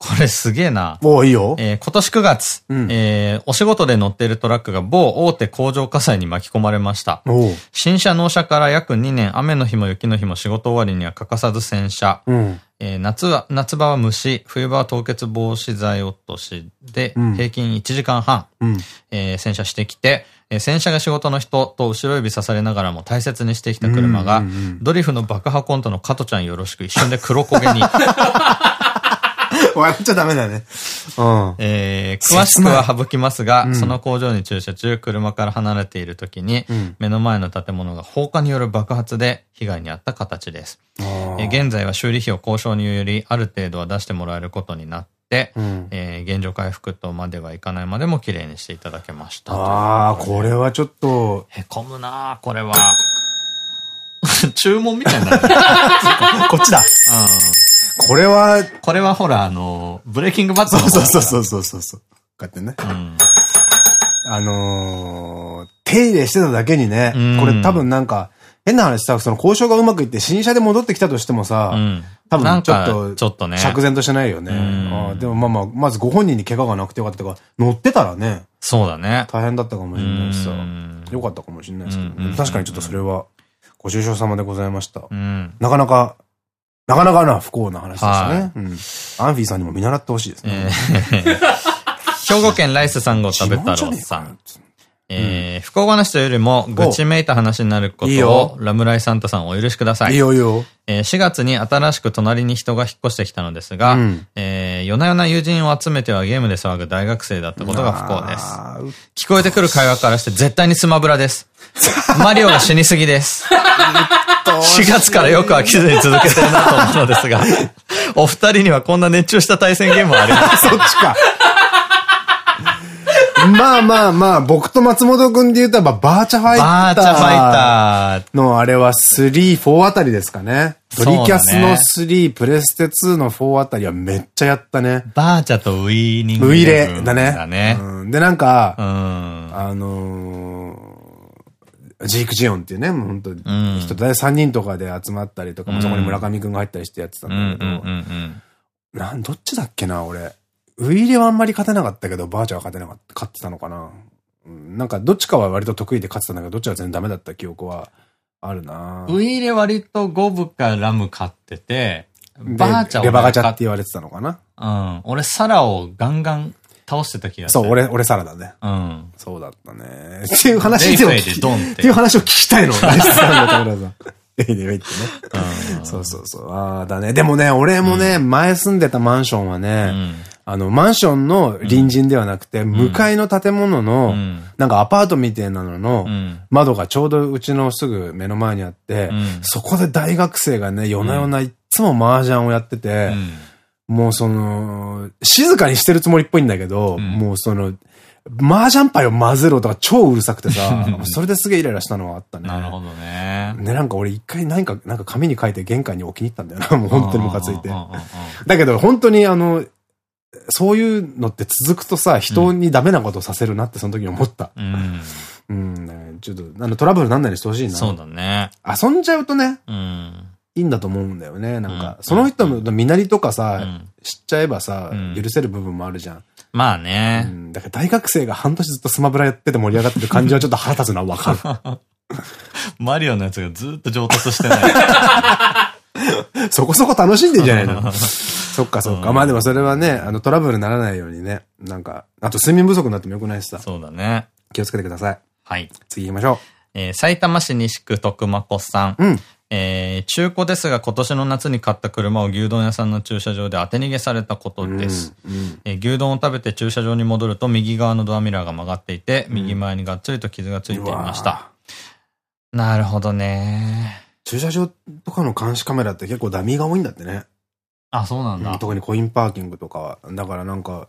S2: これすげえな。
S1: おいいよ。
S2: えー、今年9月、うん、えー、お仕事で乗っているトラックが某大手工場火災に巻き込まれました。新車納車から約2年、雨の日も雪の日も仕事終わりには欠かさず洗車。うん、えー、夏は、夏場は虫、冬場は凍結防止剤落としで、平均1時間半、うん、えー、洗車してきて、えー、洗車が仕事の人と後ろ指刺されながらも大切にしてきた車が、ドリフの爆破コントの加トちゃんよろしく一瞬で黒焦げに。*laughs* *laughs*
S1: 笑っちゃダメだね。
S2: うん。えー、詳しくは省きますが、うん、その工場に駐車中、車から離れている時に、うん、目の前の建物が放火による爆発で被害に遭った形です。えー、現在は修理費を交渉により、ある程度は出してもらえることになって、うん、えー、現状回復とまではいかないまでも綺麗にしていただけました。
S1: ああ、これはちょっと。
S2: へこむなこれは。*laughs* 注文みたいな。*laughs*
S1: こっちだ。うん。これは、
S2: これはほら、あの、ブレイキングバット
S1: そうそうそうそうそうそう。こうやってね。うん、あのー、手入れしてただけにね、これ多分なんか、変な話さ、その交渉がうまくいって新車で戻ってきたとしてもさ、うん、多分ちょっと、
S2: ちょっとね。
S1: 釈然としてないよね。あでもまあまあ、まずご本人に怪我がなくてよかったとか、乗ってたらね。
S2: そうだね。
S1: 大変だったかもしれないしさ。よかったかもしれないですけど、ね、確かにちょっとそれは、ご愁傷様でございました。なかなかなかなかな不幸な話でしたね。アンフィーさんにも見習ってほしいですね。
S2: 兵庫県ライス3号食べ太郎さん。えー、不幸話というよりも、愚痴めいた話になることを、ラムライサンタさんお許しください。
S1: いいよいいよ。
S2: えー、4月に新しく隣に人が引っ越してきたのですが、うん、えー、夜な夜な友人を集めてはゲームで騒ぐ大学生だったことが不幸です。聞こえてくる会話からして絶対にスマブラです。マリオが死にすぎです。*laughs* 4月からよく飽きずに続けてるなと思うのですが、*laughs* お二人にはこんな熱中した対戦ゲームはあります *laughs*
S1: そっちか。まあまあまあ、僕と松本くんで言うと、バーチャファイター。バーチャファイター。のあれは3、4あたりですかね。ドリキャスの3、ね、プレステ2の4あたりはめっちゃやったね。
S2: バーチャとウィーニング。
S1: ウィレだね。だね。うん、で、なんか、うん、あのー、ジークジオンっていうね、もう本当、うん、人で3人とかで集まったりとか、うん、そこに村上くんが入ったりしてやってたんだけど、なん、どっちだっけな、俺。ウィーレはあんまり勝てなかったけど、バーチャは勝てなかった、勝ってたのかな。うん、なんか、どっちかは割と得意で勝ってたんだけど、どっちは全然ダメだった記憶はあるな
S2: ウィーレ割とゴブかラム勝ってて、
S1: バーチャをレバガチャって言われてたのかな。
S2: うん。俺、サラをガンガン倒してた気が
S1: する。そう、俺、俺サラだね。うん。そうだったね。っていう話でっていう話を聞きたいの。*laughs* ナイスさんのところさ。エイでウェイってね。そうそうそう。ああ、だね。でもね、俺もね、前住んでたマンションはね、あの、マンションの隣人ではなくて、向かいの建物の、なんかアパートみたいなのの、窓がちょうどうちのすぐ目の前にあって、そこで大学生がね、夜な夜ないっつも麻雀をやってて、もうその、静かにしてるつもりっぽいんだけど、もうその、麻雀パイを混ぜろとか超うるさくてさ、それですげえイライラしたのはあったね。
S2: なるほどね。
S1: ね、なんか俺一回何か、なんか紙に書いて玄関に置きに行ったんだよな。もう本当にムカついて。だけど本当にあの、そういうのって続くとさ、人にダメなことさせるなってその時に思った。うん。うん、ちょっと、あの、トラブルなんないにしてほしいな。
S2: そうだね。
S1: 遊んじゃうとね、うん。いいんだと思うんだよね。なんか、その人の身なりとかさ、知っちゃえばさ、許せる部分もあるじゃん。
S2: まあね。
S1: だから大学生が半年ずっとスマブラやってて盛り上がってる感じはちょっと腹立つのはわかる。*laughs*
S2: マリオのやつがずっと上達してない。*laughs*
S1: そこそこ楽しんでんじゃないのそっかそっか。まあでもそれはね、あのトラブルにならないようにね、なんか、あと睡眠不足になってもよくないしさ。
S2: そうだね。
S1: 気をつけてください。
S2: はい。
S1: 次行きましょう。
S2: えー、埼玉市西区徳間子さん。うん。えー、中古ですが今年の夏に買った車を牛丼屋さんの駐車場で当て逃げされたことです。うんうん、えー、牛丼を食べて駐車場に戻ると右側のドアミラーが曲がっていて、右前にがっつりと傷がついていました。なるほどね。
S1: 駐車場とかの監視カメラって結構ダミーが多いんだってね。
S2: あ、そうなんだ。
S1: 特にコインパーキングとかは。だからなんか、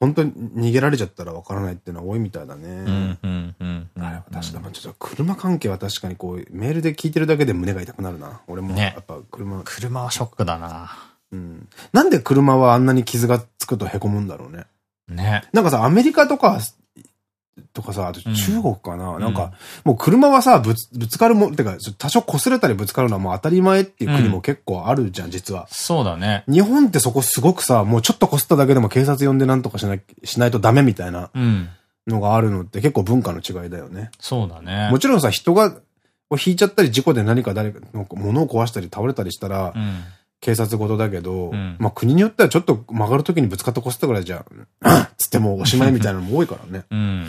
S1: 本当に逃げられちゃったらわからないっていうのは多いみたいだね。うんうんうん。なるほど。確かに、ちょっと車関係は確かにこう、メールで聞いてるだけで胸が痛くなるな。俺も、やっぱ車、
S2: ね。車はショックだな。
S1: うん。なんで車はあんなに傷がつくと凹むんだろうね。
S2: ね。
S1: なんかさ、アメリカとかとかさ、あと中国かな、うん、なんか、もう車はさ、ぶつ、ぶつかるも、てか、多少擦れたりぶつかるのはもう当たり前っていう国も結構あるじゃん、うん、実は。
S2: そうだね。
S1: 日本ってそこすごくさ、もうちょっと擦っただけでも警察呼んでなんとかしない、しないとダメみたいなのがあるのって結構文化の違いだよね。
S2: そうだね。
S1: もちろんさ、人が、引いちゃったり事故で何か誰かの物を壊したり倒れたりしたら、うん警察ごとだけど、うん、まあ国によってはちょっと曲がるときにぶつかってこすったぐらいじゃ、*clears throat* つってもおしまいみたいなのも多いからね。*laughs* うん、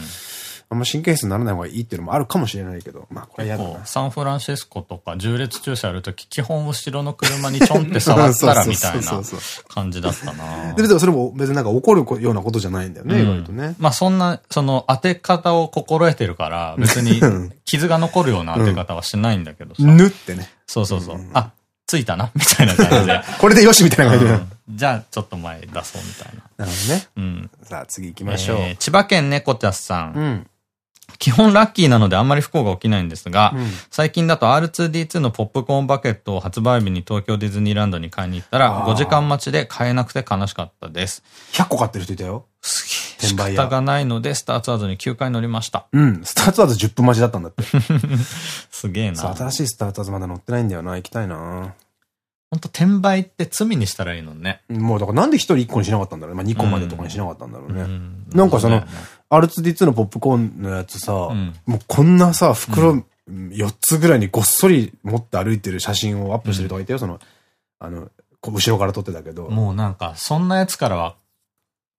S1: あんま神経質にならない方がいいっていうのもあるかもしれないけど、まあこれ嫌だな。
S2: サンフランシスコとか重列駐車やるとき、基本後ろの車にちょんって触ったらみたいな感じだったな。
S1: で、別にそれも別になんか怒るようなことじゃないんだよね、意外とね。
S2: まあそんな、その当て方を心得てるから、別に傷が残るような当て方はしないんだけどさ。*laughs*
S1: ぬってね。
S2: そうそうそう。あ、ついたなみたいな感じで。*laughs*
S1: これでよしみたいな感じで。
S2: じゃあ、ちょっと前出そうみたいな。
S1: なるほどね。うん。さあ、次行きましょう。
S2: 千葉県猫ちゃさん。うん。基本ラッキーなのであんまり不幸が起きないんですが、うん、最近だと R2D2 のポップコーンバケットを発売日に東京ディズニーランドに買いに行ったら、5時間待ちで買えなくて悲しかったです。
S1: 100個買ってる人いたよ。
S2: すげえ。仕方がないので、スターツアーズに9回乗りました。
S1: うん。スターツアーズ10分待ちだったんだって。*laughs*
S2: すげえな。
S1: 新しいスターツアーズまだ乗ってないんだよな。行きたいな。
S2: 本当転売って罪にしたらいいのね。
S1: もうだからなんで一人一個にしなかったんだろうね。まあ2個までとかにしなかったんだろうね。うん、なんかその、R2D2 のポップコーンのやつさ、うん、もうこんなさ、袋4つぐらいにごっそり持って歩いてる写真をアップしてる人がいたよ、その、あの、後ろから撮ってたけど。
S2: もうなんか、そんなやつからは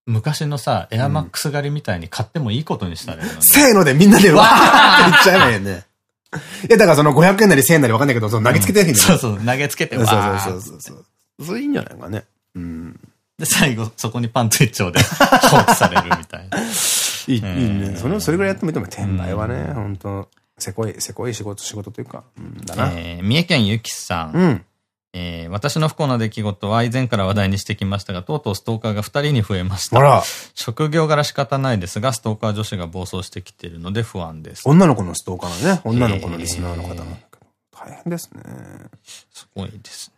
S2: 昔のさ、エアマックス狩りみたいに買ってもいいことにしたらいいのね。
S1: せーのでみんなでわーって言っちゃえばいいよね。いや、だからその500円なり1000円なりわかんないけど、その投げつけて
S2: るんそうそう、投げつけてわ
S1: ーそうそうそうそう。それいいんじゃないかね。うん。
S2: で、最後、そこにパンツ一丁で *laughs* 放置されるみたいな。い
S1: い、いいね。それ、それぐらいやってもいいと思う。転売はね、本当せこい、せこい仕事、仕事というか、うん、だな。
S2: えー、三重県ゆきさん。うん。えー、私の不幸な出来事は以前から話題にしてきましたが、とうとうストーカーが2人に増えました。職業柄仕方ないですが、ストーカー女子が暴走してきているので不安です。
S1: 女の子のストーカーのね、女の子のリスナーの方なんだけど。大変ですね。
S2: すごいです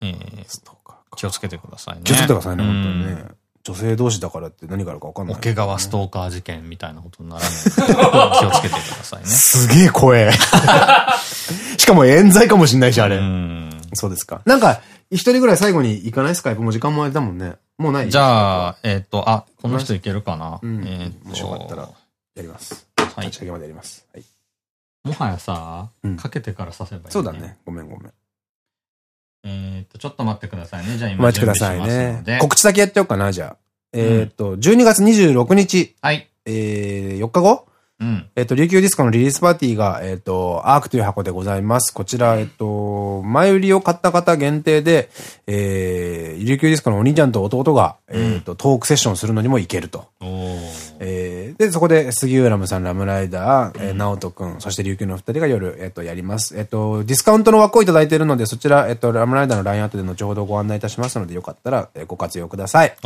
S2: ね。えー、ストーカー気をつけてくださいね。
S1: 気をつけてくださいね、本当にね。女性同士だからって何があるか分かんない、
S2: 桶川ストーカー事件みたいなことにならない *laughs* 気をつけてくださいね。
S1: すげえ怖え。*laughs* しかも冤罪かもしんないし、あれ。そうですか。なんか、一人ぐらい最後に行かない？スカイプも時間もあれだもんね。もうない？
S2: じゃあ、えっと、あ、この人いけるかな？
S1: えっと。もしよかったら、やります。はい。立ち上げまでやります。はい。
S2: もはやさ、かけてからさせばいい、
S1: そうだね。ごめんごめん。
S2: えっと、ちょっと待ってくださいね。じゃあ
S1: 今お待ちくださいね。告知だけやっちゃおうかな、じゃあ。えっと、12月26日。はい。えー、4日後？うん、えっと、琉球ディスコのリリースパーティーが、えっと、アークという箱でございます。こちら、えっと、前売りを買った方限定で、えー、琉球ディスコのお兄ちゃんと弟が、うん、えっと、トークセッションするのにも行けると。えー、で、そこで、杉浦ムさん、ラムライダー、えー、直人くん、そして琉球の二人が夜、えっと、やります。えっと、ディスカウントの枠をいただいているので、そちら、えっと、ラムライダーの LINE アットで後ほどご案内いたしますので、よかったら、えー、ご活用ください。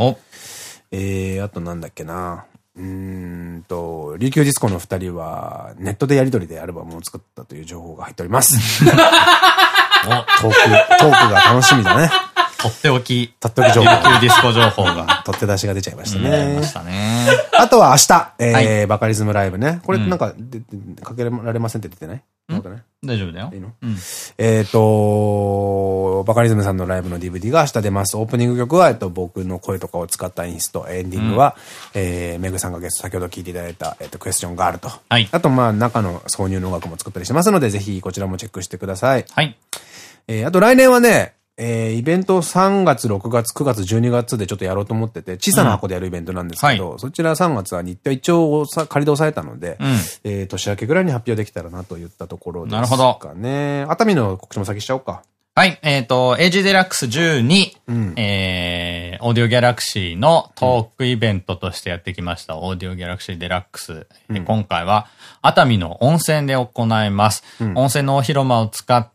S1: えー、あとなんだっけなうんと、琉球ディスコの二人は、ネットでやりとりでアルバムを作ったという情報が入っております。*laughs* *laughs* トーク、トークが楽しみだね。
S2: とっておき。
S1: とっておき情報。
S2: 琉球ディスコ情報が。
S1: とって出しが出ちゃいましたね。出ましたね。あとは明日、えー、バカリズムライブね。これなんか、かけられませんって出てない？
S2: 大丈夫だよ。いいの？
S1: えっと、バカリズムさんのライブの DVD が明日出ます。オープニング曲は、えっと、僕の声とかを使ったインスト、エンディングは、えー、メグさんがゲスト、先ほど聞いていただいた、えっと、クエスチョンがあると。はい。あと、まあ、中の挿入の音楽も作ったりしてますので、ぜひこちらもチェックしてください。はい。えー、あと来年はね、えー、イベント3月、6月、9月、12月でちょっとやろうと思ってて、小さな箱でやるイベントなんですけど、うんはい、そちら3月は日程一応仮で押さえたので、うん、えー、年明けぐらいに発表できたらなといったところですかね。なるほど。熱海の告知も先しちゃおうか。
S2: はい、えっ、ー、と、AG デラックス12、うん、えー、オーディオギャラクシーのトークイベントとしてやってきました、オーディオギャラクシーデラックス。うん、今回は、熱海の温泉で行います。うん、温泉のお広間を使って、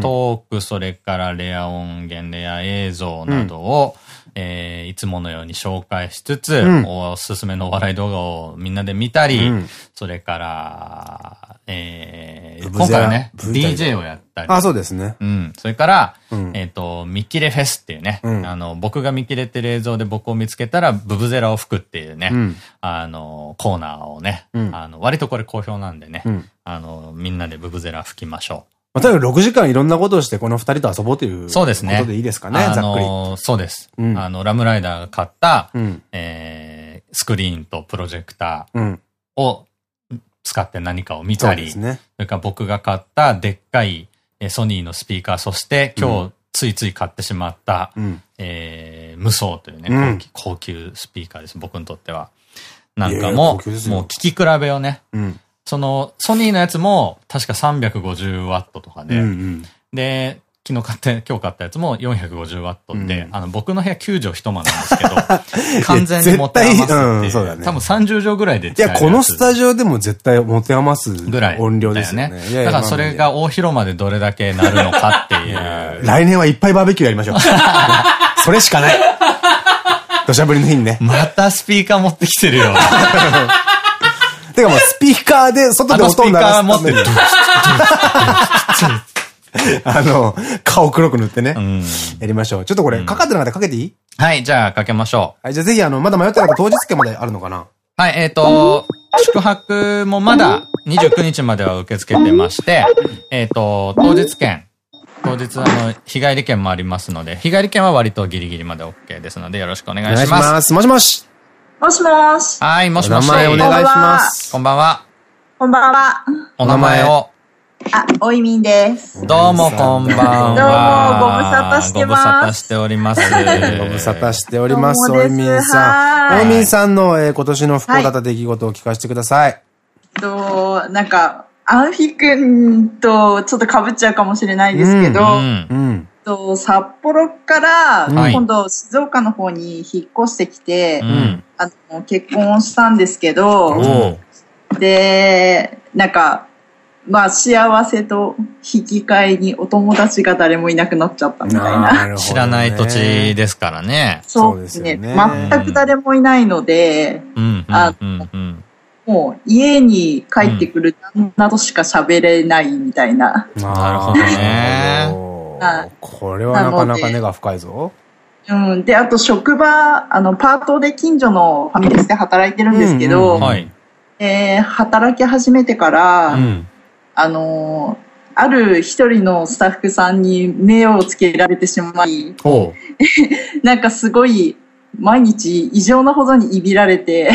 S2: トーク、それからレア音源、レア映像などを、えー、いつものように紹介しつつ、うん、おすすめのお笑い動画をみんなで見たり、うん、それから、えー、今回はね、DJ をやったり。
S1: あ、そうですね。
S2: うん。それから、うん、えっと、見切れフェスっていうね、あの、僕が見切れてる映像で僕を見つけたら、ブブゼラを吹くっていうね、あの、コーナーをね、あの、割とこれ好評なんでね、あの、みんなでブブゼラ吹きましょう。
S1: まあ、とにかく6時間いろんなことをしてこの二人と遊ぼうというそうですね。ことでいいですかね、ざっくり。
S2: そうです。うん、あの、ラムライダーが買った、うん、えー、スクリーンとプロジェクターを使って何かを見たり、そね、それから僕が買ったでっかいソニーのスピーカー、そして今日ついつい買ってしまった、うん、えー、無双というね、うん、高級スピーカーです、僕にとっては。なんかも、もう聞き比べをね、うんその、ソニーのやつも確か350ワットとかで、うんうん、で、昨日買って、今日買ったやつも450ワットで、うん、あの、僕の部屋9畳一間なんですけど、*laughs* 完全に持て余すっていう。うん、そうだね。多分30畳ぐらいで
S1: いや、このスタジオでも絶対持て余すぐらい音量ですよね。
S2: ねだからそれが大広間でどれだけなるのかっていう。
S1: 来年はいっぱいバーベキューやりましょう。*laughs* それしかない。土砂降りの日にね。
S2: またスピーカー持ってきてるよ。*laughs*
S1: てかもうスピーカーで外で音を鳴らす持ってる。あの、顔黒く塗ってね。やりましょう。ちょっとこれ、かかってなかったらかけていい？
S2: はい、じゃあかけましょ
S1: う。はい、じゃあぜひあの、まだ迷ってなかった当日券まであるのかな？
S2: はい、えっと、宿泊もまだ29日までは受け付けてまして、えっと、当日券、当日あの、日帰り券もありますので、日帰り券は割とギリギリまで OK ですので、よろしくお願いします。お願いします。
S1: もしもし。
S6: もしもし。
S2: はい、もしもし。
S1: お名前お願いします。
S2: こんばんは。
S6: こんばんは。
S2: お名前を。
S6: あ、おいみんです。
S2: どうもこんばん
S6: は。どうも、ご無沙汰してます。ご無沙
S2: 汰しております。*laughs*
S1: ご無沙汰しております。*laughs* おいみんさん。おいみんさんの、えー、今年の不幸だった出来事を聞かせてください。
S6: と、なんか、アンフィ君とちょっと被っちゃうかもしれないですけど、うんうんと札幌から、今度静岡の方に引っ越してきて、うん、あの結婚したんですけど、で、なんか、まあ幸せと引き換えにお友達が誰もいなくなっちゃったみたいな。
S2: な知らない土地ですからね。
S6: そうですね。全く誰もいないので、あの、もう家に帰ってくる旦那としか喋れないみたいな。
S2: なるほどね。
S1: これはなかなか根が深いぞ。
S6: うん。で、あと職場、あの、パートで近所のファミレスで働いてるんですけど、はい、えー、働き始めてから、うん、あのある一人のスタッフさんに目をつけられてしまい、*laughs* なんかすごい毎日異常なほどにいびられて、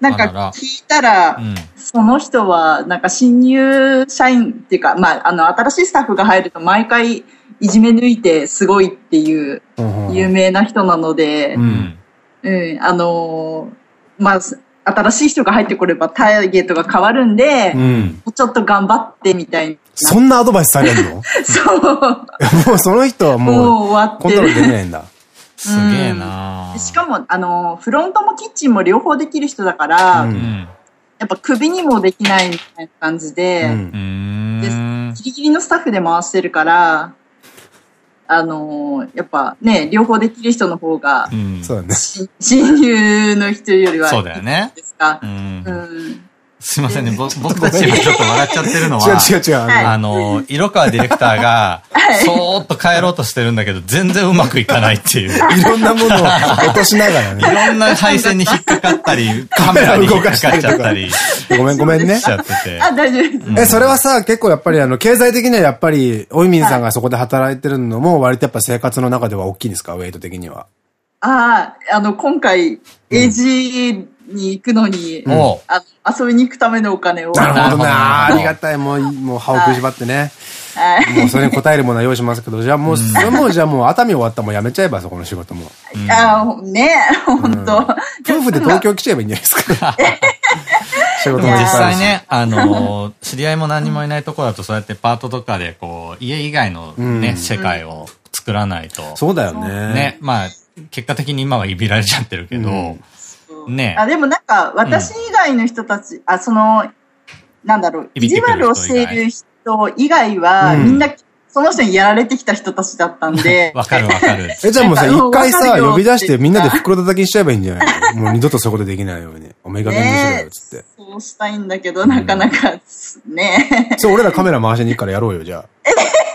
S6: なんか聞いたら、その人は、なんか新入社員っていうか、まあ、あの、新しいスタッフが入ると毎回いじめ抜いてすごいっていう有名な人なので、うん、うん、あのまあ、新しい人が入ってこればターゲットが変わるんで、うん、ちょっと頑張ってみたいな。
S1: そんなアドバイスされるの？*laughs*
S6: そう。*laughs*
S1: もうその人はもう、もう終わってる。コントロールできないんだ。
S2: すげえな、
S6: しかも、あの、フロントもキッチンも両方できる人だから、うん、やっぱ首にもできないみたいな感じで、うん、でギリギリのスタッフで回してるから、あのやっぱね、両方できる人の方が、うん、そうだね。親友の人よりは、
S2: そうだよね。
S6: ですか。うん。うん
S2: すいませんね。僕たちがちょっと笑っちゃってるのは、
S1: 違う違う違う。
S2: あの、色川ディレクターが、そーっと帰ろうとしてるんだけど、全然うまくいかないっていう。*laughs*
S1: いろんなものを落としながらね。
S2: いろんな配線に引っかかったり、*laughs* カメラに引っかかっちゃったり。
S1: ごめんごめんね。
S2: しちゃってて。
S6: あ、大丈夫です。
S1: え、それはさ、結構やっぱりあの、経済的にはやっぱり、おいみんさんがそこで働いてるのも、割とやっぱ生活の中では大きいんですか、ウェイト的には。
S6: ああ、あの、今回、AG に行くのに、うん、あ遊びに行くためのお金を。
S1: なるほどな。*laughs* ありがたい。もう、もう歯を食いしばってね。はい。もうそれに応えるものは用意しますけど、じゃあもう、それもじゃあもう熱海終わったらもうやめちゃえば、そこの仕事も。
S6: ああ、ね本当
S1: 夫婦で東京来ちゃえばいいんじゃないですか。*laughs*
S2: 仕事も実際ね、あの、知り合いも何もいないところだと、そうやってパートとかで、こう、家以外のね、世界を作らないと。
S1: そうだよね。
S2: ね、まあ、結果的に今はいびられちゃってるけど、ね
S6: あ、でもなんか、私以外の人たち、うん、あ、その、なんだろう、意地悪をしている人以外は、みんな、その人にやられてきた人たちだったんで。*laughs*
S2: わかるわかる。*laughs*
S1: え、じゃあもうさ、一回さ、呼び出してみんなで袋叩きにしちゃえばいいんじゃない？の *laughs* もう二度とそこでできないように。おめが弁にしろよ、つって。
S6: そうしたいんだけど、なかなか、ね
S1: そう、俺らカメラ回しに行くからやろうよ、じゃあ。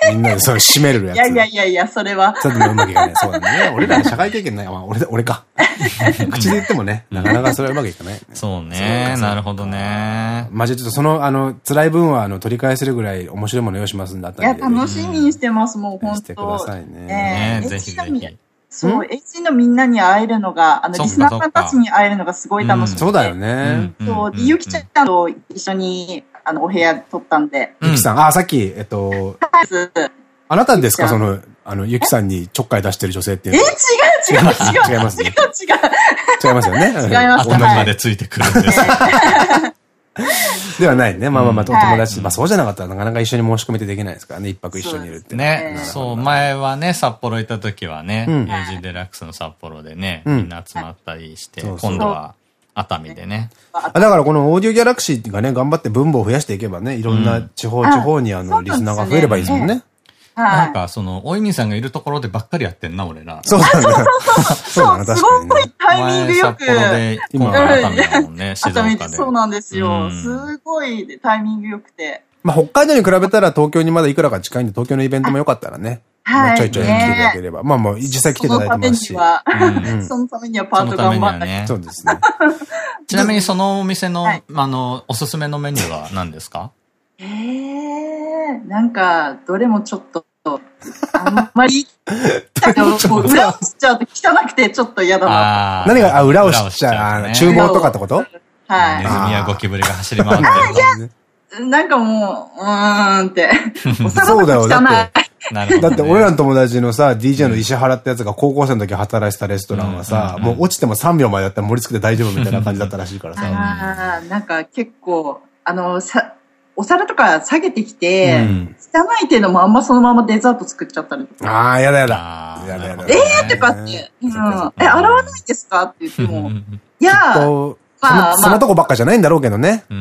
S1: みんなでそれ閉めるやつ。い
S6: やいやいやいや、それは。
S1: ちょっとうまくいかない。そうだね。俺らの社会経験ない。まあ、俺、俺か。*laughs* 口で言ってもね、なかなかそれはうまくいかない。
S2: そうね。なるほどね。
S1: まあ、じゃちょっとその、あの、辛い分は、あの、取り返せるぐらい面白いもの用意しますんだった
S6: いや、楽しみにしてます、もう、本当
S1: してください
S2: ね。ぜひぜひ。
S6: そう、HG のみんなに会えるのが、あの、リスナーさんたちに会えるのがすごい楽しみ。
S1: そうだよね。
S6: そう、ゆきちゃんと一緒に、あの、お部屋取ったんで。
S1: ゆきさん、あ、さっき、えっと、あなたですか？その、あの、ゆきさんにちょっかい出してる女性っていう
S6: のは。え、違う違う違う。違いますね。違う違う。
S1: 違いますよね。*laughs*
S6: 違います。
S2: 女までついてくるんです *laughs*
S1: ではないね。まあまあまあ、お友達。まあそうじゃなかったらなかなか一緒に申し込みってできないですからね。一泊一緒にいるって。
S2: ね。そう、前はね、札幌行った時はね、エイジデラックスの札幌でね、みんな集まったりして、今度は熱海でね。
S1: だからこのオーディオギャラクシーがね、頑張って分母を増やしていけばね、いろんな地方、地方にあの、リスナーが増えればいいですもんね。
S2: なんか、その、おいみさんがいるところでばっかりやってんな、俺ら。
S1: そうだね。
S6: そうだね、確かに。すごいタイミングよく。
S2: 札幌で、今熱海だもんね、静岡で。
S6: そうなんですよ。すごいタイミングよくて。
S1: まあ、北海道に比べたら東京にまだいくらか近いんで、東京のイベントもよかったらね。はい。ちょいちょい来ていただければ。まあまあ、実際来ていただいてますし。
S6: そのためには *laughs* パート頑張って。
S1: そうですね。*laughs*
S2: ちなみにそのお店の、あの、おすすめのメニューは何ですか？
S6: ええ、なんか、どれもちょっと、あんまり、裏をしちゃうと汚くてちょっと嫌だな。
S1: 何が、あ、裏をしちゃう。厨房とかってこと？
S6: はい。
S2: ネズミやゴキブリが走り回ってる。
S6: なんかもう、うーんって。*laughs*
S1: そうだよ。だって、だって俺らの友達のさ、DJ の石原ってやつが高校生の時働いてたレストランはさ、もう落ちても3秒前だったら盛り付けて大丈夫みたいな感じだったらしいからさ。
S6: ああ、なんか結構、あの、さ、お皿とか下げてきて、うん、汚いっていうのもあんまそのままデザート作っちゃったりとか。
S1: ああ、やだやだ。やだやだ。
S6: ええー、とかって、うん、え、洗わないですか？って言っても、いや
S1: まあ、そんなとこばっかじゃないんだろうけどね。
S6: そう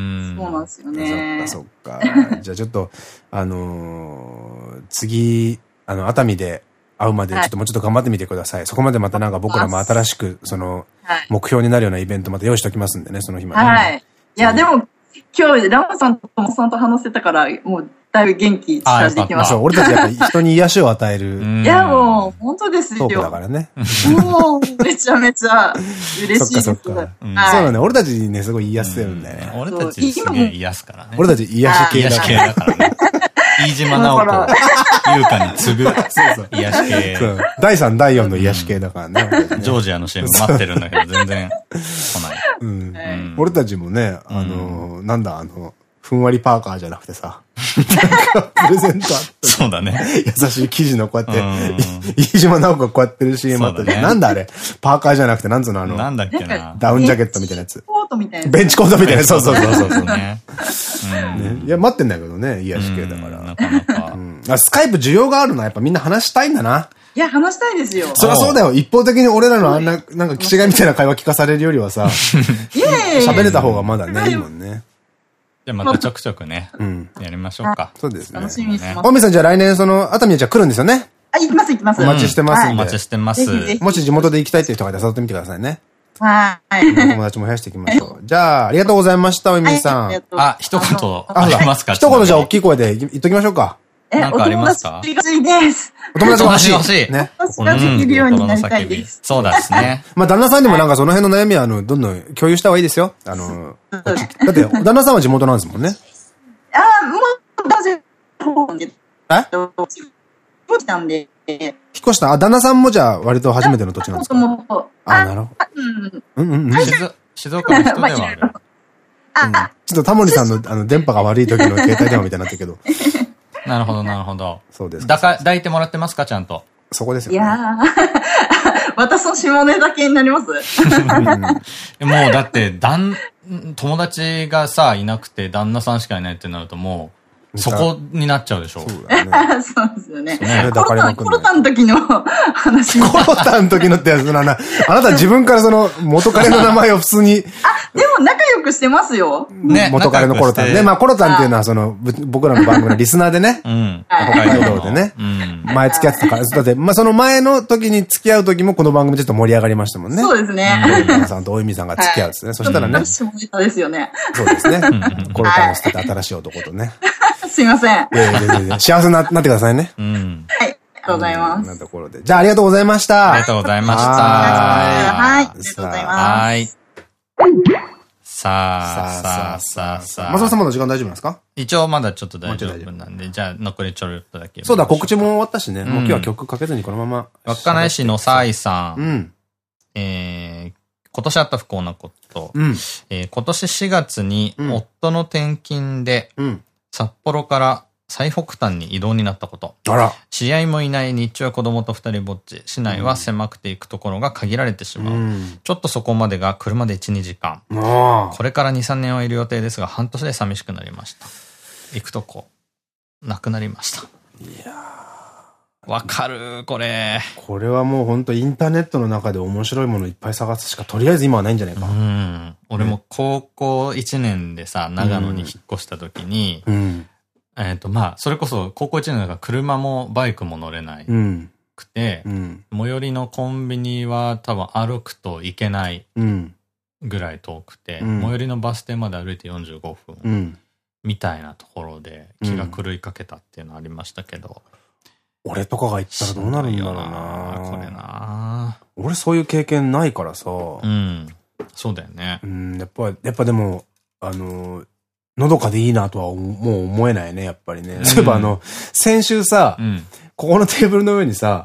S6: なんですよね。
S1: そっか、そっか。*laughs* じゃあちょっと、あのー、次、あの、熱海で会うまで、ちょっともうちょっと頑張ってみてください。そこまでまたなんか僕らも新しく、その、目標になるようなイベントまた用意しておきますんでね、その日まで。
S6: はい。いや、でも、今日、ラマさんとトモさんと話せたから、もう、だいぶ元気チャージできました。
S1: 俺たちやっぱ人に癒しを与える。
S6: いや、もう、本当ですよ。
S1: そうだからね。
S6: もう、めちゃめちゃ嬉しいです。そっかそっか。
S1: そうだね。俺たちにね、すごい癒せるんだよね。
S2: 俺たちすげえ癒すからね。
S1: 俺たち癒し系
S2: だからね。飯島直子、優香に次ぐ、そうそう。癒し系。
S1: 第3、第4の癒し系だからね。*laughs*
S2: ジョージアの CM 待ってるんだけど、全然来ない。*laughs* うん。
S1: 俺たちもね、あの、なんだ、あの、ふんわりパーカーじゃなくてさ、プレゼントあった。
S2: そうだね。
S1: 優しい生地のこうやって、飯島直子がこうやってる CM あったじゃん。なんだあれ？パーカーじゃなくて、なんつうのあの、
S2: なんだっけな。
S1: ダウンジャケットみたいなやつ。
S6: コートみたいな。
S1: ベンチコートみたいな。そうそうそうそう。ね。いや、待ってんだけどね、癒し系だから。なかなか。スカイプ需要があるのはやっぱみんな話したいんだな。
S6: いや、話したいですよ。
S1: そりゃそうだよ。一方的に俺らのあんな、なんか、騎士みたいな会話聞かされるよりはさ、*laughs* 喋れた方がまだね、いいもんね。
S2: じゃあまたちょくちょくね、うん、やりましょうか。
S1: そうですね。楽しみにしてます。大見さんじゃあ来年その、熱海じゃ来るんですよね？
S6: あ、行きます行きます。
S1: お待ちしてます
S2: お待ちしてます。
S1: もし地元で行きたいっていう人がいたら誘ってみてくださいね。
S6: はい。
S1: 友達も増やしていきましょう。じゃあ、ありがとうございました、おみさん。
S2: あ、一言ありますか？
S1: 一言じゃあ大きい声で言っときましょうか。
S2: え、なんかありますか？お
S6: 友達です。
S1: お友達が欲しい。欲
S2: しい。
S1: ね。
S6: お友達ができるようになりたいです。
S2: そうですね。*laughs*
S1: まあ、旦那さんでもなんかその辺の悩みは、あの、どんどん共有した方がいいですよ。あの、だって、旦那さんは地元なんですもんね。
S6: あ、もう、男性方で。
S1: え？引っ
S6: 越したんで。引
S1: っ越した？あ、旦那さんもじゃあ割と初めての土地なんですか？あ、なるほど。うん。うんうんうん。
S2: 静岡の人ではある。*laughs*
S1: あ、ちょっとタモリさんのあの電波が悪い時の携帯電話みたいになってるけど。*laughs*
S2: なるほど、なるほど。
S1: そうです。
S2: だか、抱いてもらってますか、ちゃんと？
S1: そこですよ、
S6: ね。いやー。*laughs* 私の下ネタ系になります？
S2: もうだって、だん、友達がさ、いなくて旦那さんしかいないってなるともう、そこになっちゃうでしょ。そうだ
S6: ね。*laughs* そうですよね。コロタン、コロタンの時の話。
S1: コロタンの時のってやつな、あなた自分からその元彼の名前を普通に。
S6: あ、でも仲良くしてますよ。
S1: ね。元彼のコロタン。ね、まあコロタンっていうのはその、僕らの番組のリスナーでね。うん。北海道でね。うん。前付き合ってたから。だって、まあその前の時に付き合う時もこの番組ちょっと盛り上がりましたもんね。
S6: そうですね。
S1: コロタンさんと大泉さんが付き合うですね。そしたらね。
S6: 下ネタですよね。
S1: そうですね。コロタンを捨てた新しい男とね。
S6: すいません。いやいや
S1: いや幸せになってくださいね。
S6: うん。はい。ありがとうございます。
S1: なところで。じゃあありがとうございました。
S2: ありがとうございました。
S6: はい。ありがとうございます。はい。
S2: さあ、さあ、さあ、さあ。
S1: 松本さんまだ時間大丈夫なんですか？
S2: 一応まだちょっと大丈夫なんで、じゃあ残りちょろっとだけ。
S1: そうだ、告知も終わったしね。もう今日は曲かけずにこのまま。
S2: 稚内市のサイさん。うん。えー、今年あった不幸なこと。うん。えー、今年4月に夫の転勤で、うん。札幌から最北端に移動になったこと。
S1: あら。
S2: 試合もいない日中は子供と二人ぼっち。市内は狭くて行くところが限られてしまう。うん、ちょっとそこまでが車で1、2時間。これから2、3年はいる予定ですが、半年で寂しくなりました。行くとこ、なくなりました。いやわかる、これ。
S1: これはもう本当インターネットの中で面白いものいっぱい探すしか、とりあえず今はないんじゃないか。う
S2: ん。俺も高校1年でさ、長野に引っ越した時に、うん、えっと、まあ、それこそ高校1年だから車もバイクも乗れないくて、うん、最寄りのコンビニは多分歩くと行けないぐらい遠くて、うん、最寄りのバス停まで歩いて45分、うん、みたいなところで気が狂いかけたっていうのありましたけど。
S1: 俺とかが行ったらどうなるんだろうな
S2: これな
S1: 俺そういう経験ないからさ。
S2: うん。そうだよね。
S1: うん、やっぱ、やっぱでも、あの、のどかでいいなとはもう思えないね、やっぱりね。そういえばあの、先週さ、ここのテーブルの上にさ、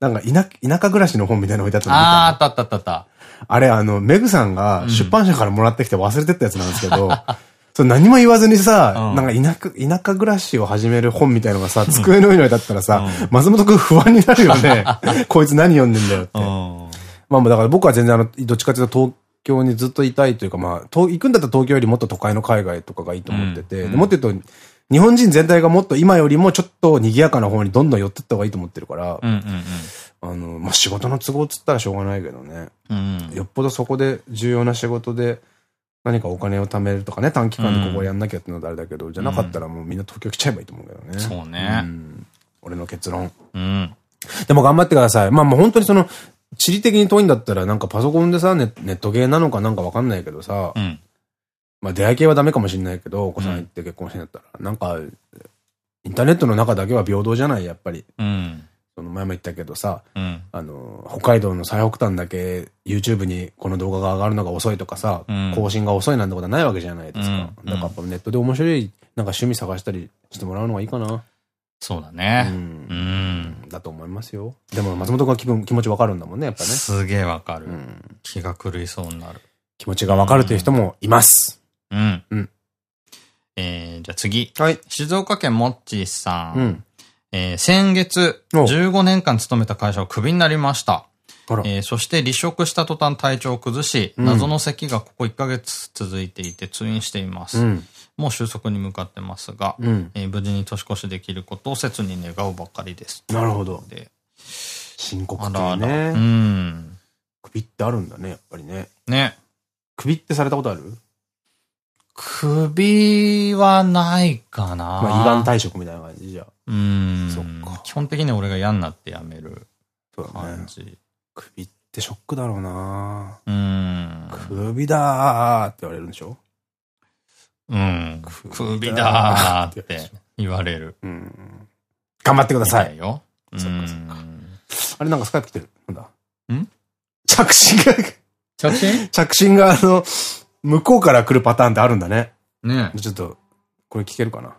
S1: なんか田田舎暮らしの本みたいなの置いてあったの
S2: ああ、あったあったあった。
S1: あれ、あの、メグさんが出版社からもらってきて忘れてったやつなんですけど、*laughs* そう何も言わずにさ、なんか田舎、田舎暮らしを始める本みたいのがさ、机の上にだったらさ、松本くん不安になるよね。*laughs* こいつ何読んでんだよって。まあだから僕は全然あの、どっちかというと東京にずっといたいというか、まあ、行くんだったら東京よりもっと都会の海外とかがいいと思ってて、もっと言うと、日本人全体がもっと今よりもちょっと賑やかな方にどんどん寄ってった方がいいと思ってるから、あの、まあ、仕事の都合っつったらしょうがないけどね。うん、よっぽどそこで重要な仕事で、何かお金を貯めるとかね、短期間でここやんなきゃってのはあれだけど、うん、じゃなかったらもうみんな東京来ちゃえばいいと思うけどね。
S2: そうね。う
S1: ん、俺の結論。うん。でも頑張ってください。まあもう本当にその、地理的に遠いんだったらなんかパソコンでさ、ネネットゲーなのかなんかわかんないけどさ、うん、まあ出会い系はダメかもしんないけど、お子さん行って結婚してんだったら、うん、なんか、インターネットの中だけは平等じゃない、やっぱり。うん。その前も言ったけどさ、うん、あの、北海道の最北端だけ YouTube にこの動画が上がるのが遅いとかさ、うん、更新が遅いなんてことはないわけじゃないですか。だからやっぱネットで面白い、なんか趣味探したりしてもらうのがいいかな。
S2: そうだね。う
S1: ん。だと思いますよ。でも松本君は気分、気持ちわかるんだもんね、やっぱね。
S2: すげえわかる。気が狂いそうになる。
S1: 気持ちがわかるという人もいます。うん。
S2: うん。えー、じゃあ次。はい。静岡県もっちさん。うん。えー、先月、15年間勤めた会社をクビになりました。えー、そして離職した途端体調を崩し、うん、謎の咳がここ1ヶ月続いていて通院しています。うん、もう収束に向かってますが、うん、えー、無事に年越しできることを切に願うばかりです。
S1: なるほど。で深刻だね。うん。首ってあるんだね、やっぱりね。ね。首ってされたことある？
S2: 首はないかな。
S1: まあ、胃がん退職みたいな感じじゃ。うん。
S2: そっか。基本的に俺が嫌になってやめる感じ。ね、
S1: 首ってショックだろうなうん。首だーって言われるんでしょ？
S2: うん。首だーって言われる。うん。
S1: 頑張ってください。よ。そっかそっか。あれなんかスカイプ来てる？なんだ？ん？着信が
S2: 着信？*laughs*
S1: 着信があの、向こうから来るパターンってあるんだね。ねちょっと、これ聞けるかな？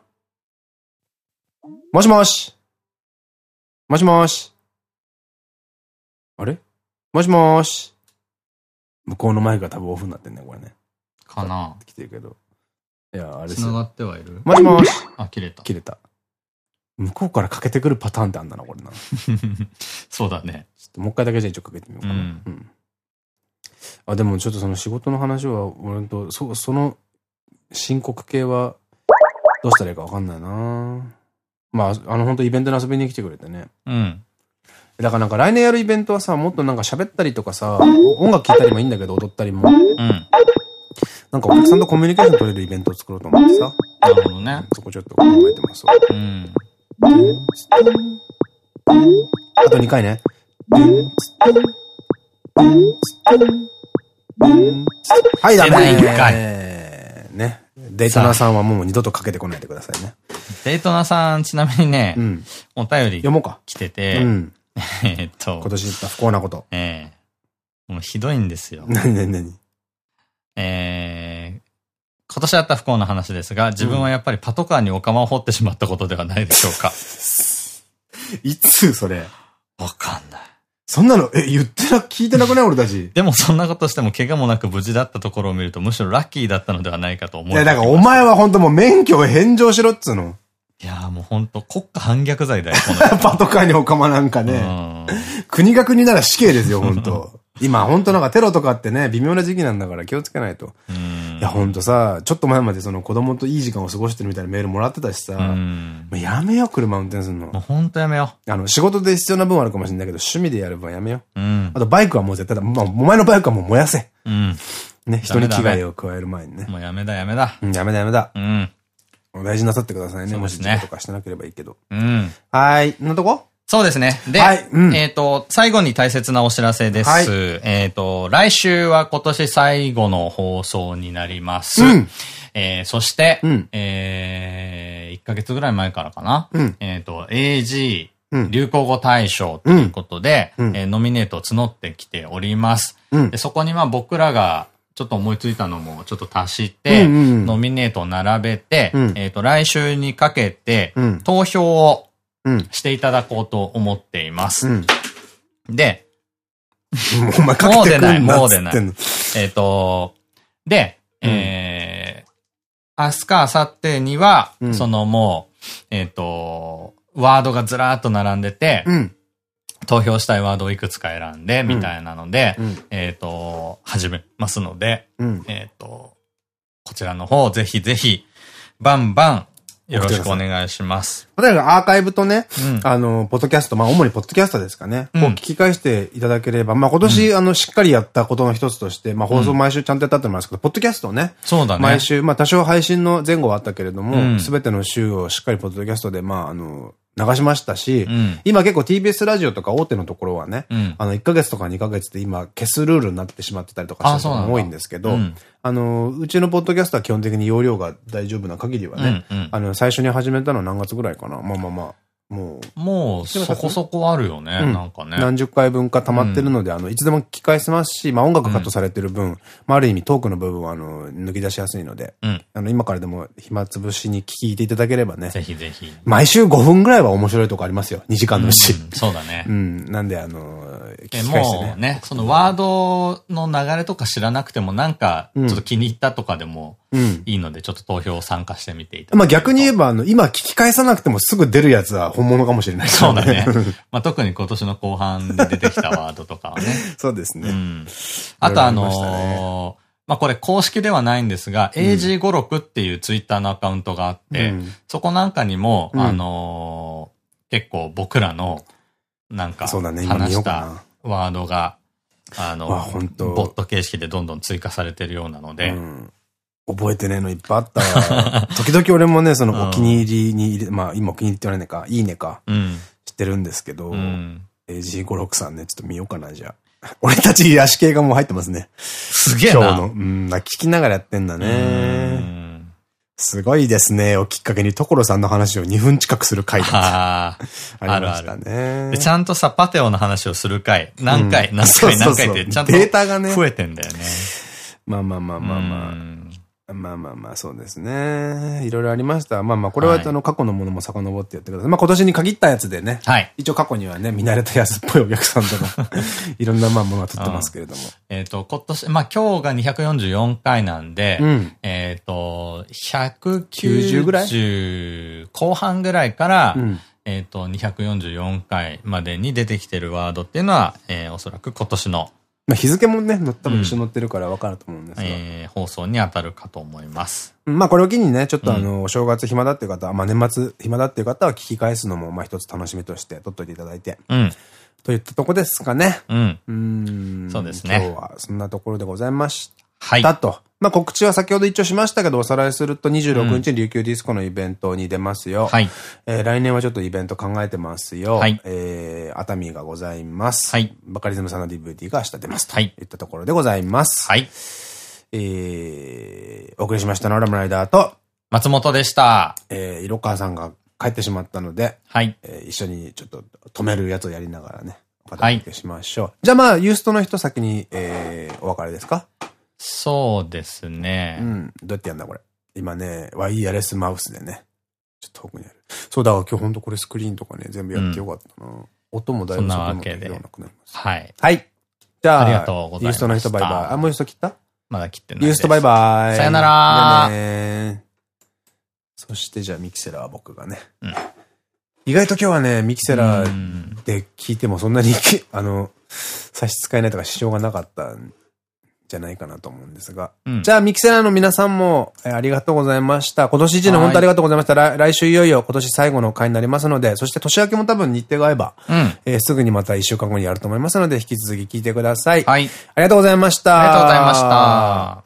S1: もしもしもしもしあれ？もしもし向こうのマイクが多分オフになってんね、これね。
S2: かな
S1: 来てるけど。いや、あれ
S2: 繋がってはいる？
S1: もしもし
S2: あ、切れた。
S1: 切れた。向こうからかけてくるパターンってあんだな、これな。*laughs*
S2: そうだね。
S1: ちょっともう一回だけじゃあ一応かけてみようかな。うん、うんあ、でもちょっとその仕事の話は、俺と、そ、その申告系は、どうしたらいいかわかんないなまあ、あの、本当イベントに遊びに来てくれてね。うん。だからなんか来年やるイベントはさ、もっとなんか喋ったりとかさ、音楽聴いたりもいいんだけど、踊ったりも。うん。なんかお客さんとコミュニケーション取れるイベントを作ろうと思ってさ。
S2: なるほどね。
S1: そこちょっと考えてますわ。うん。あと2回ね。はい、ダメね。デイトナさんはもう二度とかけてこないでくださいね。
S2: デイトナさん、ちなみにね、うん、お便り
S1: 読もうか。
S2: 来てて、うん、
S1: えっと。今年言った不幸なこと。
S2: ええー、もうひどいんですよ。
S1: なになになに
S2: えー、今年あった不幸な話ですが、自分はやっぱりパトカーにお釜を掘ってしまったことではないでしょうか。*laughs*
S1: いつそれ？
S2: わかんない。
S1: そんなの、え、言ってな、聞いてなくない？俺たち。
S2: でもそんなことしても怪我もなく無事だったところを見るとむしろラッキーだったのではないかと思う。い
S1: や、だからお前は本当もう免許を返上しろっつうの。
S2: いやもう本当国家反逆罪だよ、*laughs*
S1: パトカーにおかまなんかね。国が国なら死刑ですよ、本当今、本当なんかテロとかってね、微妙な時期なんだから気をつけないと。いや、本当さ、ちょっと前までその子供といい時間を過ごしてるみたいなメールもらってたしさ、やめよ、車運転するの。
S2: もう本当やめよ。
S1: あの、仕事で必要な分はあるかもしれないけど、趣味でやる分はやめよ。うん、あと、バイクはもう絶対だ。まあ、お前のバイクはもう燃やせ。うん、ね、人に危害を加える前にね。
S2: もうやめだ、やめだ。
S1: うん、やめだ、やめだ。うん。大事なさってくださいね。もし事故とかしてなければいいけど。うん。はい。なとこ？
S2: そうですね。で、はい、うん、えっと、最後に大切なお知らせです。はい、えっと、来週は今年最後の放送になります。うん、えー、そして、うん、えー、1ヶ月ぐらい前からかな。うん、えっと、AG、流行語大賞ということで、うん、えー、ノミネートを募ってきております。でそこにまあ僕らがちょっと思いついたのもちょっと足して、ノミネートを並べて、えっと、来週にかけて、投票をしていただこうと思っています。うん、で、
S1: もう
S2: 出ない、もう出ない。えっと、で、え明日か明後日には、うん、そのもう、えっ、ー、と、ワードがずらーっと並んでて、うん、投票したいワードをいくつか選んで、みたいなので、うん、えっと、始めますので、えっと、こちらの方、ぜひぜひ、バンバン、よろしくお願いします。
S1: 例えばアーカイブとね、うん、あの、ポッドキャスト、まあ主にポッドキャストですかね。うん、こう聞き返していただければ、まあ今年、うん、あの、しっかりやったことの一つとして、まあ放送毎週ちゃんとやったってますけど、ポッドキャストね。
S2: そうだね。
S1: 毎週、まあ多少配信の前後はあったけれども、すべ、ての週をしっかりポッドキャストで、まああの、流しましたし、うん、今結構 TBS ラジオとか大手のところはね、うん、あの、1ヶ月とか2ヶ月で今消すルールになってしまってたりとかしてるのが多いんですけど、うん、あの、うちのポッドキャストは基本的に容量が大丈夫な限りはね、あの、最初に始めたのは何月ぐらいかな。まあまあまあ。も
S2: う。もう、そこそこあるよね、うん、なんかね。
S1: 何十回分か溜まってるので、うん、あの、いつでも聞き返せますし、まあ音楽カットされてる分、うん、まあある意味トークの部分は、あの、抜き出しやすいので、あの、今からでも暇つぶしに聞いていただければね。
S2: ぜひぜひ。
S1: 毎週5分ぐらいは面白いとこありますよ。2時間のうち。
S2: そうだね。*laughs*
S1: うん。なんで、あの、
S2: 聞き返してね。もうね、そのワードの流れとか知らなくても、なんか、ちょっと気に入ったとかでも、いいので、ちょっと投票参加してみていただ
S1: まあ逆に言えば、あの、今聞き返さなくてもすぐ出るやつは本物かもしれない、*laughs*
S2: そうだね。まあ特に今年の後半で出てきたワードとかはね。*laughs*
S1: そうですね。うん。
S2: あとあのまあこれ公式ではないんですが、AG56 っていうツイッターのアカウントがあって、そこなんかにも、あの結構僕らの、なんか、話したワードが、あの、ボット形式でどんどん追加されてるようなので、
S1: 覚えてねえのいっぱいあったわ。*laughs* 時々俺もね、そのお気に入りに入れ、まあ今お気に入りって言われないか、いいねか、知ってるんですけど、AG56 さんね、ちょっと見ようかな、じゃあ。*laughs* 俺たち癒し系がもう入ってますね。
S2: すげえな。今日の。
S1: うん、聞きながらやってんだね。すごいですね。をきっかけに所さんの話を2分近くする回だあ *laughs* ありましたね
S2: で。ちゃんとさ、パテオの話をする回。何回、何回、何回って、ちゃんとデータがね。増えてんだよね。
S1: まあまあまあまあまあ。まあまあまあ、そうですね。いろいろありました。まあまあ、これはあの、過去のものも遡ってやってください。まあ今年に限ったやつでね。はい。一応過去にはね、見慣れた安っぽいお客さんとか、*laughs* いろんなまあものが撮ってますけれども。
S2: えっと、今年、まあ今日が244回なんで、うん、えっと、190ぐらい？後半ぐらいから、うんえっと、244回までに出てきてるワードっていうのは、えー、おそらく今年の
S1: まあ日付もね、多分一緒に載ってるから分かると思うんですが。うん、
S2: えー、放送に当たるかと思います。
S1: まあこれを機にね、ちょっとあの、お正月暇だっていう方は、まあ年末暇だっていう方は聞き返すのも、まあ一つ楽しみとして取っといていただいて。うん。といったとこですかね。うん。うん。
S2: そうですね。
S1: 今日はそんなところでございました。はい。だと。まあ告知は先ほど一応しましたけど、おさらいすると26日に琉球ディスコのイベントに出ますよ。はい。えー、来年はちょっとイベント考えてますよ。はい。えー、熱海がございます。はい。バカリズムさんの DVD が明日出ます。はい。いったところでございます。はい。えー、お送りしましたのはラムライダーと、
S2: 松本でした。
S1: えー、色川さんが帰ってしまったので、はい。えー、一緒にちょっと止めるやつをやりながらね、お片付けしましょう。はい、じゃあまあ、ユーストの人先に、えー、お別れですか？
S2: そうですね。
S1: うん。どうやってやんだこれ？今ね、ワイヤレスマウスでね。ちょっと遠くにある。そうだ、今日ほんとこれスクリーンとかね、全部やってよかったな。うん、音もだいぶそんなわけで。はい。はい。じゃあ、ありがとうございます。ユーストの人バイバイ。あ、もうユースト切った？
S2: まだ切ってない。
S1: ユーストバイバイ。
S2: さよならね
S1: そしてじゃあミキセラは僕がね。うん、意外と今日はね、ミキセラで聞いてもそんなに、あの、差し支えないとか支障がなかったじゃないかなと思うんですが。うん、じゃあ、ミキセラーの皆さんも、えー、ありがとうございました。今年一年本当ありがとうございました。来来週いよいよ今年最後の回になりますので、そして年明けも多分日程が合えば、うん、えー、すぐにまた一週間後にやると思いますので、引き続き聞いてください。はい。ありがとうございました。
S2: ありがとうございました。